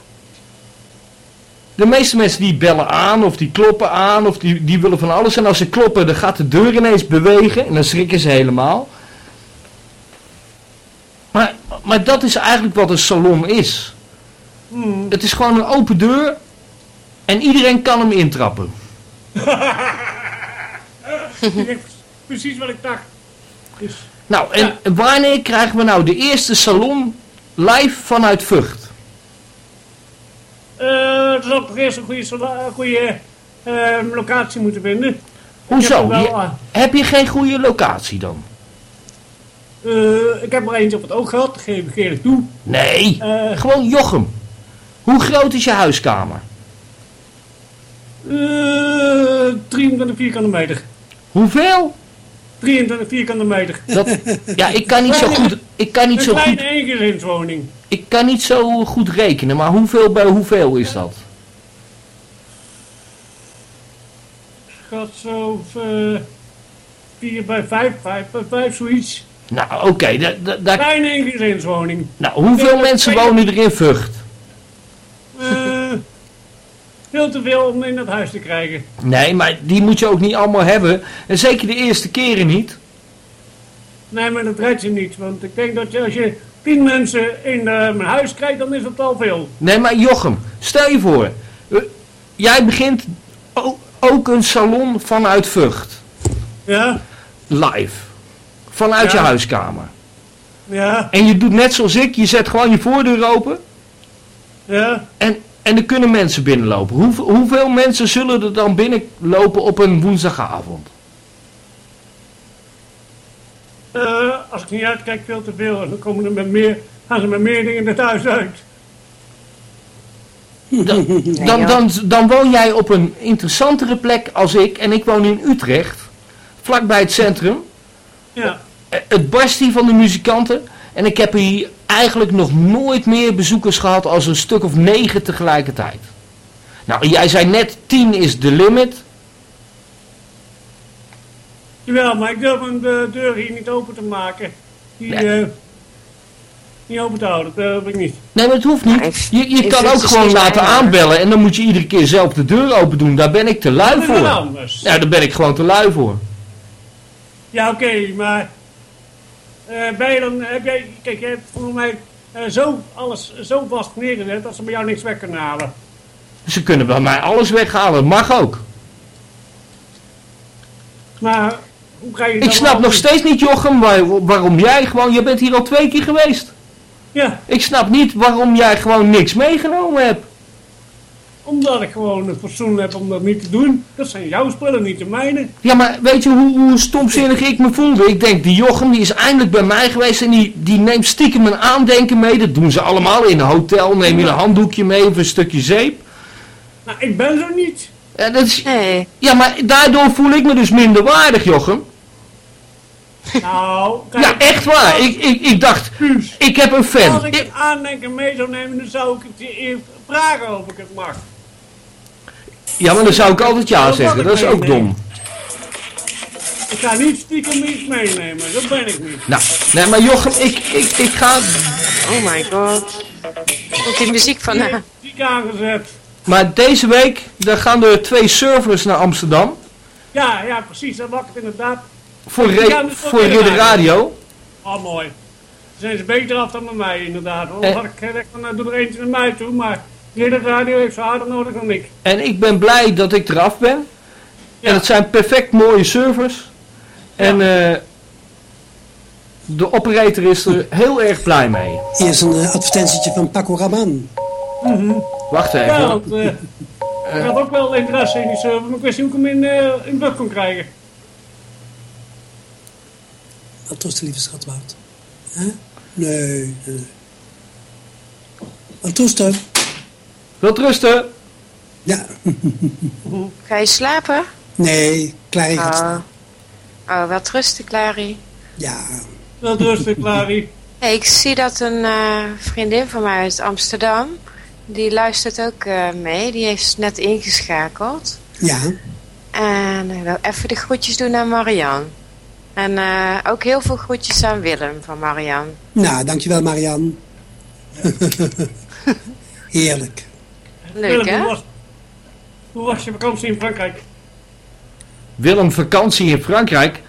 De meeste mensen die bellen aan of die kloppen aan of die, die willen van alles. En als ze kloppen, dan gaat de deur ineens bewegen en dan schrikken ze helemaal. Maar, maar dat is eigenlijk wat een salon is. Hmm. Het is gewoon een open deur en iedereen kan hem intrappen. Precies wat ik dacht. Dus, Nou, en wanneer krijgen we nou de eerste salon live vanuit Vught? Eh er zal toch eerst een goede, sala- een goede eh, locatie moeten vinden. Ik Hoezo? heb wel, Je- eh, heb je geen goede locatie dan? eh, ik heb er eentje op het oog gehad, dat geef ik eerlijk toe. Nee, Eh, gewoon Jochem. Hoe groot is je huiskamer? eh 23 vierkante meter. Hoeveel? 23 vierkante meter. Dat, ja, ik kan niet zo goed, ik kan niet Een zo kleine goed, eengezinswoning. Ik kan niet zo goed rekenen, maar hoeveel bij hoeveel is dat? Schat zo eh 4 bij 5, 5 bij 5, zoiets. Nou, oké, da- da- da- Kleine eengezinswoning. nou, hoeveel mensen wonen er in Vught? Eh, veel te veel om in dat huis te krijgen. Nee, maar die moet je ook niet allemaal hebben. En zeker de eerste keren niet. Nee, maar dat redt je niet. Want ik denk dat je, als je 10 mensen in eh, mijn huis krijgt, dan is dat al veel. Nee, maar Jochem, stel je voor. eh, Jij begint ook een salon vanuit Vught. Ja, Live. Vanuit Ja. je huiskamer. ja, En je doet net zoals ik, je zet gewoon je voordeur open. ja. En, en er kunnen mensen binnenlopen. Hoeveel, hoeveel mensen zullen er dan binnenlopen op een woensdagavond? Eh, als ik niet uitkijk, veel te veel. En dan komen er met meer, gaan ze met meer dingen het huis uit. Dan, dan, dan, dan woon jij op een interessantere plek als ik. En ik woon in Utrecht. Vlakbij het centrum. Ja, Eh, Het barst hier van de muzikanten. En ik heb hier eigenlijk nog nooit meer bezoekers gehad als een stuk of negen tegelijkertijd. Nou, jij zei net 10 is de limit. Jawel, maar ik durf mijn de deur hier niet open te maken. Die, Nee. eh, niet open te houden, dat durf ik niet. Nee, maar het hoeft niet. Je, je kan ook gewoon laten aanbellen. En dan moet je iedere keer zelf de deur open doen. Daar ben ik te lui Dat is wat voor. anders. Ja, daar ben ik gewoon te lui voor. Ja, oké, maar eh, ben je dan, heb jij, kijk, je hebt volgens mij eh, zo alles zo vast neergezet dat ze bij jou niks weg kunnen halen. Ze kunnen bij mij alles weghalen. Mag ook. Maar hoe ga je Ik dan snap nog steeds niet, Jochem, waar- waarom jij gewoon... Je bent hier al twee keer geweest. Ja, Ik snap niet waarom jij gewoon niks meegenomen hebt. omdat ik gewoon het fatsoen heb om dat niet te doen. Dat zijn jouw spullen, niet de mijne. Ja, maar weet je hoe, hoe stomzinnig ik me voelde? Ik denk, die Jochem die is eindelijk bij mij geweest en die, die neemt stiekem een aandenken mee. Dat doen ze allemaal in een hotel. Neem je een handdoekje mee of een stukje zeep. Nou, ik ben zo niet. Ja, dat is, Nee. ja, maar daardoor voel ik me dus minder waardig, Jochem. Nou, kijk, Ja, echt waar. Ik, ik, ik dacht, Guus, ik heb een Als fan. ik het aandenken mee zou nemen, dan zou ik het vragen of ik het mag. Ja, maar dan zou ik altijd ja zeggen. Dat is ook dom. Ik ga niet stiekem iets meenemen, dat ben ik niet. Nou, nee, maar Jochem, ik, ik, ik ga... Oh my god. Komt die muziek van... Die ziek aangezet. Maar deze week, dan gaan er twee servers naar Amsterdam. Ja, ja, precies, dat mag het inderdaad. Voor, de Ridder Radio. Oh, mooi. Dan zijn ze beter af dan bij mij, inderdaad. Want Eh. had ik gezegd van, nou, doe er eentje naar mij toe, maar Ridder Radio heeft ze harder nodig dan ik. En ik ben blij dat ik eraf ben. Ja. En het zijn perfect mooie servers. En eh, de operator is er heel erg blij mee. Hier is een eh, advertentietje van Paco Rabanne. Wacht even. Ja, want eh, ik had ook wel interesse in die server, maar ik wist niet hoe ik hem in, eh in bug kon krijgen. Wat was de lieve schat? Nee, nee. nee. Wat? Wilt rusten? Ja. Ga je slapen? Nee, Clary gaat Oh. staan. Oh, wat rustig, Clary. Ja. Dat rustig, Clary. Hey, ik zie dat een eh, vriendin van mij uit Amsterdam, die luistert ook eh, mee. Die heeft net ingeschakeld. Ja. En ik wil even de groetjes doen aan Marian. En eh, ook heel veel groetjes aan Willem van Marian. Nou, dankjewel Marianne. Heerlijk. Leuk, Willem, hè? Hoe was, hoe was je vakantie in Frankrijk? Willem vakantie in Frankrijk.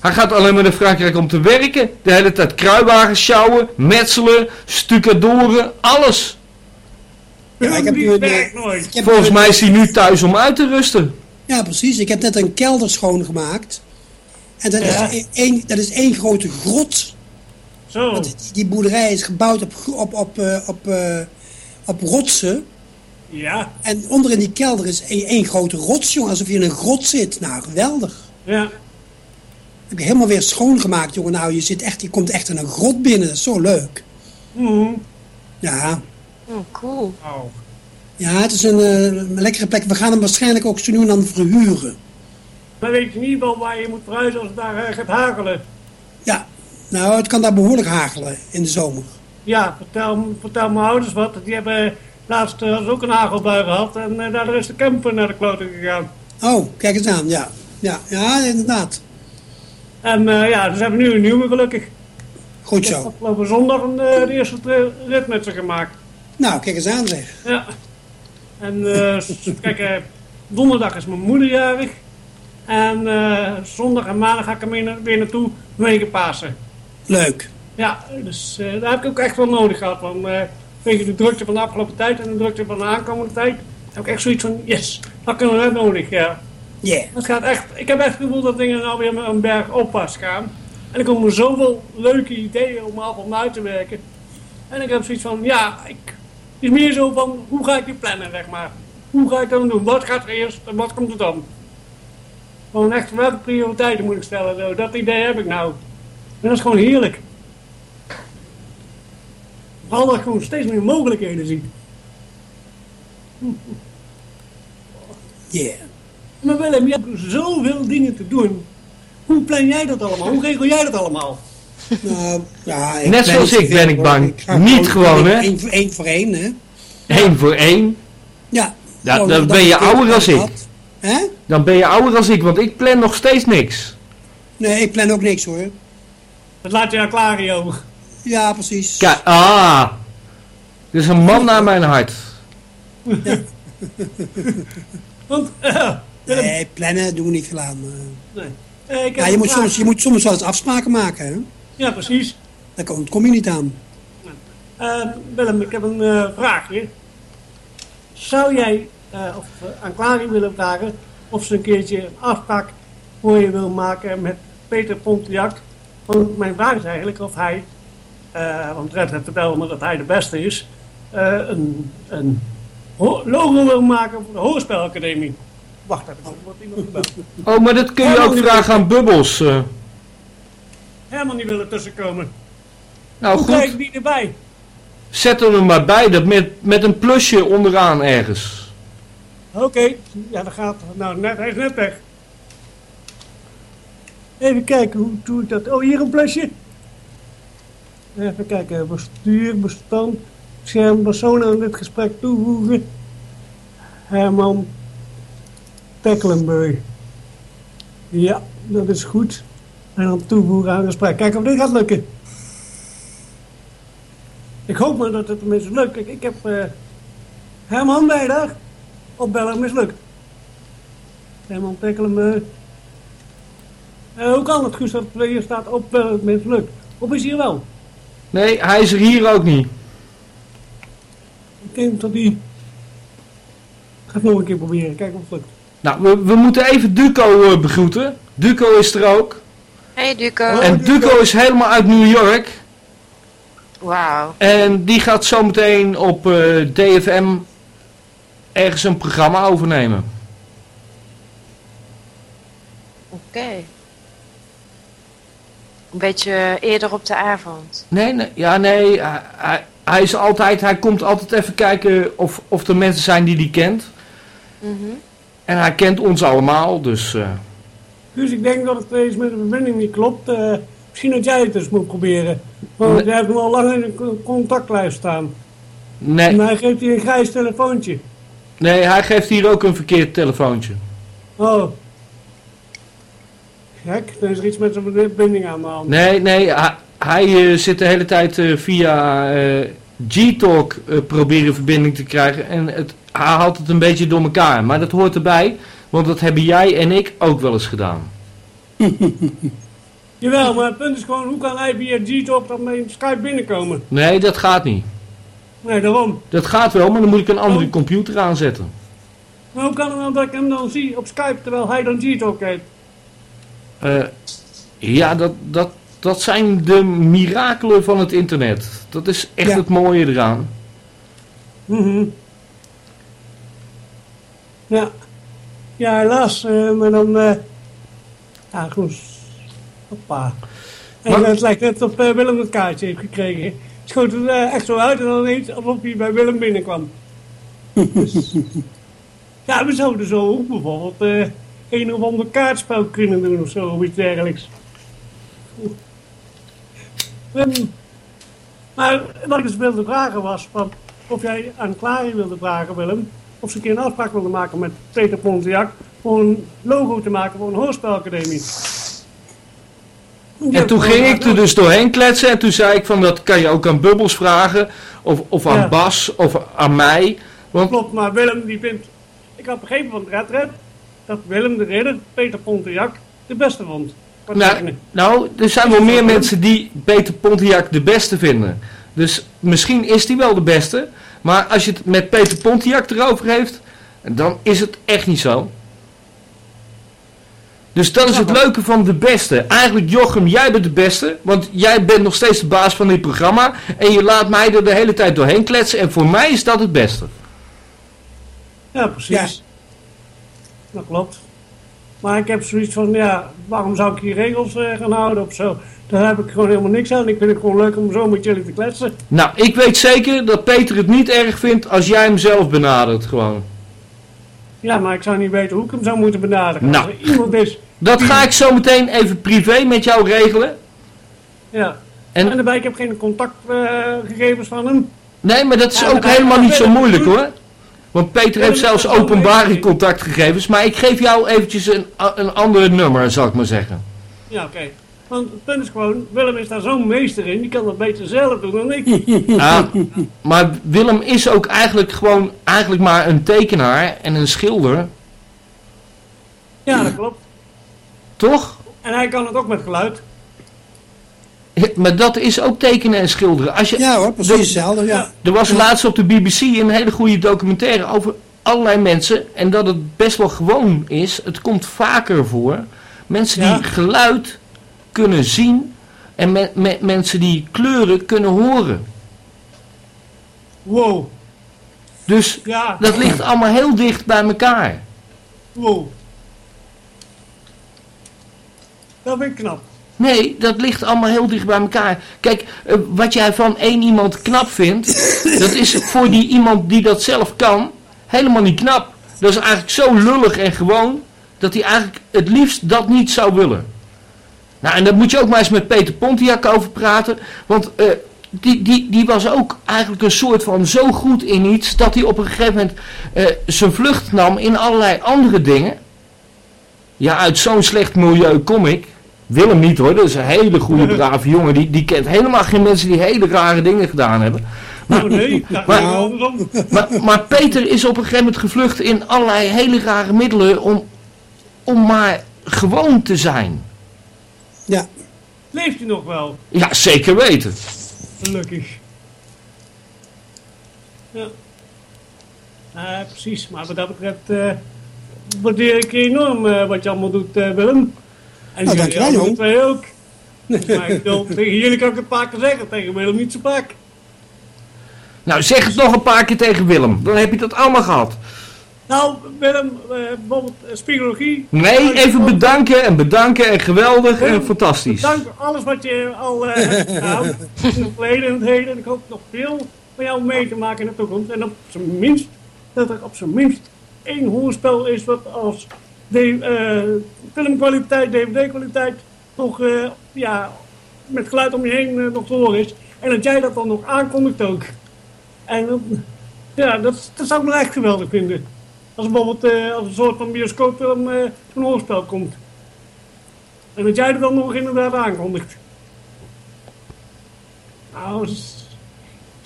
Hij gaat alleen maar naar Frankrijk om te werken. De hele tijd kruiwagens sjouwen, metselen, stucadoren, alles. Ja, ik heb nu een, eh, nooit. ik heb Volgens mij is hij nu thuis om uit te rusten. Ja, precies. Ik heb net een kelder schoongemaakt. En dat, Ja. is, één, dat is één grote grot. Zo. Want die, boerderij is gebouwd op, op, op, eh, op, eh, op rotsen. Ja, En onder in die kelder is één, één grote rots, jongen. Alsof je in een grot zit. Nou, geweldig. ja. Heb je helemaal weer schoongemaakt, jongen. Nou, je, zit echt, je komt echt in een grot binnen. Dat is zo leuk. Mhm. Ja, Oh, cool. Oh. ja het is een, eh, een lekkere plek. We gaan hem waarschijnlijk ook zo nu en dan verhuren. Maar weet je niet wel waar je moet verhuizen als het daar eh, gaat hagelen? Ja, nou, het kan daar behoorlijk hagelen in de zomer. Ja, vertel, vertel mijn ouders wat. Die hebben laatst eh, hadden ze ook een hagelbui gehad en eh, daardoor is de camper naar de kloten gegaan. Oh, kijk eens aan, ja. Ja, ja inderdaad. En eh, ja, dus hebben we nu een nieuwe gelukkig. Goed Ik heb zo. afgelopen zondag een, eh, de eerste rit met ze gemaakt. Nou, kijk eens aan, zeg. Ja. En eh, kijk, eh, donderdag is mijn moeder jarig. En eh, zondag en maandag ga ik er mee na- weer naartoe wegen Pasen. Leuk. Ja, dus eh, daar heb ik ook echt wel nodig gehad. Want eh vanwege de drukte van de afgelopen tijd en de drukte van de aankomende tijd... heb ik echt zoiets van, yes, dat kunnen we net nodig, ja. Yeah. Het gaat echt, ik heb echt het gevoel dat dingen nou weer met een berg opwaarts gaan. En er komen zoveel leuke ideeën om album uit te werken. En ik heb zoiets van, ja, ik, het is meer zo van, hoe ga ik die plannen, zeg maar. Hoe ga ik dat doen? Wat gaat er eerst en wat komt er dan? Gewoon echt, welke prioriteiten moet ik stellen? Zo, Dat idee heb ik nou. En dat is gewoon heerlijk. Vooral dat ik gewoon steeds meer mogelijkheden zie. Yeah. Maar Willem, je hebt zoveel dingen te doen. Hoe plan jij dat allemaal? Hoe regel jij dat allemaal? Nou, ja, Net zoals ik ben ik bang. Niet gewoon, hè? Eén voor één hè? Eén voor één. Ja. Dan dat ben je ouder als ik. Hè? Dan ben je ouder als ik, want ik plan nog steeds niks. Nee, ik plan ook niks, hoor. Dat laat je aan Clario. Ja, precies. Kijk, ah. Dit is een man naar mijn hart. Want, eh, Willem, Nee, plannen doen we niet veel aan. eh. nee. Eh, ik Ja, je moet, soms, je moet soms wel eens afspraken maken, hè? Ja, precies. Daar kom, kom je niet aan. Eh, Willem, ik heb een eh, vraagje. Zou jij eh, of, eh, aan Clary willen vragen of ze een keertje een afspraak voor je wil maken met Peter Pontiac? Want mijn vraag is eigenlijk of hij, eh, want Red heeft vertelde me dat hij de beste is, een, een logo wil maken voor de Hoorspelacademie. Wacht even, wordt iemand gebeld. Oh, maar dat kun je ook vragen aan Bubbles. eh. Helemaal niet willen tussenkomen. Nou Hoe krijg goed, ik die erbij? zet er maar bij, dat met, met een plusje onderaan ergens. Oké, ja, dat gaat. Nou, net, hij is net weg. Even kijken, hoe doe ik dat? Oh, hier een plusje. Even kijken, bestuur, bestand, scherm, persoon aan dit gesprek toevoegen. Herman, Tecklenburg. Ja, dat is goed. En dan toevoegen aan het gesprek. Kijken of dit gaat lukken. Ik hoop maar dat het tenminste lukt. Ik, ik heb eh Herman je daar? Opbellen mislukt. Herman Tecklenburg. Eh, hoe kan het goed dat het hier staat opbellen mislukt? Of is hij er wel? Nee, hij is er hier ook niet. Ik denk dat hij... Ik ga het nog een keer proberen. Kijken of het lukt. Nou, we, we moeten even Duco eh, begroeten. Duco is er ook. Hey Duco. En Duco is helemaal uit New York. Wauw. En die gaat zometeen op eh, DFM ergens een programma overnemen. Oké. Een beetje eerder op de avond. Nee, nee, ja, nee. Hij, hij, hij is altijd, hij komt altijd even kijken of, of er mensen zijn die hij kent. Mhm. En hij kent ons allemaal, dus... eh, Dus ik denk dat het eens met de verbinding niet klopt. Eh, misschien dat jij het eens moet proberen. Want Nee. jij hebt hem al lang in de co- contactlijst staan. En nee, hij geeft hier een grijs telefoontje. Nee, hij geeft hier ook een verkeerd telefoontje. Oh. Gek, dan is er iets met zijn verbinding aan de hand. Nee, nee, hij, hij eh, zit de hele tijd eh, via eh, G-Talk proberen verbinding te krijgen. En het, hij haalt het een beetje door elkaar. Maar dat hoort erbij, want dat hebben jij en ik ook wel eens gedaan. Jawel, maar het punt is gewoon, hoe kan hij via G-Talk dan met Skype binnenkomen? Nee, dat gaat niet. Nee, daarom. Dat gaat wel, maar dan moet ik een andere Oh. computer aanzetten. Maar hoe kan het nou dat ik hem dan zie op Skype terwijl hij dan G-Talk heeft? Eh, ja, dat, dat, dat zijn de mirakelen van het internet. Dat is echt Ja. het mooie eraan. Mhm. Ja. Ja, helaas. eh, maar dan... eh ja, s- Hoppa. En Maar- het lijkt net of eh, Willem het kaartje heeft gekregen. Het schoot er eh, echt zo uit en dan ineens alsof hij bij Willem binnenkwam. Dus, ja, we zouden zo ook bijvoorbeeld eh, een of ander kaartspel kunnen doen of zo, of iets dergelijks. Ehm, maar wat ik dus wilde vragen was, van, of jij aan Clary wilde vragen, Willem, of ze een keer een afspraak wilde maken met Peter Pontiac voor een logo te maken voor een hoorspelacademie. En toen ging ik er dus doorheen kletsen en toen zei ik van dat kan je ook aan Bubbles vragen. Of, of aan Ja. Bas of aan mij. Want Klopt, maar Willem die vindt... Ik had begrepen van Red Red dat Willem de Ridder Peter Pontiac de beste vond. Wat nou, nou, er zijn wel meer mensen die Peter Pontiac de beste vinden. Dus misschien is die wel de beste. Maar als je het met Peter Pontiac erover heeft, dan is het echt niet zo. Dus dat is het leuke van de beste. Eigenlijk Jochem, jij bent de beste. Want jij bent nog steeds de baas van dit programma. En je laat mij er de hele tijd doorheen kletsen. En voor mij is dat het beste. Ja, precies. Dat klopt. Maar ik heb zoiets van, ja, waarom zou ik hier regels eh, gaan houden of zo? Daar heb ik gewoon helemaal niks aan. Ik vind het gewoon leuk om zo met jullie te kletsen. Nou, ik weet zeker dat Peter het niet erg vindt als jij hem zelf benadert gewoon. Ja, maar ik zou niet weten hoe ik hem zou moeten benaderen. Nou. Als er iemand is, Dat ga ik zo meteen even privé met jou regelen. ja. En, En, daarbij, ik heb geen contactgegevens van hem. nee, maar dat is Ja, ook helemaal niet zo moeilijk hoor. Want Peter heeft zelfs openbare contactgegevens. Maar ik geef jou eventjes een, een ander nummer, zal ik maar zeggen. Ja, oké. Want het punt is gewoon, Willem is daar zo'n meester in. Die kan dat beter zelf doen dan ik. Ah, maar Willem is ook eigenlijk gewoon eigenlijk maar een tekenaar en een schilder. Ja, dat klopt. Toch? En hij kan het ook met geluid. Ja, Maar dat is ook tekenen en schilderen. Als je, Ja hoor, precies hetzelfde. Ja. Er was laatst op de BBC een hele goede documentaire over allerlei mensen. En dat het best wel gewoon is. Het komt vaker voor. Mensen die Ja. geluid kunnen zien. En me- me- mensen die kleuren kunnen horen. Wow. Dus Ja, dat ligt allemaal heel dicht bij elkaar. wow. Dat vind ik knap. Nee, dat ligt allemaal heel dicht bij elkaar. Kijk, eh, wat jij van één iemand knap vindt, dat is voor die iemand die dat zelf kan, helemaal niet knap. Dat is eigenlijk zo lullig en gewoon, dat hij eigenlijk het liefst dat niet zou willen. Nou, en daar moet je ook maar eens met Peter Pontiac over praten, want eh, die, die, die was ook eigenlijk een soort van zo goed in iets, dat hij op een gegeven moment eh, zijn vlucht nam in allerlei andere dingen. Ja, uit zo'n slecht milieu kom ik. Willem niet hoor, dat is een hele goede, brave jongen. Die, die kent helemaal geen mensen die hele rare dingen gedaan hebben. Nee, nou, maar- nou, andersom. Maar, maar Peter is op een gegeven moment gevlucht in allerlei hele rare middelen om, om maar gewoon te zijn. Ja, Leeft hij nog wel? Ja, zeker weten. Gelukkig. Ja. Eh, precies, maar wat dat betreft eh, waardeer ik enorm eh, wat je allemaal doet, eh, Willem. En Nou, jullie dankjewel, alle Joop. twee ook. maar ik wil, tegen jullie kan ik het een paar keer zeggen, tegen Willem niet zo vaak. Nou, zeg het nog een paar keer tegen Willem. Dan heb je dat allemaal gehad. Nou, Willem, eh, bijvoorbeeld eh, spiegologie. Nee, even bedanken en bedanken en geweldig en fantastisch. Dank voor alles wat je al eh hebt gedaan. In het verleden en het heden. En ik hoop nog veel van jou mee te maken in de toekomst. En op zijn minst, dat er op zijn minst één hoorspel is wat als de, eh, filmkwaliteit, dvd-kwaliteit nog eh, ja, met geluid om je heen nog te horen is. En dat jij dat dan nog aankondigt ook. En dat- ja, dat, dat zou ik nog echt geweldig vinden. Als bijvoorbeeld eh, als een soort van bioscoopfilm eh zo'n hoorspel komt. En dat jij er dan nog inderdaad aankondigt. Nou, als,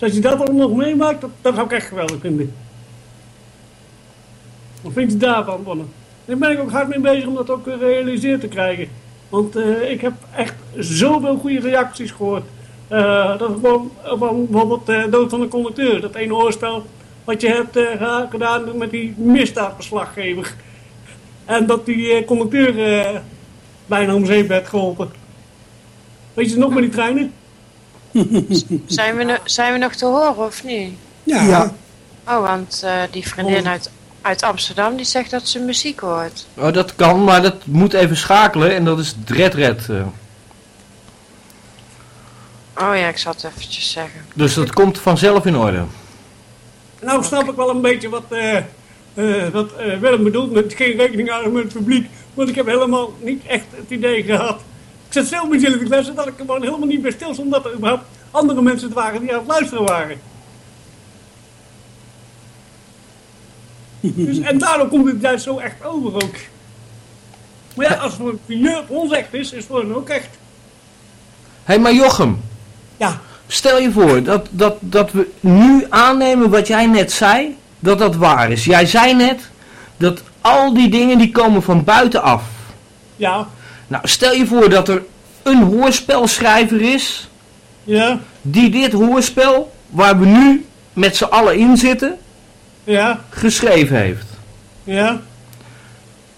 als je dat dan nog meemaakt, dat, dat zou ik echt geweldig vinden. Wat vind je daarvan, Bonne? Daar ben ik ook hard mee bezig om dat ook gerealiseerd te krijgen. Want eh, ik heb echt zoveel goede reacties gehoord. Eh, dat gewoon bijvoorbeeld eh, Dood van de Conducteur. Dat ene hoorspel wat je hebt eh, ge- gedaan met die misdaadverslaggever. En dat die eh, conducteur eh, bijna om zeep werd geholpen. Weet je het nog met die treinen? Zijn we, no- zijn we nog te horen of niet? ja. Ja. Oh, want eh, die vriendin Oh. uit, uit Amsterdam die zegt dat ze muziek hoort. Oh, dat kan, maar dat moet even schakelen en dat is Red Red. eh. Oh ja, ik zal het eventjes zeggen. Dus dat komt vanzelf in orde. Nou snap ik wel een beetje wat, eh eh, wat eh, Willem bedoelt met geen rekening houden met het publiek. Want ik heb helemaal niet echt het idee gehad. Ik zat zelf met jullie te dat ik gewoon helemaal niet bij stil stond dat er überhaupt andere mensen het waren die aan het luisteren waren. Dus, en daarom komt het juist zo echt over ook. Maar ja, als het voor een voor ons echt is, is het voor hen ook echt. Hé, hey, maar Jochem, Ja, stel je voor dat, dat, dat we nu aannemen wat jij net zei, dat dat waar is. Jij zei net dat al die dingen die komen van buitenaf. ja, Nou, stel je voor dat er een hoorspelschrijver is ja, die dit hoorspel, waar we nu met z'n allen in zitten, ja, geschreven heeft. ja.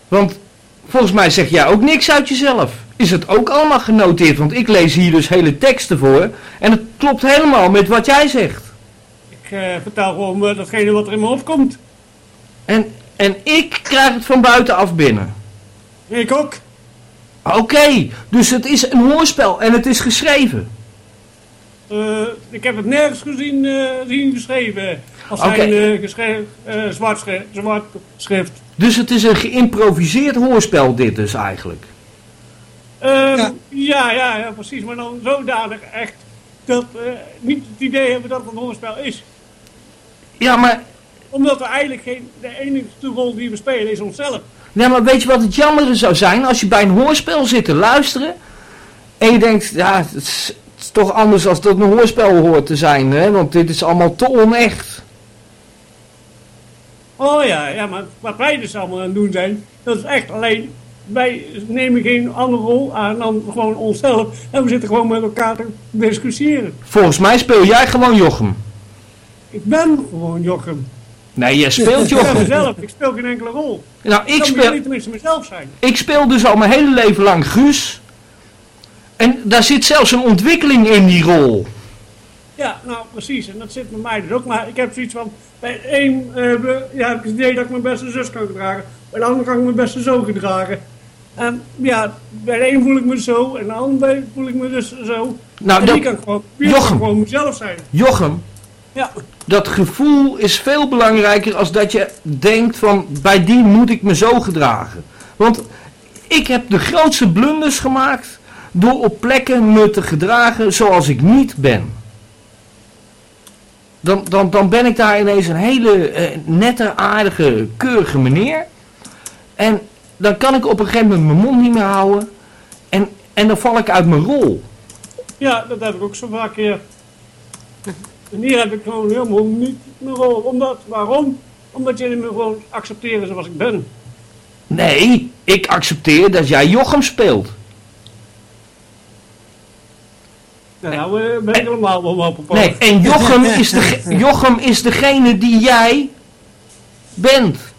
Want volgens mij zeg jij ook niks uit jezelf. Is het ook allemaal genoteerd? Want ik lees hier dus hele teksten voor. En het klopt helemaal met wat jij zegt. Ik eh, vertel gewoon datgene wat er in me opkomt. En, en ik krijg het van buitenaf binnen. Ik ook. Oké, dus het is een hoorspel en het is geschreven. Eh, ik heb het nergens gezien, eh, zien geschreven. Als zijn eh, geschreven, zwart, schri- zwart schrift. Dus het is een geïmproviseerd hoorspel dit dus eigenlijk. Ehm, Ja. ja. Ja, precies. Maar dan zodanig echt dat we niet het idee hebben dat het een hoorspel is. Ja, maar, Omdat we eigenlijk geen, de enige rol die we spelen is onszelf. ja, maar weet je wat het jammere zou zijn? Als je bij een hoorspel zit te luisteren. En je denkt, ja, het is, het is toch anders als dat een hoorspel hoort te zijn. Hè? Want dit is allemaal te onecht. Oh ja, ja, maar wat wij dus allemaal aan het doen zijn, dat is echt alleen, wij nemen geen andere rol aan dan gewoon onszelf. En we zitten gewoon met elkaar te discussiëren. Volgens mij speel jij gewoon Jochem. Ik ben gewoon Jochem. Nee, jij speelt Ik ben Jochem. mezelf, ik speel geen enkele rol. Nou, Ik ik speel, niet tenminste mezelf zijn. ik speel dus al mijn hele leven lang Guus. En daar zit zelfs een ontwikkeling in die rol. Ja, nou precies. En dat zit bij mij dus ook. Maar ik heb zoiets van, bij één eh, ja, heb ik het idee dat ik mijn beste zus kan gedragen. Bij de ander kan ik mijn beste zoon gedragen. En ja, bij de een voel ik me zo en de ander voel ik me dus zo. Nou, en dat- die kan gewoon, die Jochem. kan gewoon mezelf zijn. Jochem, Ja, dat gevoel is veel belangrijker als dat je denkt van bij die moet ik me zo gedragen. Want ik heb de grootste blunders gemaakt door op plekken me te gedragen zoals ik niet ben. Dan, dan, dan ben ik daar ineens een hele eh, nette, aardige, keurige meneer. En dan kan ik op een gegeven moment mijn mond niet meer houden. En, en dan val ik uit mijn rol. Ja, dat heb ik ook zo vaak keer. En hier heb ik gewoon helemaal niet mijn rol. Omdat, waarom? Omdat jullie me gewoon accepteren zoals ik ben. Nee, ik accepteer dat jij Jochem speelt. Nou, nou eh, ben ik helemaal wel op een Nee, en Jochem is, de, Jochem is degene die jij bent.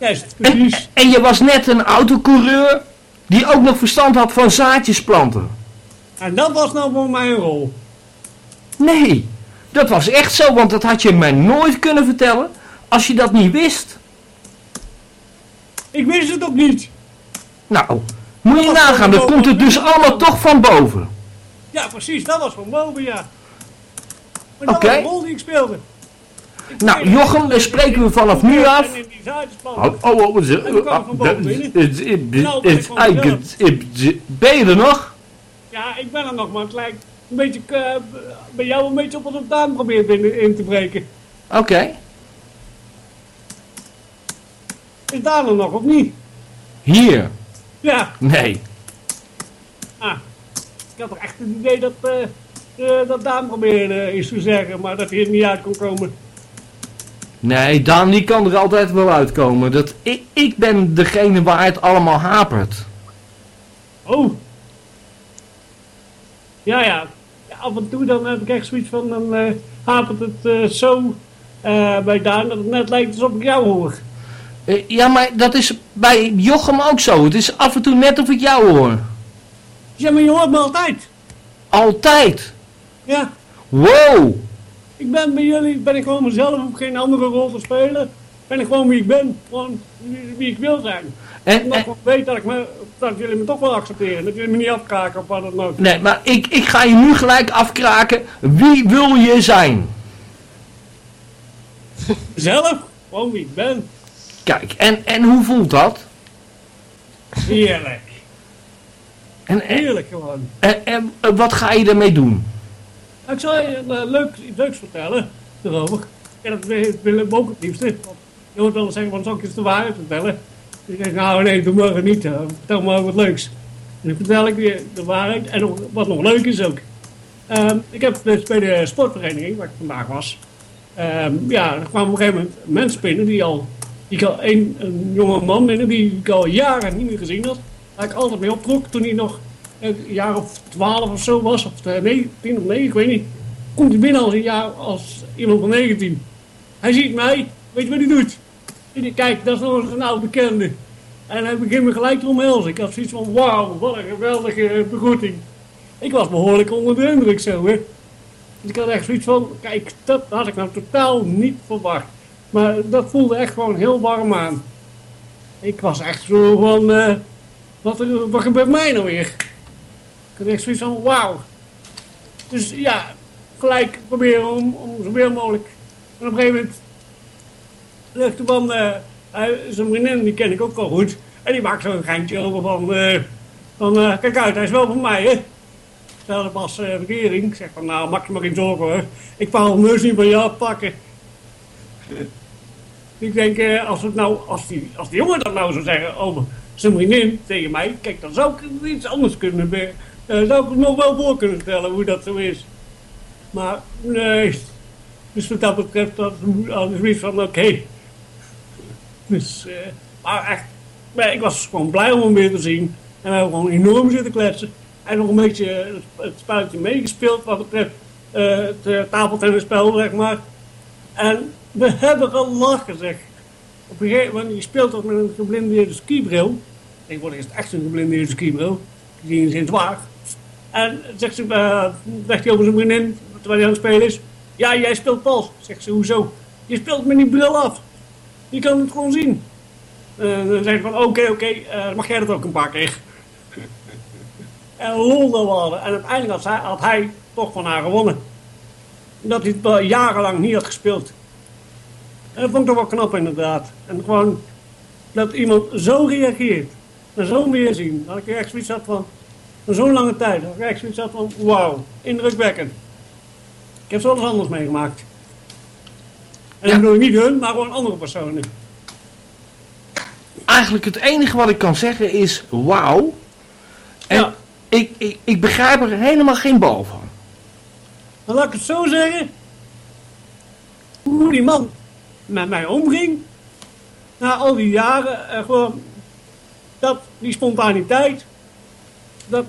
Juist, En, precies. en je was net een autocoureur die ook nog verstand had van zaadjes planten. En dat was nou voor mijn rol. Nee, dat was echt zo, want dat had je mij nooit kunnen vertellen als je dat niet wist. Ik wist het ook niet. Nou, moet je nagaan, boven. komt er dus allemaal toch van boven. Ja, precies, dat was van boven, ja. Maar dat was de rol die ik speelde. Nou, Jochem, dan spreken we vanaf nu af. In Oh, oh, oh, Nou, ben je er nog? Ja, ik ben er nog, maar het lijkt een beetje, eh, bij jou een beetje op het duim probeert binnen in te breken. Oké. Is daar er nog, of niet? Hier. Ja, Nee. ah. Ik had toch echt het idee dat, eh eh, dat Daan probeerde iets te zeggen, maar dat hij er niet uit kon komen. Nee, Daan die kan er altijd wel uitkomen. Dat, ik, ik ben degene waar het allemaal hapert. Oh. Ja, ja. Ja, Af en toe dan heb ik echt zoiets van, dan eh hapert het eh, zo eh, bij Daan dat het net lijkt alsof ik jou hoor. Ja, maar dat is bij Jochem ook zo. Het is af en toe net of ik jou hoor. Ja, maar je hoort me altijd. Altijd. Ja, Wow. Ik ben bij jullie, ben ik gewoon mezelf, hoef geen andere rol te spelen. Ben ik gewoon wie ik ben, gewoon wie, ik wil zijn. En, Omdat en- ik weet dat, ik me, dat jullie me toch wel accepteren, dat jullie me niet afkraken of wat dan ook. nee, maar ik, ik ga je nu gelijk afkraken. Wie wil je zijn? Zelf, gewoon wie ik ben. Kijk, en, en hoe voelt dat? Heerlijk. En, en, Heerlijk gewoon. en, en, eh, wat ga je ermee doen? Ik zal je eh, leuk, iets leuks vertellen erover. En dat wil wil ik ook het liefste. Want je hoort wel zeggen van zal ik eens de waarheid vertellen? Dus ik zeg nou nee, doe maar niet. eh, Vertel maar wat leuks. En dan vertel ik je de waarheid. En wat nog leuk is ook. Ehm, ik heb dus bij de sportvereniging waar ik vandaag was. ehm, ja, er kwamen op een gegeven moment mensen binnen die al. Die al een, een jonge man binnen die ik al jaren niet meer gezien had. Waar ik altijd mee optrok toen hij nog een jaar of twaalf of zo was. Of eh, nee, tien of negen, ik weet niet. Komt hij binnen als een jaar als iemand van 19. Hij ziet mij, weet je wat hij doet? En kijk, dat is nog een oude bekende. En hij begint me gelijk te omhelzen. Ik had zoiets van, wauw, wat een geweldige begroeting. Ik was behoorlijk onder de indruk zo, hè. Dus ik had echt zoiets van, kijk, dat had ik nou totaal niet verwacht. Maar dat voelde echt gewoon heel warm aan. Ik was echt zo van, eh, wat, wat gebeurt mij nou weer? Had echt zoiets van, wauw. Dus ja, gelijk proberen om, om zoveel mogelijk. En op een gegeven moment ligt de man, eh, zijn vriendin, die ken ik ook wel goed. En die maakt zo'n geintje over van, eh, van eh, kijk uit, hij is wel van mij, hè. Stel de pas. Ik zeg van, nou, maak je maar geen zorgen hoor. Ik wou hem heus niet van jou pakken. Ik denk, als, het nou, als, die, als die jongen dat nou zou zeggen over zijn vriendin tegen mij, kijk, dan zou ik iets anders kunnen. Eh, zou ik nog wel voor kunnen stellen hoe dat zo is. Maar nee. Dus wat dat betreft, dat is zoiets van oké. Dus, eh, maar echt, maar ik was gewoon blij om hem weer te zien. En we hebben gewoon enorm zitten kletsen. En nog een beetje het, spelletje meegespeeld wat betreft eh, het uh, tafeltennisspel, zeg maar. En we hebben gelachen, zeg. Op een gegeven moment, je speelt toch met een geblindeerde skibril. Tegenwoordig is het echt een geblindeerde skibril. Die is in zwaar. En zegt, ze, eh, zegt hij over zijn vriendin, terwijl hij aan het spelen is. Ja, jij speelt pas. Zegt ze, hoezo? Je speelt met die bril af. Je kan het gewoon zien. Eh, dan zeg ik van, oké, oké, eh, mag jij dat ook een paar keer? en lolden we hadden. En uiteindelijk had, hij toch van haar gewonnen. Dat hij het jarenlang niet had gespeeld. En dat vond ik toch wel knap inderdaad. En gewoon dat iemand zo reageert. En zo'n weerzien. Dat ik echt zoiets had van, zo'n lange tijd. Dat ik echt zoiets had van, wauw, indrukwekkend. Ik heb zo alles anders meegemaakt. En Ja. dan bedoel ik niet hun, maar gewoon andere personen. eigenlijk het enige wat ik kan zeggen is wauw. En Ja. ik, ik, ik begrijp er helemaal geen bal van. Dan laat ik het zo zeggen. Hoe die man met mij omging. Na al die jaren. eh, gewoon. Dat, die spontaniteit. Dat.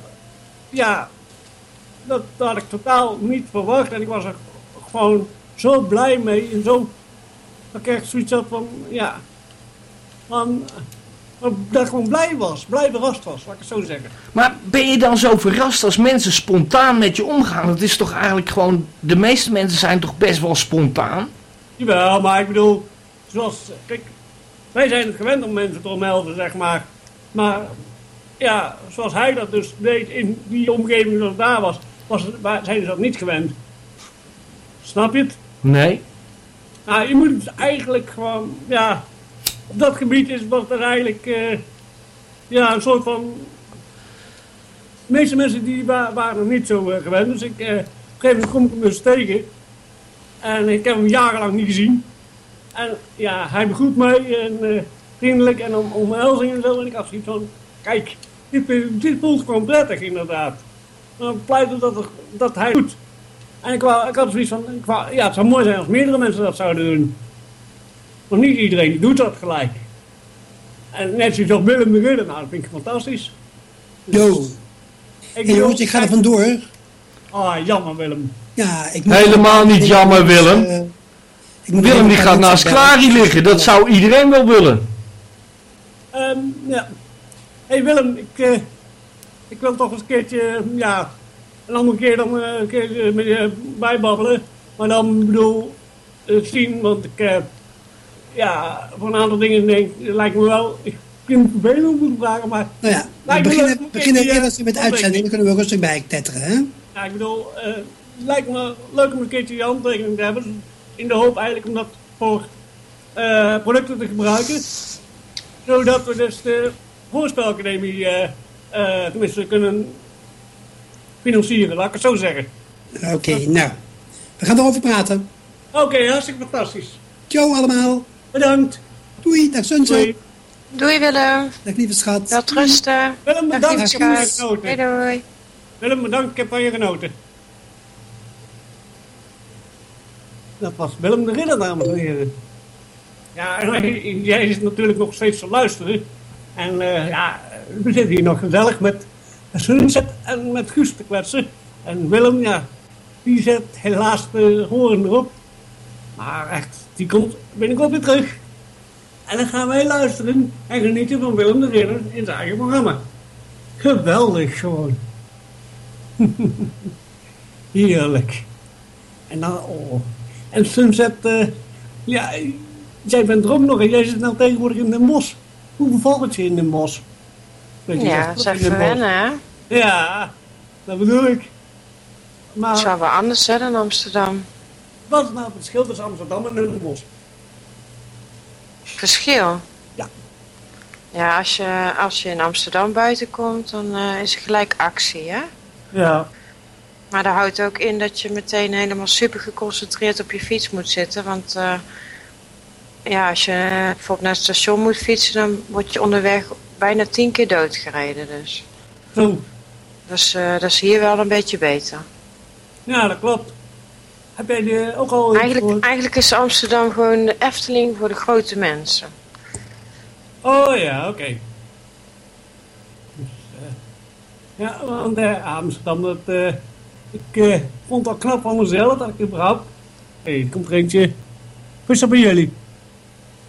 Ja. Dat, dat had ik totaal niet verwacht. En ik was er gewoon zo blij mee. En zo. Dat ik echt zoiets had van. Ja. Van. Dat ik gewoon blij was. Blij verrast was. Laat ik het zo zeggen. Maar ben je dan zo verrast als mensen spontaan met je omgaan? Dat is toch eigenlijk gewoon... De meeste mensen zijn toch best wel spontaan? Jawel, maar ik bedoel, zoals, kijk, wij zijn het gewend om mensen te omhelzen, zeg maar. Maar, ja, zoals hij dat dus deed in die omgeving zoals daar was, was het, zijn ze dat niet gewend. Snap je het? Nee. Nou, je moet het eigenlijk gewoon, ja, op dat gebied is wat er eigenlijk, eh, ja, een soort van... De meeste mensen die wa- waren nog niet zo eh, gewend, dus ik, eh, op een gegeven moment kom ik hem dus tegen. En ik heb hem jarenlang niet gezien. En ja, hij begroet mij en vriendelijk en om omhelzing en zo. En ik had zoiets van, kijk, dit, dit voelt gewoon prettig inderdaad. En dan pleit dat, er- dat hij doet. En ik, wou, ik had zoiets van, ik wou, ja, het zou mooi zijn als meerdere mensen dat zouden doen. Want niet iedereen doet dat gelijk. En net zoals Willem de Ridder, nou dat vind ik fantastisch. Yo. Ik Hey, jongens, ik ga er vandoor. Ah, jammer Willem. Ja, ik moet Helemaal niet jammer, Willem. Eh, ik moet Willem die gaat naast. Clary liggen. Dat zou iedereen wel willen. Ehm, ja. hey Willem, ik, eh, ik wil toch eens een keertje, eh, ja, een andere keer dan eh, een keer eh, met je bijbabbelen. Maar dan bedoel, zien, want ik, ja, voor een aantal dingen denk lijkt me wel, ik vind het vervelend om te vragen, maar Nou ja, we beginnen, beginnen eerst met eh, uitzending. Dan kunnen we rustig bij tetteren, hè? ja, ik bedoel, het lijkt me leuk om een keertje je handtekening te hebben. In de hoop eigenlijk om dat voor eh, producten te gebruiken. Zodat we dus de Hoorspelacademie eh, eh, tenminste kunnen financieren, laat ik het zo zeggen. Oké, nou. We gaan erover praten. Oké, hartstikke fantastisch. Ciao allemaal. Bedankt. Doei, dag Sunset. Doei. Doei Willem. Dag lieve schat. Wel rusten. Willem, Dag bedankt. lieve Ik heb van je schat. Doei genoten. doei. Willem, bedankt. Ik heb van je genoten. Dat was Willem de Ridder, dames en heren. Ja, en jij is natuurlijk nog steeds te luisteren. En eh, ja, we zitten hier nog gezellig met Sunset en met Guus te kletsen. En Willem, ja, die zet helaas de horen erop. Maar echt, die komt binnenkort weer terug. En dan gaan wij luisteren en genieten van Willem de Ridder in zijn eigen programma. Geweldig gewoon. Heerlijk. En dan, oh. En Sunset, eh, ja, jij bent er ook nog en jij zit nou tegenwoordig in Den Bosch. Hoe bevalt het je in Den Bosch? Weet je, Ja, dat is in wennen hè. Ja, dat bedoel ik. Het Maar is wel wat anders hè dan Amsterdam. wat is nou het verschil tussen Amsterdam en Den Bosch? Verschil? Ja. Ja, als je, als je in Amsterdam buiten komt, dan eh, is er gelijk actie hè. Ja. Maar dat houdt ook in dat je meteen helemaal super geconcentreerd op je fiets moet zitten. Want eh, ja, als je eh, bijvoorbeeld naar het station moet fietsen, dan word je onderweg bijna tien keer doodgereden. Dus Zo. dat is, dat is hier wel een beetje beter. Ja, dat klopt. Heb jij die ook al Eigenlijk, gehoord? eigenlijk is Amsterdam gewoon de Efteling voor de grote mensen. Oh ja, oké. Dus, eh, ja, want eh, Amsterdam, dat, ik vond het al knap van mezelf dat ik überhaupt... Hé, hey, komt er eentje. Is dat bij jullie?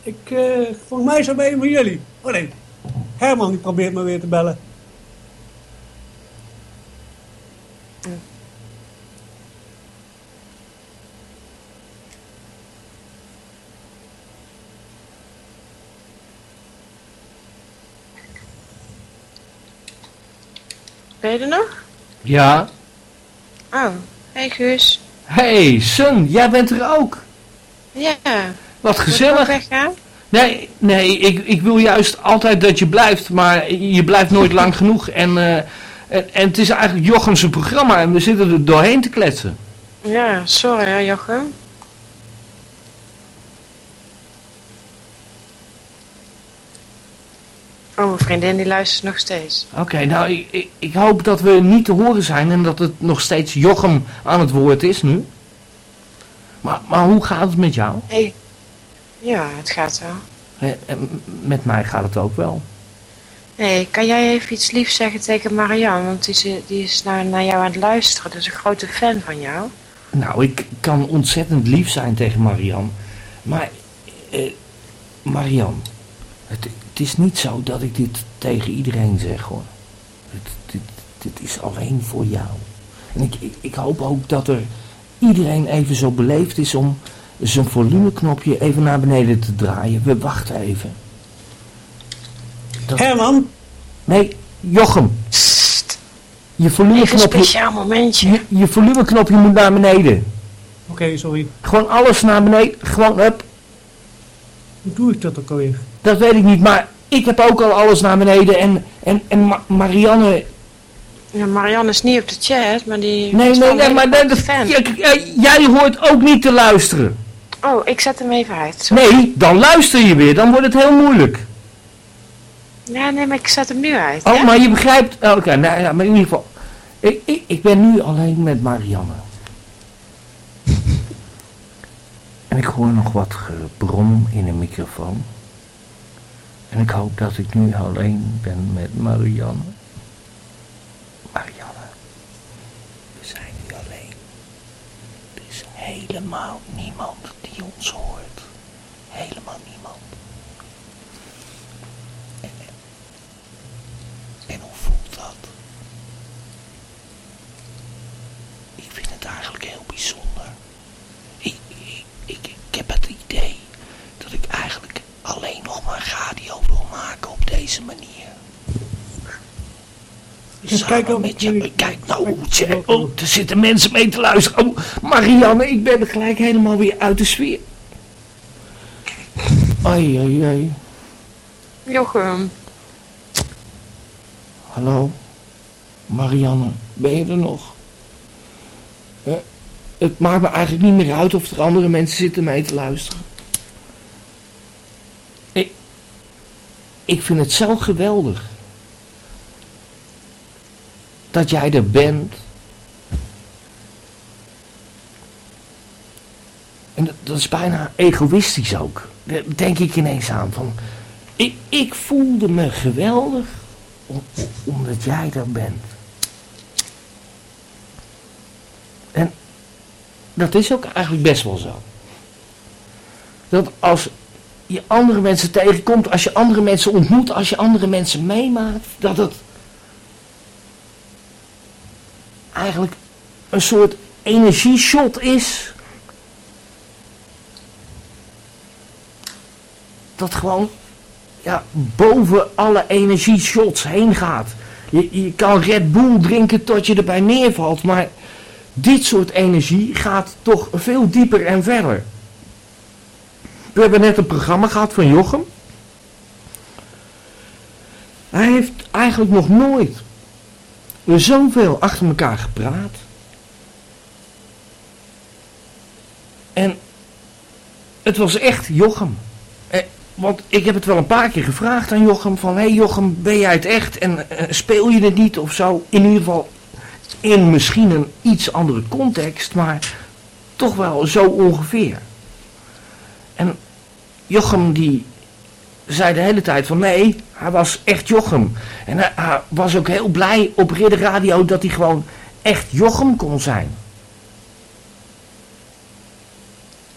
Ik, eh, volgens mij dat bij een van jullie. Oh nee, Herman die probeert me weer te bellen. Ben je er nog? Ja. Oh, hey Guus. Hey, Sun, jij bent er ook. Ja, Wat gezellig. Nee, nee ik, ik wil juist altijd dat je blijft, maar je blijft nooit lang genoeg. En, eh, en, en het is eigenlijk Jochem's programma en we zitten er doorheen te kletsen. Ja, sorry hè Jochem. Oh, mijn vriendin die luistert nog steeds. Oké, nou, ik, ik, ik hoop dat we niet te horen zijn en dat het nog steeds Jochem aan het woord is nu. Maar, maar hoe gaat het met jou? Hey. Ja, het gaat wel. Eh, eh, Met mij gaat het ook wel. Hey, kan jij even iets liefs zeggen tegen Marianne? Want die is, die is naar, naar jou aan het luisteren. Dat is een grote fan van jou. Nou, ik kan ontzettend lief zijn tegen Marian. Maar, eh, Marian, het, het is niet zo dat ik dit tegen iedereen zeg hoor. Het, dit, dit is alleen voor jou. En ik, ik, ik hoop ook dat er iedereen even zo beleefd is om zijn volumeknopje even naar beneden te draaien. We wachten even. Dat- Herman, Nee, Jochem. Je Even een volumeknopje, speciaal momentje. je, je volumeknopje moet naar beneden. oké, sorry. Gewoon alles naar beneden. Gewoon, hup. Hoe doe ik dat ook alweer? Dat weet ik niet, maar ik heb ook al alles naar beneden. En, en, en Ma- Marianne... Ja, Marianne is niet op de chat, maar die... Nee, is nee, nee, maar dat, jij, jij- jij hoort ook niet te luisteren. Oh, ik zet hem even uit. Sorry. Nee, dan luister je weer. Dan wordt het heel moeilijk. Ja, nee, maar ik zet hem nu uit. Oh, maar je begrijpt... oh, Oké, nou ja, maar in ieder geval... Ik, ik, ik ben nu alleen met Marianne. En ik hoor nog wat gebrom in de microfoon. En ik hoop dat ik nu alleen ben met Marianne. Marianne, we zijn nu alleen. Er is helemaal niemand die ons hoort. Helemaal niemand. En hoe voelt dat? Ik vind het eigenlijk heel bijzonder. Ik, ik, ik, ik heb het idee dat ik eigenlijk alleen nog maar radio wil maken op deze manier. Samen kijken of met je. Kijk nou, tje, oh, er zitten mensen mee te luisteren. Oh, Marianne, ik ben gelijk helemaal weer uit de sfeer. Ai, ai, ai. Jochem. Hallo? Marianne, ben je er nog? Eh, het maakt me eigenlijk niet meer uit of er andere mensen zitten mee te luisteren. Ik, ik vind het zo geweldig. Dat jij er bent. En dat, dat is bijna egoïstisch ook. Daar denk ik ineens aan. Van, ik, ik voelde me geweldig om- omdat jij er bent. En dat is ook eigenlijk best wel zo. Dat als je andere mensen tegenkomt, als je andere mensen ontmoet, als je andere mensen meemaakt, dat het eigenlijk een soort energieshot is. Dat gewoon ja, boven alle energieshots heen gaat. Je, je kan Red Bull drinken tot je erbij neervalt, maar dit soort energie gaat toch veel dieper en verder. We hebben net een programma gehad van Jochem. Hij heeft eigenlijk nog nooit zoveel achter elkaar gepraat. En het was echt Jochem. Eh, want ik heb het wel een paar keer gevraagd aan Jochem van... Hé hey Jochem, ben jij het echt en eh, speel je het niet of zo? In ieder geval in misschien een iets andere context, maar toch wel zo ongeveer. En Jochem die zei de hele tijd van nee, hij was echt Jochem. En hij, hij was ook heel blij op Ridder Radio dat hij gewoon echt Jochem kon zijn.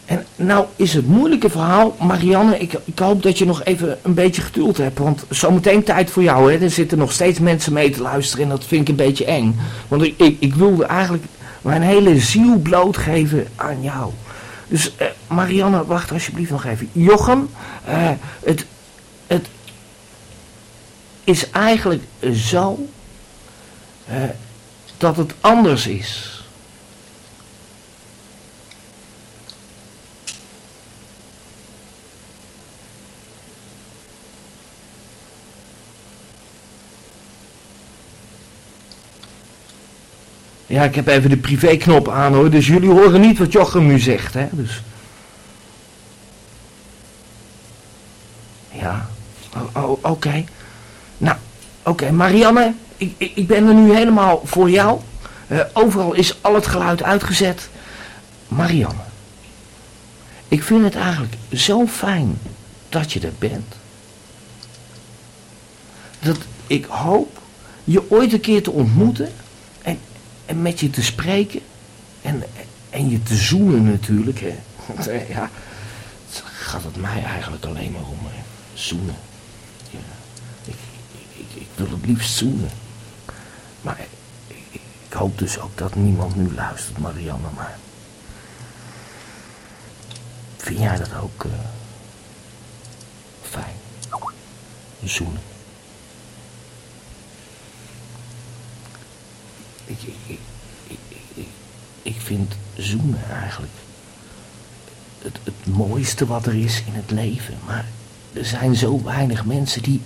En nou is het moeilijke verhaal, Marianne, ik, ik hoop dat je nog even een beetje geduld hebt. Want zometeen tijd voor jou, hè. Er zitten nog steeds mensen mee te luisteren en dat vind ik een beetje eng. Want ik, ik, ik wilde eigenlijk mijn hele ziel blootgeven aan jou. Dus eh, Marianne, wacht alsjeblieft nog even. Jochem, eh, het, het is eigenlijk zo eh, dat het anders is. Ja, ik heb even de privéknop aan hoor, dus jullie horen niet wat Jochem nu zegt, hè. Dus. Ja, oh, oh, oké. Nou, oké, Marianne, ik, ik, ben er nu helemaal voor jou. Eh, overal is al het geluid uitgezet. Marianne, ik vind het eigenlijk zo fijn dat je er bent. Dat ik hoop je ooit een keer te ontmoeten en, en met je te spreken en, en je te zoenen natuurlijk. Hè. Want eh, ja, gaat het mij eigenlijk alleen maar om zoenen. Wil het liefst zoenen. Maar ik, hoop dus ook dat niemand nu luistert, Marianne. Maar vind jij dat ook eh, fijn? Zoenen. Ik, ik, ik, ik vind zoenen eigenlijk het, het mooiste wat er is in het leven. Maar er zijn zo weinig mensen die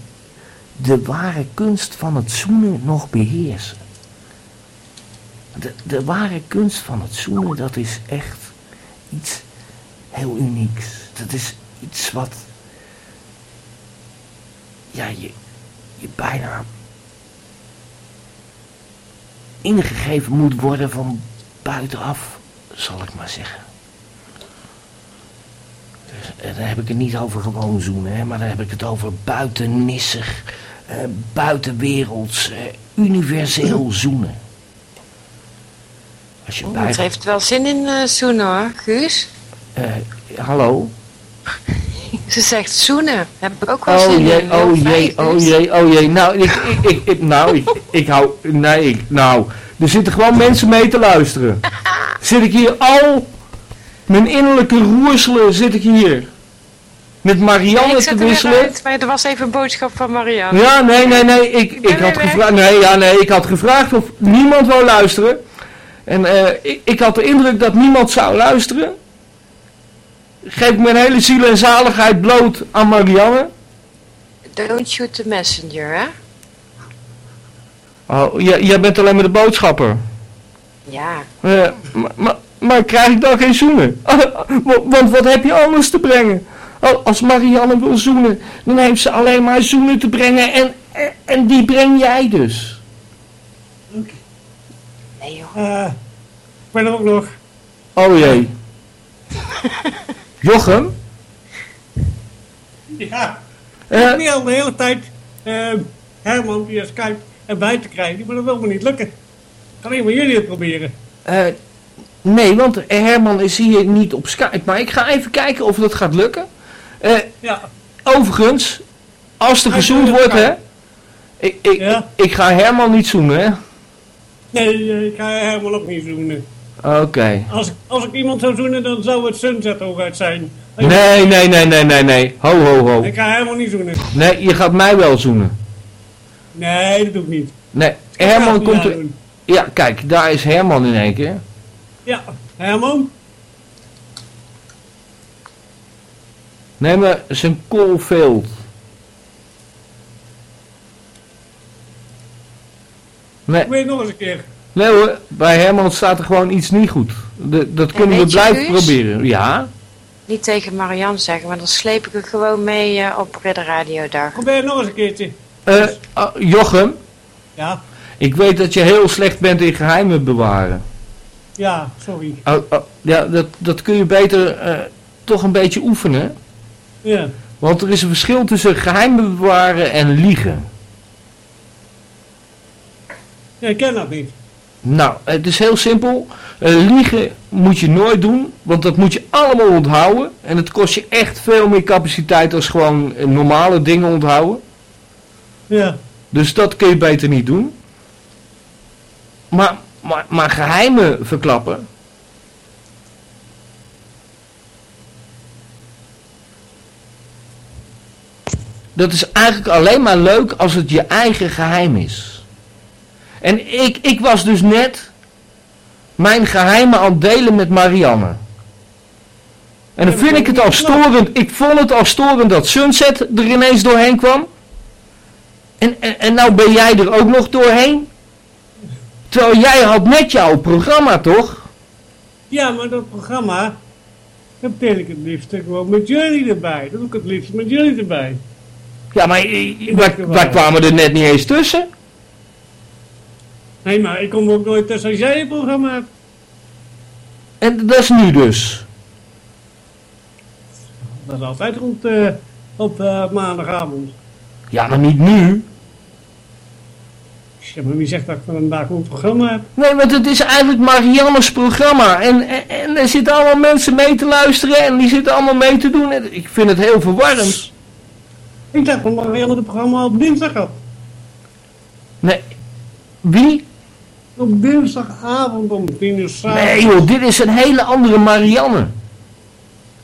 de ware kunst van het zoenen nog beheersen. De, ware kunst van het zoenen, dat is echt iets heel unieks. Dat is iets wat, ja, je, je bijna ingegeven moet worden van buitenaf, zal ik maar zeggen. Dus, eh, daar heb ik het niet over gewoon zoenen, hè, maar daar heb ik het over buitennissig, eh, buitenwerelds, universeel zoenen. Als je Oeh, bij... het heeft wel zin in eh zoenen hoor, Guus. eh, hallo? Ze zegt zoenen. Heb ik ook wel Oh zin jee, in. oh jee, oh jee, oh jee. Nou, ik, ik, ik, ik- nou, ik, ik hou, nee, ik, nou, er zitten gewoon mensen mee te luisteren. Zit ik hier al, mijn innerlijke roerselen zit ik hier. Met Marianne te wisselen. maar er was even een boodschap van Marianne. Ja, nee, nee, nee, ik, ik had gevraagd, nee, ja, nee, ik had gevraagd of niemand wou luisteren. En eh, ik, ik had de indruk dat niemand zou luisteren. Geef mijn hele ziel en zaligheid bloot aan Marianne. Don't shoot the messenger, hè? Oh, jij, jij bent alleen maar de boodschapper. Ja. Eh, maar, maar, maar krijg ik dan geen zoenen? Wa- Want wat heb je anders te brengen? Al- Als Marianne wil zoenen, dan heeft ze alleen maar zoenen te brengen en, en, en die breng jij dus. Nee joh. Eh, ik ben er ook nog. Oh jee. Jochem? Ja. Eh, Ik probeer al de hele tijd eh, Herman via Skype erbij te krijgen, maar dat wil me niet lukken. Alleen maar jullie het proberen. eh, nee, want Herman is hier niet op Skype, maar ik ga even kijken of dat gaat lukken. Eh, Ja, overigens, als er gezoend wordt, hè. Ik, ik, Ja. ik ga Herman niet zoenen, hè. nee, ik ga Herman ook niet zoenen. Oké. Als, ik- als ik iemand zou zoenen, dan zou het Sunset hooguit zijn. Nee, nee, nee, nee, nee, nee. Ho, ho, ho. Ik ga Herman niet zoenen. Nee, je gaat mij wel zoenen. Nee, dat doe ik niet. Nee, Herman komt er... Ja, kijk, daar is Herman in één keer. Ja, Herman? Nee, maar zijn Caulfield. Nee, Probeer het nog eens een keer. nee hoor, bij Herman staat er gewoon iets niet goed. De- dat kunnen we blijven Guus? proberen. Ja? Niet tegen Marianne zeggen, maar dan sleep ik er gewoon mee eh, op Ridder Radio Dag. Probeer het nog eens een keertje. Eh, ah, Jochem, Ja, ik weet dat je heel slecht bent in geheimen bewaren. ja, sorry. Oh, oh, ja, dat, dat kun je beter eh, toch een beetje oefenen. Ja, Want er is een verschil tussen geheimen bewaren en liegen. ja ik ken dat niet. Nou, het is heel simpel. Eh, liegen moet je nooit doen, want dat moet je allemaal onthouden. En het kost je echt veel meer capaciteit als gewoon eh, normale dingen onthouden. Ja, Dus dat kun je beter niet doen. Maar, maar, maar geheimen verklappen. Dat is eigenlijk alleen maar leuk als het je eigen geheim is. En ik, ik was dus net mijn geheimen aan het delen met Marianne. En dan vind ik het al storend. Ik vond het al storend dat Sunset er ineens doorheen kwam. En, en, en nou ben jij er ook nog doorheen? Terwijl jij had net jouw programma, toch? ja maar dat programma, dat deel ik het liefst gewoon met jullie erbij. Dat doe ik het liefst met jullie erbij. Ja, maar wij, wij kwamen er net niet eens tussen. Nee, maar ik kom ook nooit tussen als jij een programma hebt. En dat is nu dus. Dat is altijd rond eh, op eh, maandagavond. Ja, maar niet nu. Ja, maar wie zegt dat ik vandaag een programma heb? Nee, want het is eigenlijk Marianne's programma. En, en, en er zitten allemaal mensen mee te luisteren en die zitten allemaal mee te doen. En ik vind het heel verwarrend. Ik dacht dat Marianne het programma op dinsdag had. Nee. Wie? Op dinsdagavond om tien uur s'avonds. Nee joh, dit is een hele andere Marianne.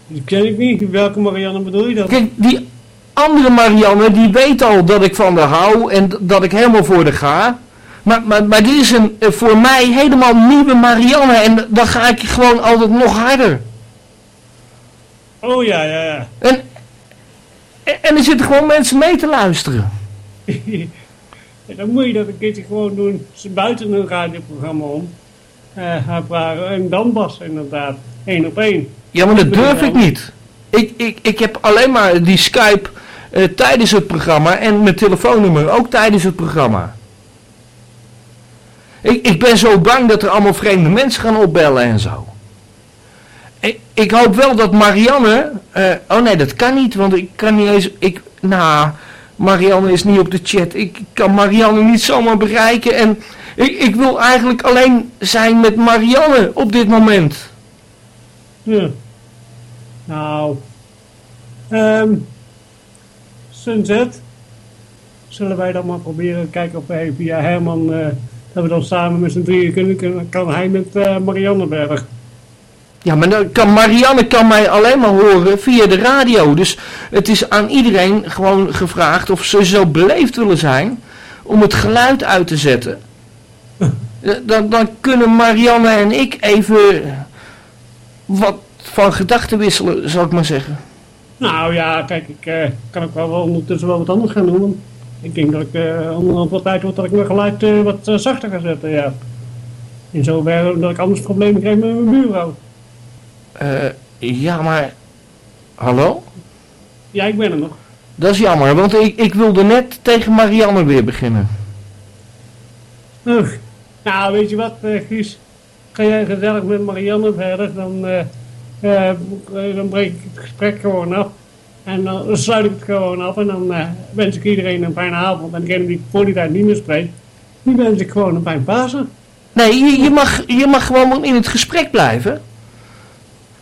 Die ken ik niet. Welke Marianne bedoel je dan? Kijk, die andere Marianne, die weet al dat ik van haar hou en dat ik helemaal voor haar ga. Maar, maar, maar dit is een eh, voor mij helemaal nieuwe Marianne en dan ga ik gewoon altijd nog harder. Oh ja, ja, ja. En, en, en er zitten gewoon mensen mee te luisteren. Ja, dan moet je dat een keertje gewoon doen. Ze buiten een radioprogramma om. Eh haar vragen. En dan inderdaad. Eén op één. Ja, maar dat durf ik niet. Ik, ik, ik heb alleen maar die Skype eh, tijdens het programma en mijn telefoonnummer ook tijdens het programma. Ik, ik ben zo bang dat er allemaal vreemde mensen gaan opbellen en zo. Ik, hoop wel dat Marianne... eh, oh nee, dat kan niet, want ik kan niet eens... Ik, nou, Marianne is niet op de chat. Ik kan Marianne niet zomaar bereiken. En ik, ik wil eigenlijk alleen zijn met Marianne op dit moment. Ja. Nou. ehm Sunset. Zullen wij dan maar proberen kijken of wij via Herman. eh, dat we dan samen met z'n drieën kunnen. Kan hij met eh Marianneberg. Ja, maar dan kan Marianne kan mij alleen maar horen via de radio. Dus het is aan iedereen gewoon gevraagd of ze zo beleefd willen zijn om het geluid uit te zetten. Eh, Dan, dan kunnen Marianne en ik even wat van gedachten wisselen, zal ik maar zeggen. Nou ja, kijk, ik eh, kan ook wel, ondertussen wel wat anders gaan doen. want Ik denk dat ik onderhand wat tijd wordt dat ik mijn geluid wat zachter ga zetten, ja. In zoverre dat ik anders problemen krijg met mijn buurvrouw. Eh, ja, maar... Hallo? Ja, ik ben er nog. Dat is jammer, want ik, ik wilde net tegen Marianne weer beginnen. Ugh. Nou, weet je wat, eh Guus? Ga jij gezellig met Marianne verder, dan, eh, eh, dan breek ik het gesprek gewoon af. En dan sluit ik het gewoon af en dan wens ik iedereen een fijne avond. En degene die ik voor die tijd niet meer spreek, die wens ik gewoon een fijn Pasen. Nee, je, je, mag, je mag gewoon in het gesprek blijven.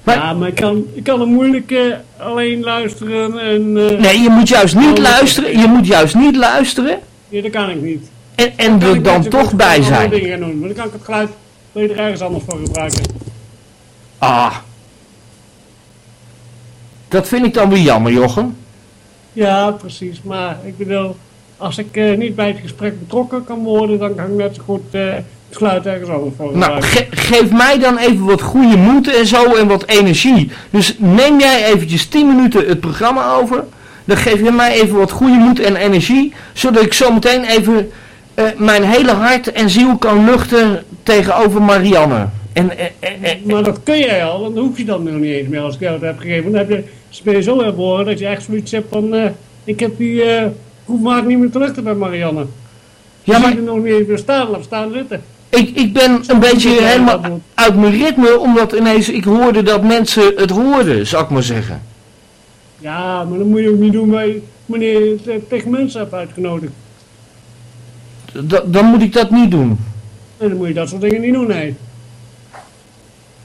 Maar- ja, maar ik kan, ik kan moeilijk eh, alleen luisteren en... eh, Nee, je moet juist niet luisteren. Je moet juist niet luisteren. Ja, dat kan ik niet. En, en er dan toch bij zijn. dingen gaan doen. Maar dan kan ik het geluid beter ergens anders voor gebruiken. Ah. Dat vind ik dan weer jammer, Jochem. Ja, precies. Maar ik bedoel, als ik eh, niet bij het gesprek betrokken kan worden, dan kan ik net zo goed geluid ergens voor Nou, ge- geef mij dan even wat goede moed en zo en wat energie. Dus neem jij eventjes 10 minuten het programma over. Dan geef je mij even wat goede moed en energie. Zodat ik zometeen even eh, mijn hele hart en ziel kan luchten tegenover Marianne. En, eh, eh, maar dat kun jij al, dan hoef je dan nog niet eens meer als ik jou het heb gegeven. Dan heb je, ben je zo dat je echt zoiets hebt van, ik heb die, eh hoef maar niet meer terug te bij Marianne. Ja, maar- er nog niet meer staan, laat staan zitten. Ik, ik ben een beetje jij helemaal uit mijn ritme. Omdat ineens ik hoorde dat mensen het hoorden, zou ik maar zeggen. Ja, maar dat moet je ook niet doen bij eh, tegen mensen hebt uitgenodigd. Da- dan moet ik dat niet doen. En dan moet je dat soort dingen niet doen, nee.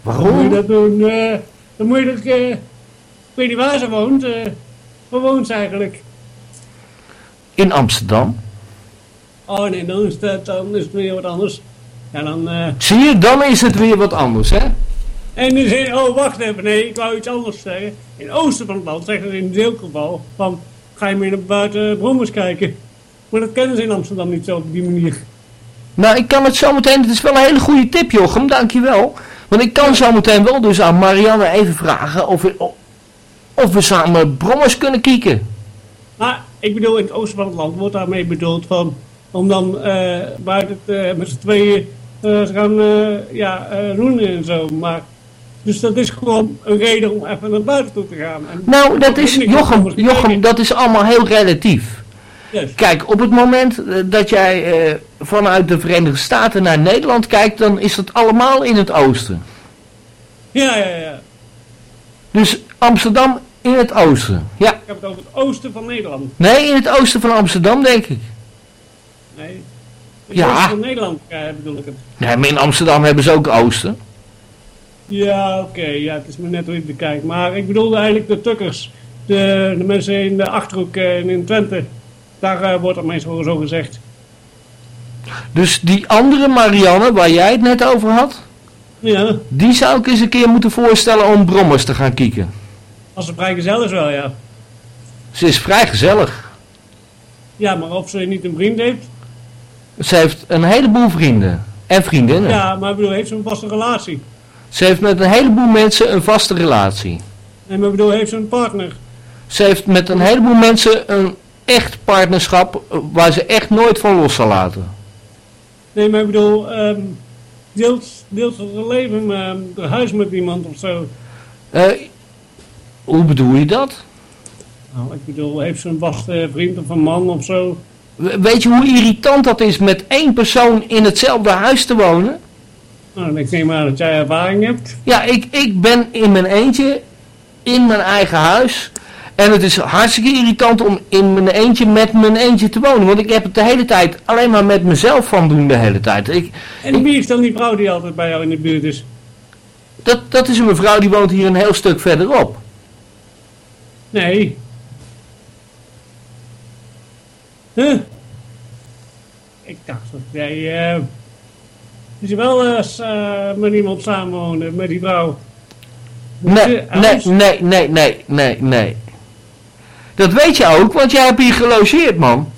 Dan moet je Waarom? dat doen, eh, dan moet je dat, eh, ik weet niet waar ze woont, eh, waar woont ze eigenlijk? In Amsterdam. Oh nee, dan is, dat, dan is het weer wat anders. Dan, eh, Zie je, dan is het weer wat anders, hè? en dus, in- oh wacht even, nee, ik wou iets anders zeggen. In het oosten van het land zeggen ze in dit geval van, ga je meer naar buiten brommers kijken. Maar dat kennen ze in Amsterdam niet zo op die manier. Nou, ik kan het zo meteen, het is wel een hele goede tip, Jochem, dankjewel. Want ik kan zo meteen wel dus aan Marianne even vragen of we, of we samen brommers kunnen kieken. Maar ik bedoel, in het oosten van het land wordt daarmee bedoeld van, om dan eh buiten met z'n tweeën eh, te gaan eh, ja, eh, roeien en zo. Maar Dus dat is gewoon een reden om even naar buiten toe te gaan. En Nou, dat is, Jochem, Jochem, dat is allemaal heel relatief. Yes. Kijk, op het moment eh, dat jij eh, vanuit de Verenigde Staten naar Nederland kijkt, dan is het allemaal in het oosten. Ja, ja, ja. Dus Amsterdam in het oosten. Ja, Ik heb het over het oosten van Nederland. nee, in het oosten van Amsterdam denk ik. Nee. Ja. van Nederland eh, bedoel ik het. Nee, maar in Amsterdam hebben ze ook oosten. Ja, oké. ja, het is me net hoe je het bekijkt. Maar ik bedoelde eigenlijk de tukkers. De, de mensen in de Achterhoek en in Twente. Daar eh, wordt het meestal zo gezegd. Dus die andere Marianne, waar jij het net over had, Ja, die zou ik eens een keer moeten voorstellen om brommers te gaan kieken. als ze vrijgezel is wel, ja. Ze is vrij gezellig. Ja, maar of ze niet een vriend heeft. Ze heeft een heleboel vrienden en vriendinnen. Ja, maar ik bedoel, heeft ze een vaste relatie? Ze heeft met een heleboel mensen een vaste relatie. En ik bedoel, heeft ze een partner? Ze heeft met een heleboel mensen een echt partnerschap eh, waar ze echt nooit van los zal laten. Nee, maar ik bedoel, ehm deelt, deelt ze haar leven, ehm haar huis met iemand of zo? Eh, hoe bedoel je dat? Nou, ik bedoel, heeft ze een vaste vriend of een man of zo? We- Weet je hoe irritant dat is met één persoon in hetzelfde huis te wonen? Nou, ik neem aan dat jij ervaring hebt. Ja, ik, ik ben in mijn eentje in mijn eigen huis. En het is hartstikke irritant om in mijn eentje met mijn eentje te wonen. Want ik heb het de hele tijd alleen maar met mezelf van doen de hele tijd. Ik, En wie is dan die vrouw die altijd bij jou in de buurt is? dat, dat is een mevrouw die woont hier een heel stuk verderop. Nee. Huh? Ik dacht dat jij, eh dat je wel eens eh, met iemand samenwoonde, met die vrouw. Nee, Eh, nee, nee, nee, nee, nee, nee. Dat weet je ook, want jij hebt hier gelogeerd, man.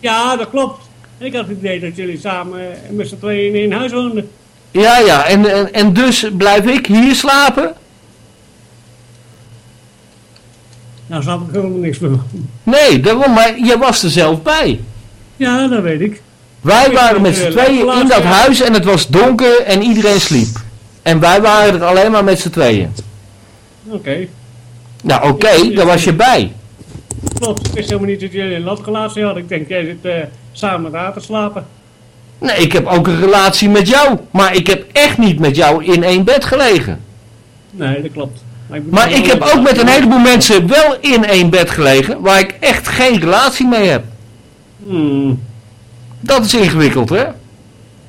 Ja, dat klopt. Ik had het idee dat jullie samen eh, met z'n tweeën in één huis woonden. Ja, ja, en, en, en dus blijf ik hier slapen? Nou snap ik helemaal niks van. Nee, daarom, maar je was er zelf bij. Ja, dat weet ik. Wij waren met z'n tweeën in dat huis en het was donker en iedereen sliep. En wij waren er alleen maar met z'n tweeën. Oké, Nou, oké, daar was je bij. klopt. Ik wist helemaal niet dat jullie een latrelatie hadden. Ik denk, jij zit eh, samen met haar te slapen. Nee, ik heb ook een relatie met jou. Maar ik heb echt niet met jou in één bed gelegen. Nee, dat klopt. Maar ik, Maar heb ook met een heleboel mensen wel in één bed gelegen. Waar ik echt geen relatie mee heb. Hmm. Dat is ingewikkeld, hè?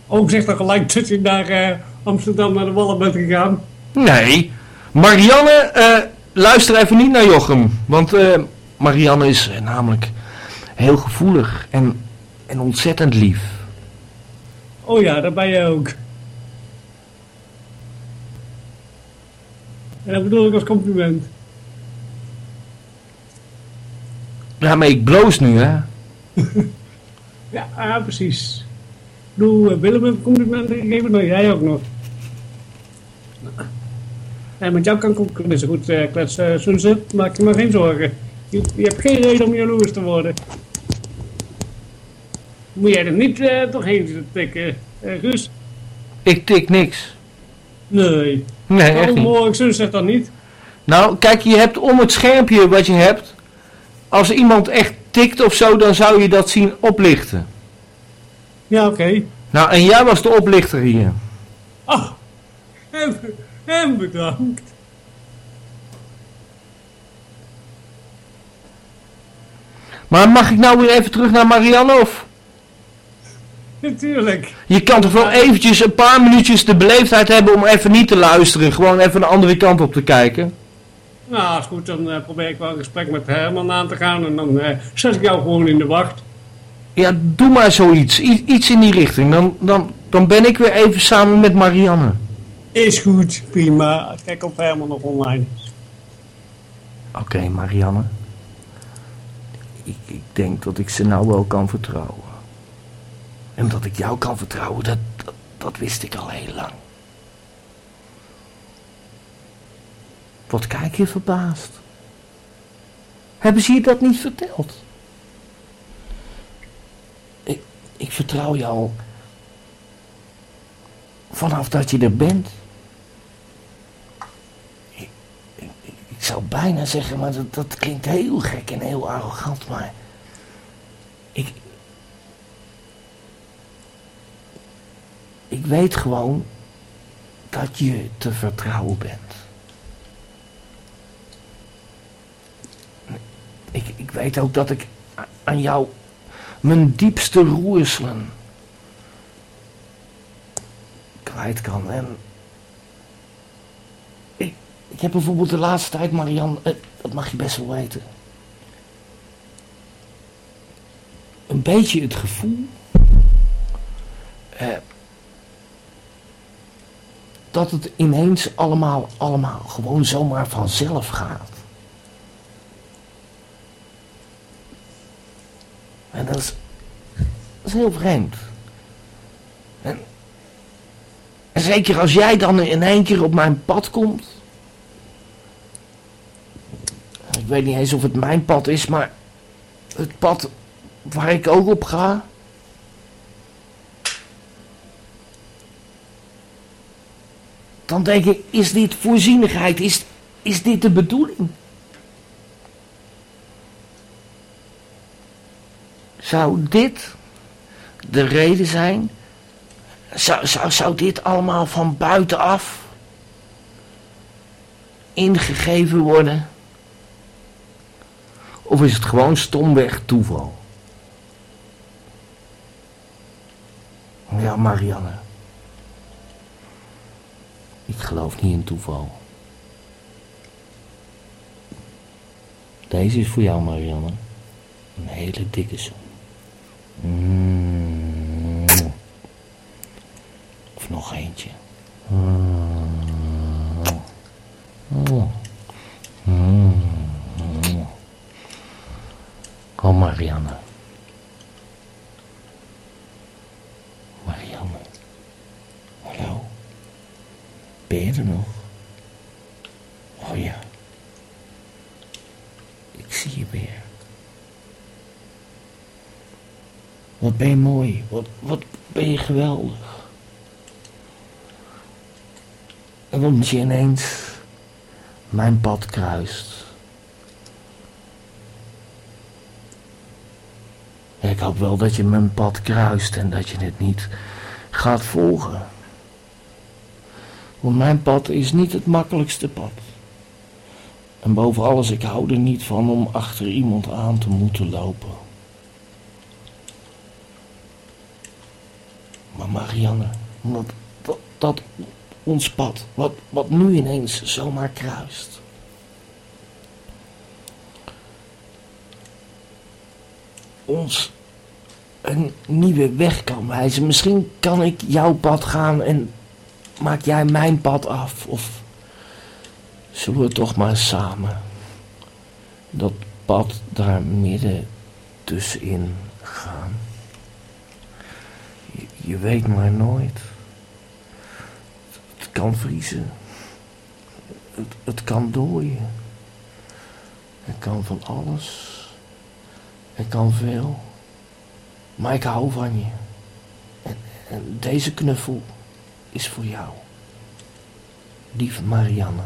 Ook zegt dan gelijk dat je naar eh, Amsterdam naar de Wallen bent gegaan. Nee. Marianne, eh, luister even niet naar Jochem. Want eh, Marianne is namelijk heel gevoelig en, en ontzettend lief. Oh ja, dat ben jij ook. En dat bedoel ik als compliment. Ja, maar ik bloos nu, hè? Ja, ah, precies. Doe uh, Willem een compliment geven, nou jij ook nog. En met jou kan ik ook zo goed eh kletsen, uh. Maak je maar geen zorgen. Je, je hebt geen reden om jaloers te worden. Moet jij er niet eh doorheen zitten tikken, eh, Guus? Ik tik niks. Nee. Nee, echt niet. hoor ik zegt dan niet? Nou, kijk, je hebt om het schermpje wat je hebt. Als iemand echt tikt of zo, dan zou je dat zien oplichten. Ja, oké. Nou, en jij was de oplichter hier. Ach, en, en bedankt. Maar mag ik nou weer even terug naar Marianne of? Natuurlijk. Je kan toch wel eventjes een paar minuutjes de beleefdheid hebben om even niet te luisteren. Gewoon even de andere kant op te kijken. Nou, is goed. Dan eh, probeer ik wel een gesprek met Herman aan te gaan. En dan eh, zet ik jou gewoon in de wacht. Ja, doe maar zoiets. I- iets in die richting. Dan, dan, dan ben ik weer even samen met Marianne. Is goed, prima. Kijk of Herman nog online is. Oké, Marianne. Ik, ik denk dat ik ze nou wel kan vertrouwen. En dat ik jou kan vertrouwen, dat, dat, wist ik al heel lang. Wat kijk je verbaasd? Hebben ze je dat niet verteld? Ik, ik vertrouw je al vanaf dat je er bent. zou bijna zeggen, maar dat, dat klinkt heel gek en heel arrogant, maar ik, ik weet gewoon dat je te vertrouwen bent. Ik, ik weet ook dat ik aan jou mijn diepste roerselen kwijt kan. En ik, ik heb bijvoorbeeld de laatste tijd, Marian, eh, dat mag je best wel weten. Een beetje het gevoel eh, dat het ineens allemaal, allemaal gewoon zomaar vanzelf gaat. En dat is, heel vreemd. En, en zeker als jij dan in één keer op mijn pad komt. Ik weet niet eens of het mijn pad is, maar het pad waar ik ook op ga. Dan denk ik, is dit voorzienigheid? Is, is dit de bedoeling? Zou dit de reden zijn? Zou, zou, zou dit allemaal van buitenaf ingegeven worden? Of is het gewoon stomweg toeval? Ja, Marianne. Ik geloof niet in toeval. Deze is voor jou, Marianne. Een hele dikke zoen. Mm. Of nog eentje. Mm. Mm. Mm. Marianne. Marianne. Hallo. Ben je er nog? Oh ja. Ik zie je weer. Wat ben je mooi. Wat, wat ben je geweldig. En omdat je ineens mijn pad kruist. Ik hoop wel dat je mijn pad kruist en dat je het niet gaat volgen. Want mijn pad is niet het makkelijkste pad. En boven alles, ik hou er niet van om achter iemand aan te moeten lopen. Maar Marianne, dat, dat, dat ons pad, wat, wat nu ineens zomaar kruist. Ons een nieuwe weg kan wijzen. Misschien kan ik jouw pad gaan en maak jij mijn pad af. Of zullen we toch maar samen dat pad daar midden tussenin gaan. Je, weet maar nooit. Het kan vriezen. Het, het kan dooien. Het kan van alles. Het kan veel. Maar ik hou van je. En, en deze knuffel is voor jou. Lieve Marianne.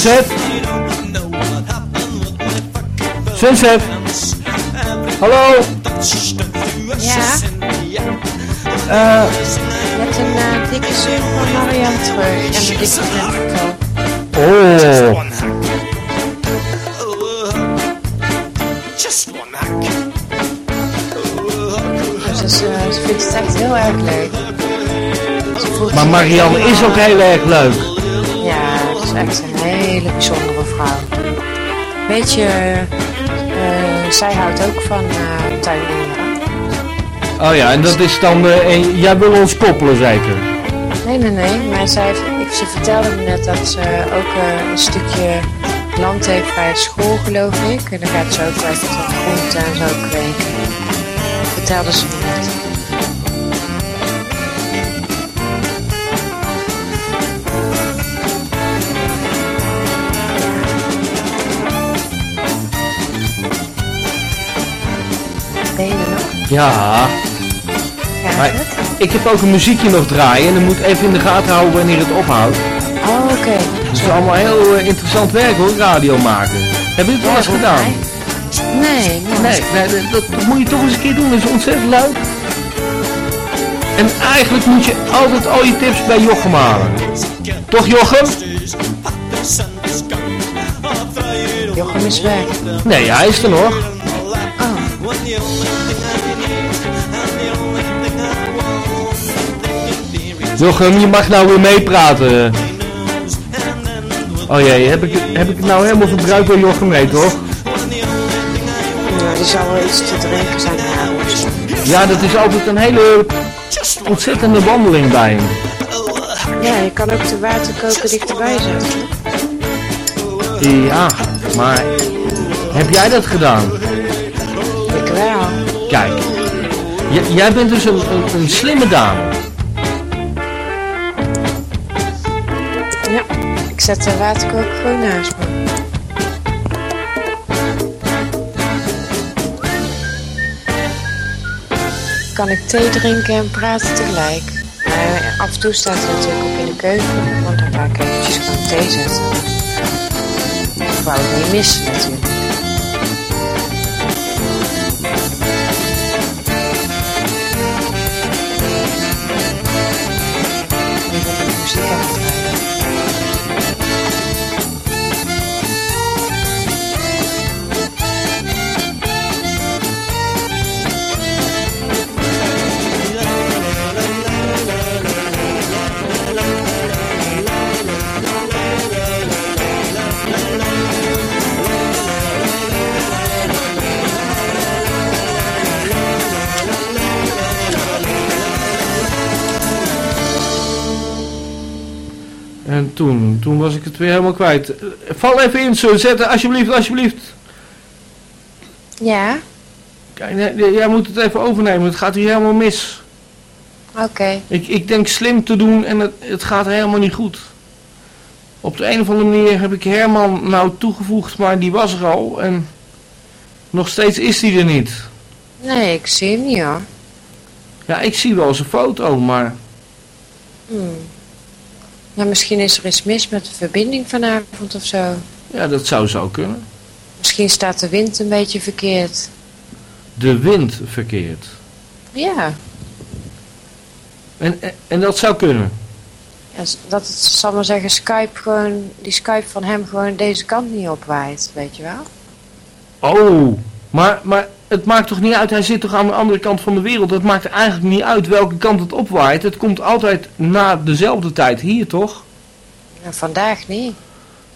Sunset. Sunset. Hallo. Ja. Uh, een eh, dikke zin van Marianne terug en een dikke vriend Oh. Dus eh, ze vindt het echt heel erg leuk. Maar Marianne is ook heel erg leuk. Ja, dat is echt hele bijzondere vrouw. Weet je, eh, zij houdt ook van eh tuinieren. Oh ja, en dat is dan... eh, en jij wil ons koppelen zeker? Nee, nee, nee. Maar zij, ik, ze vertelde me net dat ze ook een stukje land heeft bij school, geloof ik. En dan gaat ze ook wat groenten en zo kweken. Vertelde ze me Ja. Maar ik heb ook een muziekje nog draaien en dan moet ik even in de gaten houden wanneer het ophoudt. Oh, oké. Het is allemaal heel eh, interessant werk hoor, radio maken. Heb je het wel eens gedaan? Nee. Nee, nee dat, dat moet je toch eens een keer doen. Dat is ontzettend leuk. En eigenlijk moet je altijd al je tips bij Jochem halen. Toch Jochem? Jochem is weg. Nee, hij is er nog. Jochem, je mag nou weer meepraten. Oh jee, heb ik, heb ik het nou helemaal verbruikt door Jochem mee, toch? nou, die zal wel iets te drinken zijn. Ja, dat is altijd een hele ontzettende wandeling bij hem. Ja, je kan ook de waterkoker dichterbij zetten. Ja, maar heb jij dat gedaan? Ik wel. Kijk, jij bent dus een, een, een slimme dame. Ik zet de waterkoker gewoon naast me. Kan ik thee drinken en praten tegelijk. Maar af en toe staat hij natuurlijk ook in de keuken, want dan ga ik eventjes gewoon thee zetten. Ik wou het niet missen natuurlijk. Toen, toen was ik het weer helemaal kwijt. Val even in, zo zetten, alsjeblieft, alsjeblieft. Ja, Kijk, jij moet het even overnemen, het gaat hier helemaal mis. oké. Ik, ik denk slim te doen en het, het gaat helemaal niet goed. Op de een of andere manier heb ik Herman nou toegevoegd, maar die was er al. En nog steeds is die er niet. Nee, ik zie hem niet hoor. Ja, ik zie wel zijn foto, maar. Ja, misschien is er iets mis met de verbinding vanavond of zo. ja, dat zou zo kunnen. Misschien staat de wind een beetje verkeerd. De wind verkeerd. Ja, En, en, en dat zou kunnen. ja dat het, zal maar zeggen, Skype gewoon, die Skype van hem gewoon deze kant niet opwaait, weet je wel? Oh, maar, maar het maakt toch niet uit, hij zit toch aan de andere kant van de wereld. Het maakt eigenlijk niet uit welke kant het opwaait. Het komt altijd na dezelfde tijd hier, toch? Nou, vandaag niet,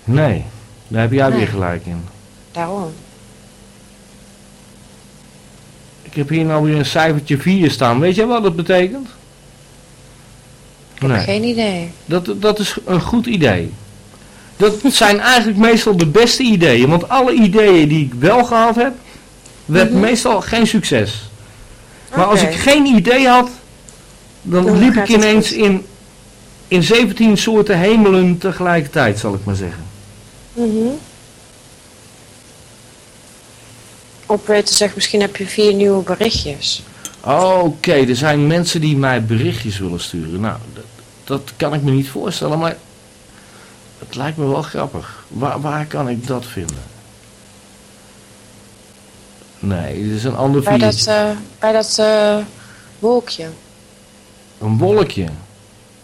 Nee, daar heb jij Nee. weer gelijk in. daarom. Ik heb hier nou weer een cijfertje 4 staan. Weet jij wat dat betekent? Ik heb geen idee. Dat, dat is een goed idee. Dat zijn eigenlijk meestal de beste ideeën. Want alle ideeën die ik wel gehad heb, werd Mhm. meestal geen succes. Maar als ik geen idee had, dan Dan liep ik ineens in, in 17 soorten hemelen tegelijkertijd, zal ik maar zeggen. Mhm. Operator zegt, misschien heb je vier nieuwe berichtjes. Oké, er zijn mensen die mij berichtjes willen sturen. Nou, dat, dat kan ik me niet voorstellen, maar het lijkt me wel grappig. Waar, waar kan ik dat vinden? Nee, dit is een ander Bij dat, eh, bij dat eh, wolkje. Een wolkje.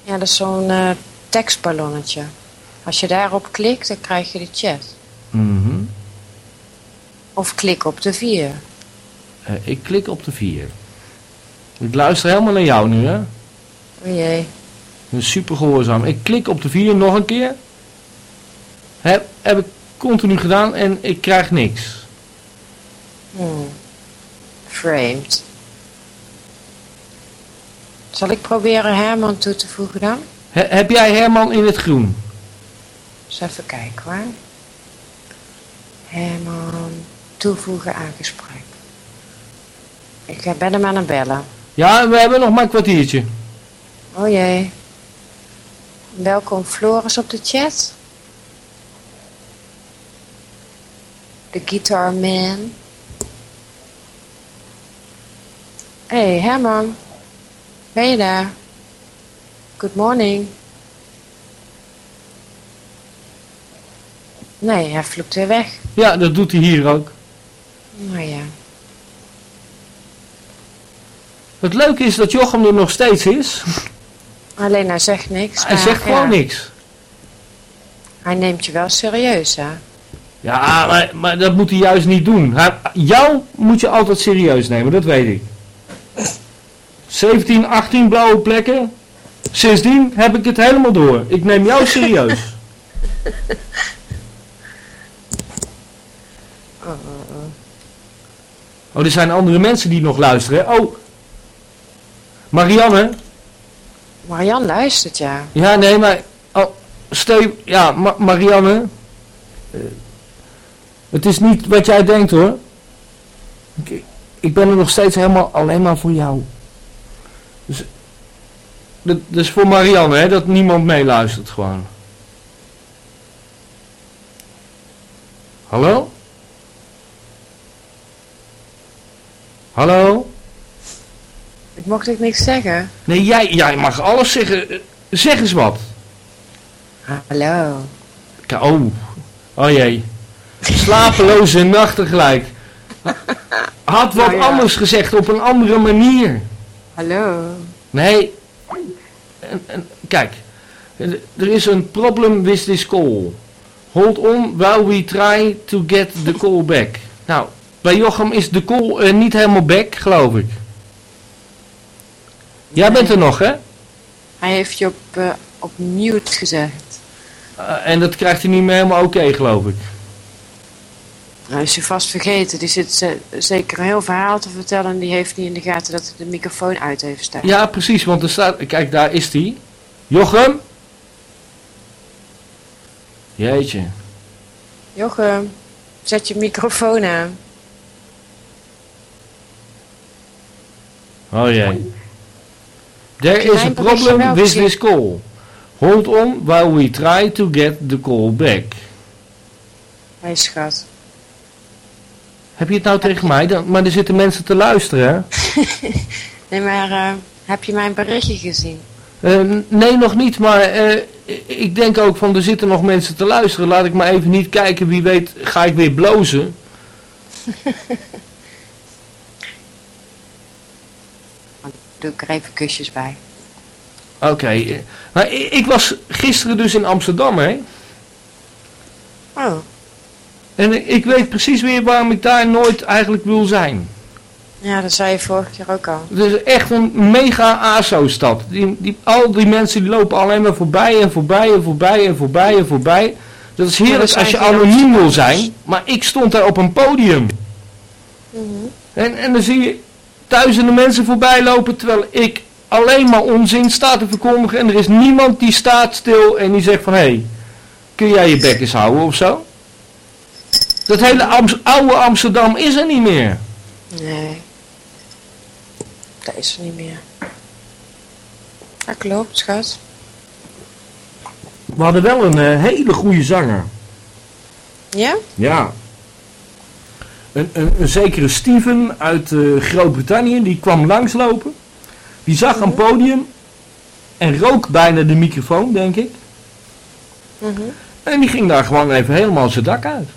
Ja, dat is zo'n eh, tekstballonnetje. Als je daarop klikt, dan krijg je de chat. Mhm. Of klik op de vier. Ik klik op de vier. Ik luister helemaal naar jou nu, hè? O jee. Super gehoorzaam. Ik klik op de 4 nog een keer. Heb, heb ik continu gedaan en ik krijg niks. Hmm. Framed. Zal ik proberen Herman toe te voegen dan? He- heb jij Herman in het groen? Eens even kijken hoor. Herman, toevoegen aan gesprek. Ik eh, ben hem aan het bellen. Ja, we hebben nog maar een kwartiertje. Oh jee. Welkom Floris op de chat. De Guitar Man. Hé hey, Herman. Ben je daar? Good morning. Nee, hij vloekt weer weg. Ja, dat doet hij hier ook. Nou ja. Het leuke is dat Jochem er nog steeds is. Alleen hij zegt niks. Hij zegt gewoon ja, niks. Hij neemt je wel serieus, hè? Ja, maar, maar dat moet hij juist niet doen. Hij, jou moet je altijd serieus nemen, dat weet ik. 17, 18 blauwe plekken. Sindsdien heb ik het helemaal door. Ik neem jou serieus. Oh, er zijn andere mensen die nog luisteren. Oh, Marianne. Marian luistert, ja. Ja, nee, maar... Oh, Steve, ja, Ma- Marianne. Eh, het is niet wat jij denkt, hoor. Ik, ik ben er nog steeds helemaal alleen maar voor jou. Dus, dat, dat is voor Marianne, hè, dat niemand meeluistert gewoon. Hallo? Hallo? Ik mocht ik niks zeggen. Nee, jij, jij mag alles zeggen. Zeg eens wat. Hallo. Oh, oh jee. Slapeloze nachten gelijk. Had wat Nou ja. anders gezegd op een andere manier. Hallo. Nee. En- en- kijk, er is een problem with this call. Hold on while we try to get the call back. Nou, bij Jochem is de call eh, niet helemaal back, geloof ik. Jij bent er nog, hè? Hij heeft je op, eh, op mute gezet. Eh, en dat krijgt hij niet meer helemaal oké, geloof ik. Hij is je vast vergeten. Die zit ze- zeker een heel verhaal te vertellen. En die heeft niet in de gaten dat hij de microfoon uit heeft staan. Ja, precies, want er staat... Kijk, daar is hij. Jochem? Jeetje. Jochem, zet je microfoon aan. Oh jee. There is a problem with this call. Hold on while we try to get the call back. Hé schat. Heb je het nou tegen mij? Dan, maar er zitten mensen te luisteren, hè? Nee, maar eh, heb je mijn berichtje gezien? Eh, nee, nog niet, maar eh, ik denk ook van er zitten nog mensen te luisteren. Laat ik maar even niet kijken, wie weet ga ik weer blozen. Doe ik er even kusjes bij. Oké, eh, maar i- ik was gisteren dus in Amsterdam, hè? Oh, En ik weet precies weer waarom ik daar nooit eigenlijk wil zijn. ja, dat zei je vorige keer ook al. Het is echt een mega ASO-stad. Die, die, al die mensen die lopen alleen maar voorbij en voorbij en voorbij en voorbij en voorbij. Dat is heerlijk als je anoniem wil zijn. Maar ik stond daar op een podium. En, en dan zie je duizenden mensen voorbij lopen terwijl ik alleen maar onzin sta te verkondigen. En er is niemand die staat stil en die zegt van... Hé, hey, kun jij je bek eens houden of zo? Dat hele oude Amsterdam is er niet meer. Nee. Dat is er niet meer. Dat klopt, schat. We hadden wel een eh, hele goede zanger. Ja? Ja. Een, een, een zekere Steven uit eh, Groot-Brittannië, die kwam langslopen. Die zag een podium en rook bijna de microfoon, denk ik. Mhm. En die ging daar gewoon even helemaal zijn dak uit.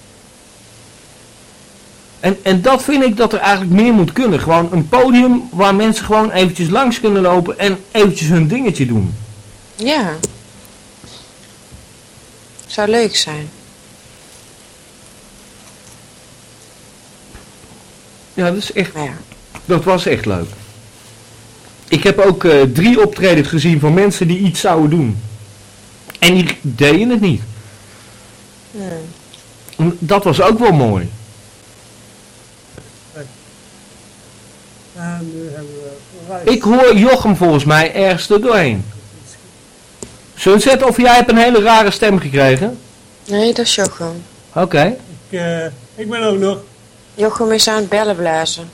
En, en dat vind ik dat er eigenlijk meer moet kunnen. Gewoon een podium waar mensen gewoon eventjes langs kunnen lopen en eventjes hun dingetje doen. Ja. Zou leuk zijn. Ja, dat is echt ja. Dat was echt leuk. Ik, heb ook eh, drie optredens gezien van mensen die iets zouden doen. En die deden het niet. Dat was ook wel mooi. En nu hebben we. Ik hoor Jochem volgens mij ergens er doorheen. Sunset, of jij hebt een hele rare stem gekregen? Nee, dat is Jochem. Oké. Ik, eh, ik ben ook nog. Jochem is aan het bellen blazen.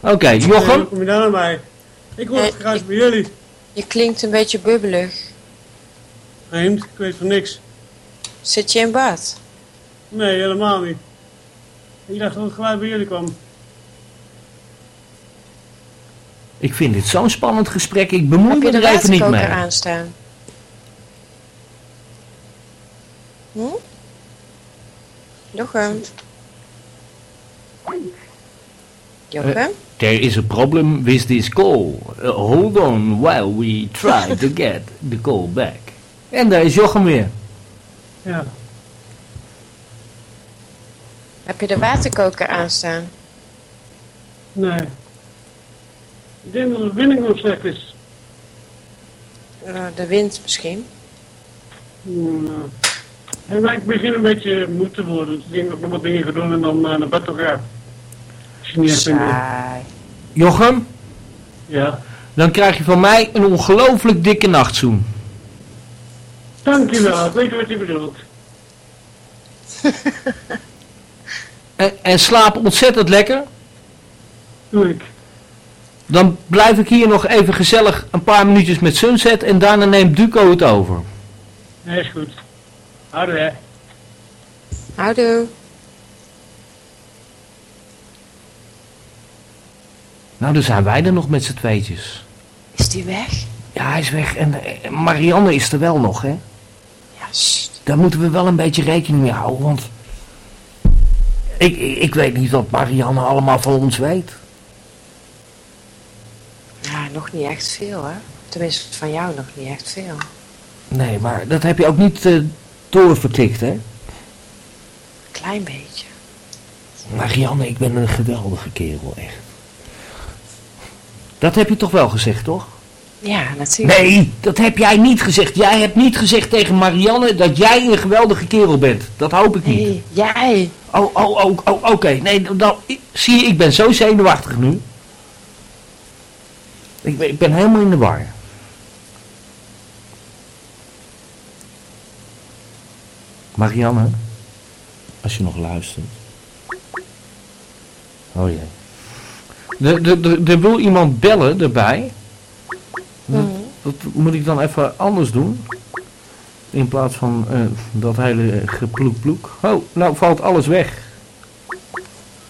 Oké, Eh, Jochem? Kom je daar naar mij? Ik hoor het geruis bij jullie. Je klinkt een beetje bubbelig. Vreemd, ik weet van niks. Zit je in bad? Nee, helemaal niet. Ik dacht dat het geluid bij jullie kwam. Ik vind dit zo'n spannend gesprek. Ik bemoei Heb je me de er even niet waterkoker mee. aanstaan? Hm? Jochem? Jochem? There is a problem with this call. Uh, hold on while we try to get the call back. En daar is Jochem weer. Ja. Heb je de waterkoker aanstaan? Nee. Ik denk dat de verbinding nog slecht is. Eh, de wind misschien? Hmm, nou. En maar ik begin een beetje moe te worden. Dus ik denk dat ik nog wat dingen ga doen en dan eh, naar bed toe ga. Als je niet echt vindt. Saai. Jochem, Ja. dan krijg je van mij een ongelooflijk dikke nachtzoen. Dankjewel, ik weet wat je bedoelt. En, en slaap ontzettend lekker. Doe ik. Dan blijf ik hier nog even gezellig een paar minuutjes met Sunset. En daarna neemt Duco het over. Nee, is goed. Houdoe hè. Houdoe. Nou, dan zijn wij er nog met z'n tweetjes. Is die weg? Ja, hij is weg. En eh, Marianne is er wel nog, hè? Ja, sst. Daar moeten we wel een beetje rekening mee houden, want... Ik, ik, ik weet niet wat Marianne allemaal van ons weet. Nog niet echt veel, hè? Tenminste, van jou nog niet echt veel. Nee, maar dat heb je ook niet eh doorvertikt, hè? Klein beetje. Marianne, ik ben een geweldige kerel, echt. Dat heb je toch wel gezegd, toch? Ja, natuurlijk. Nee, dat heb jij niet gezegd. Jij hebt niet gezegd tegen Marianne dat jij een geweldige kerel bent. Dat hoop ik niet. Nee, jij. Oh, oh, oh, oh oké. Nee, dan, ik- zie je, ik ben zo zenuwachtig nu. Ik ben, ik ben helemaal in de war. Marianne, als je nog luistert. Oh jee. Er, wil iemand bellen erbij. Dat, dat moet ik dan even anders doen. In plaats van eh, dat hele geploek-ploek. Oh, nou valt alles weg.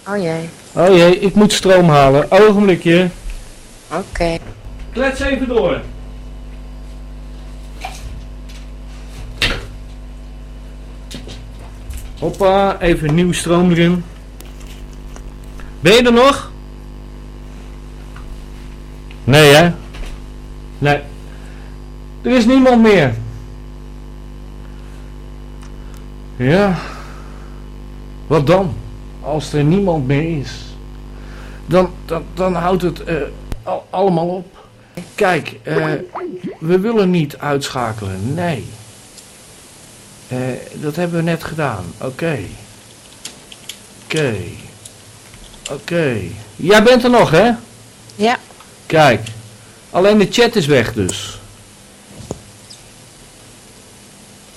Oh jee. Oh jee, ik moet stroom halen. Ogenblikje. Oké. Klets even door. Hoppa, even nieuw stroom erin. Ben je er nog? Nee hè? Nee. Er is niemand meer. Ja. Wat dan? Als er niemand meer is. Dan, dan, dan houdt het eh, al- allemaal op. Kijk, eh, we willen niet uitschakelen. Nee. Eh, dat hebben we net gedaan. Oké. Oké. Oké. Jij bent er nog, hè? Ja. Kijk. Alleen de chat is weg dus.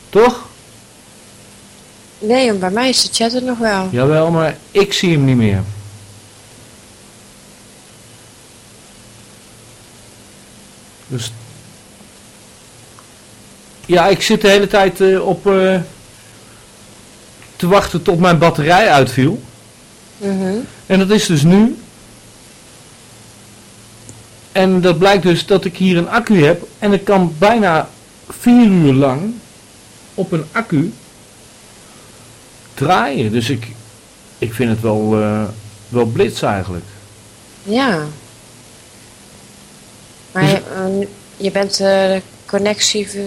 Toch? Nee, bij mij is de chat er nog wel. Jawel, maar ik zie hem niet meer. Dus. Ja, ik zit de hele tijd eh, op. eh, te wachten tot mijn batterij uitviel. Mhm. En dat is dus nu. En dat blijkt dus dat ik hier een accu heb. En ik kan bijna vier uur lang op een accu draaien. Dus ik, ik vind het wel, eh, wel blitz eigenlijk. Ja. Maar Dus- je, eh, je bent de connectie eh,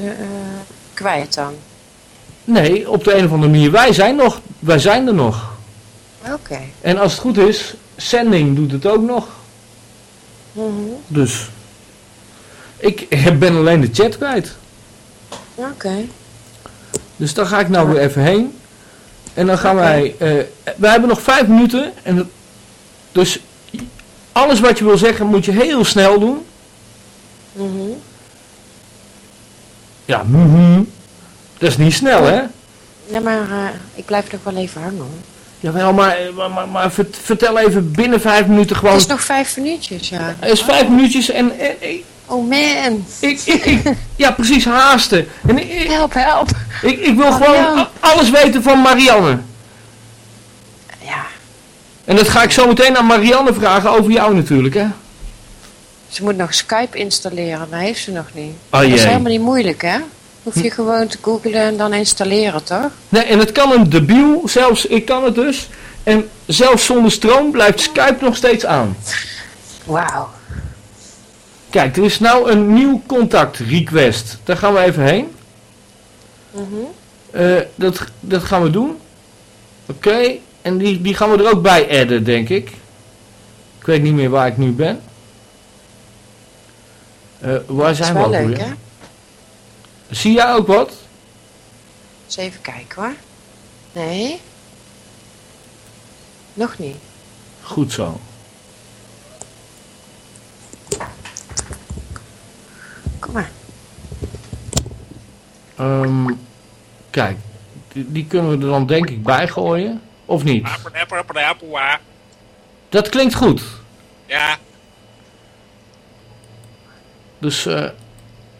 kwijt dan? Nee, op de een of andere manier. Wij zijn, nog, wij zijn er nog. Oké. En als het goed is, Sending doet het ook nog. Mhm. Dus. Ik ben alleen de chat kwijt. Oké. Dus daar ga ik nou weer even heen. En dan gaan wij... eh wij hebben nog vijf minuten. En dat- dus alles wat je wil zeggen moet je heel snel doen. Ja. Dat is niet snel, hè? Ja, maar eh, ik blijf nog wel even hangen. hoor. Jawel, maar, eh, maar, maar, maar vert- vertel even binnen vijf minuten gewoon... Het is nog vijf minuutjes, ja. Het is vijf minuutjes en... en ik, Oh man. ik, ik, ik- ja, precies, haasten. En ik, Help, help. ik, ik wil gewoon Marianne. a- alles weten van Marianne. Ja, En dat ga ik zo meteen aan Marianne vragen over jou natuurlijk, hè? Ze moet nog Skype installeren. Dat heeft ze nog niet. Oh dat is helemaal niet moeilijk, hè? Hoef je gewoon te googlen en dan installeren, toch? Nee, en het kan een debiel, zelfs ik kan het dus. En zelfs zonder stroom blijft Skype nog steeds aan. Wauw. Kijk, er is nou een nieuw contact request. Daar gaan we even heen. Mhm. Eh, dat, dat gaan we doen. Oké, en die, die gaan we er ook bij adden, denk ik. Ik weet niet meer waar ik nu ben. Eh, waar zijn we wel ook leuk, weer? hè? Zie jij ook wat? Eens even kijken, hoor. Nee. Nog niet. Goed zo. Kom maar. Ehm, kijk, die, die kunnen we er dan denk ik bij gooien. Of niet? Dat klinkt goed. Ja, Dus eh,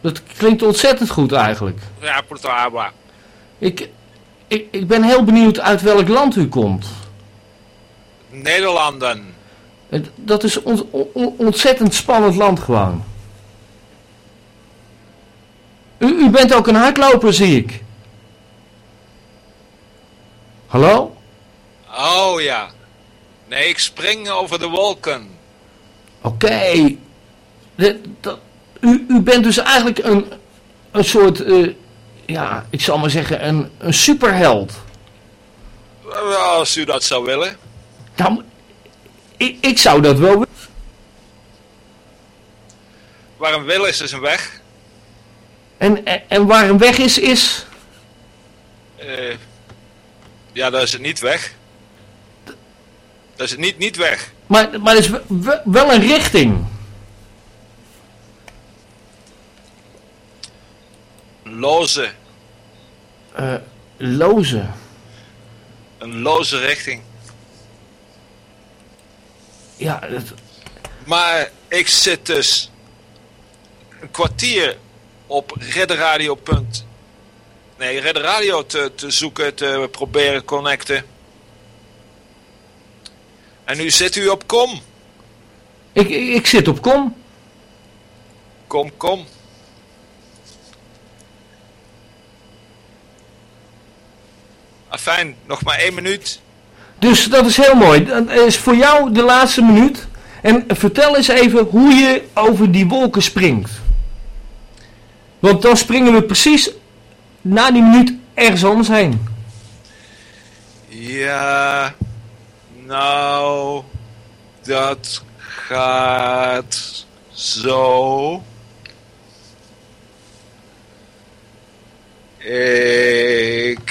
dat klinkt ontzettend goed eigenlijk. ja, portaba. Ik, ik, ik ben heel benieuwd uit welk land u komt. Nederlanden. Dat is ont, on- ontzettend spannend land gewoon. U, u bent ook een hardloper, zie ik. Hallo? Oh ja. Nee, ik spring over de wolken. Oké. Dat- U, u bent dus eigenlijk een, een soort, eh, ja, ik zal maar zeggen, een, een superheld. Als u dat zou willen. Nou, ik, ik zou dat wel willen. Waar een wil is, is een weg. En, en, en waar een weg is, is... Eh, ja, dat is het niet weg. Dat is het niet, niet weg. Maar, maar is we- we- wel een richting. Loze. Eh, loze. Een loze richting. Ja, het, Maar ik zit dus een kwartier op redderradio. punt- Nee, redderradio te, te zoeken, te proberen connecten. En nu zit u op kom. ik, ik, ik zit op kom. Kom, kom. Afijn, nog maar één minuut. Dus dat is heel mooi. Dat is voor jou de laatste minuut. En vertel eens even hoe je over die wolken springt. Want dan springen we precies na die minuut ergens anders heen. Ja, nou, dat gaat zo. Ik. Eh,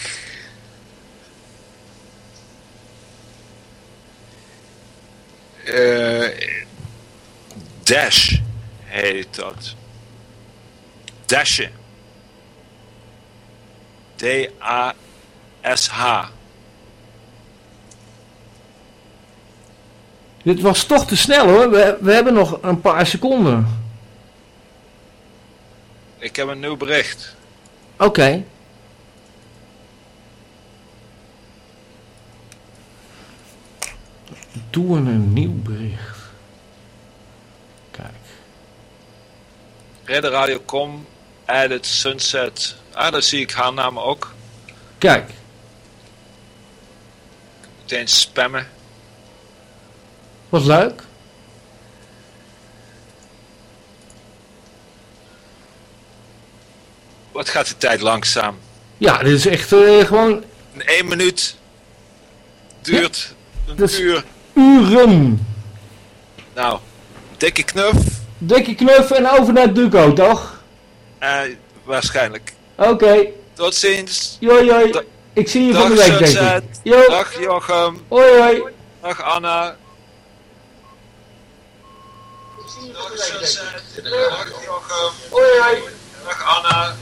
dash heet dat. Dashen. D-A-S-H. Dit was toch te snel hoor. We, we hebben nog een paar seconden. Ik heb een nieuw bericht. Oké. Doe een nieuw bericht. Kijk. Redder Radio.com, Edit, Sunset. Ah, daar zie ik haar naam ook. Kijk. Meteen spammen. Was leuk. Wat gaat de tijd langzaam? Ja, dit is echt eh, gewoon In één minuut duurt een dus- uur. Uren. Nou, dikke knuf. Dikke knuff en over naar Duco, toch? Eh, waarschijnlijk. Oké. Tot ziens. Joi, joi. Da- Ik zie je van de week, denk ik. Jo. Dag Jochem. Hoi, hoi. Dag Anna. Dag Jochem. Hoi, hoi. Dag Anna.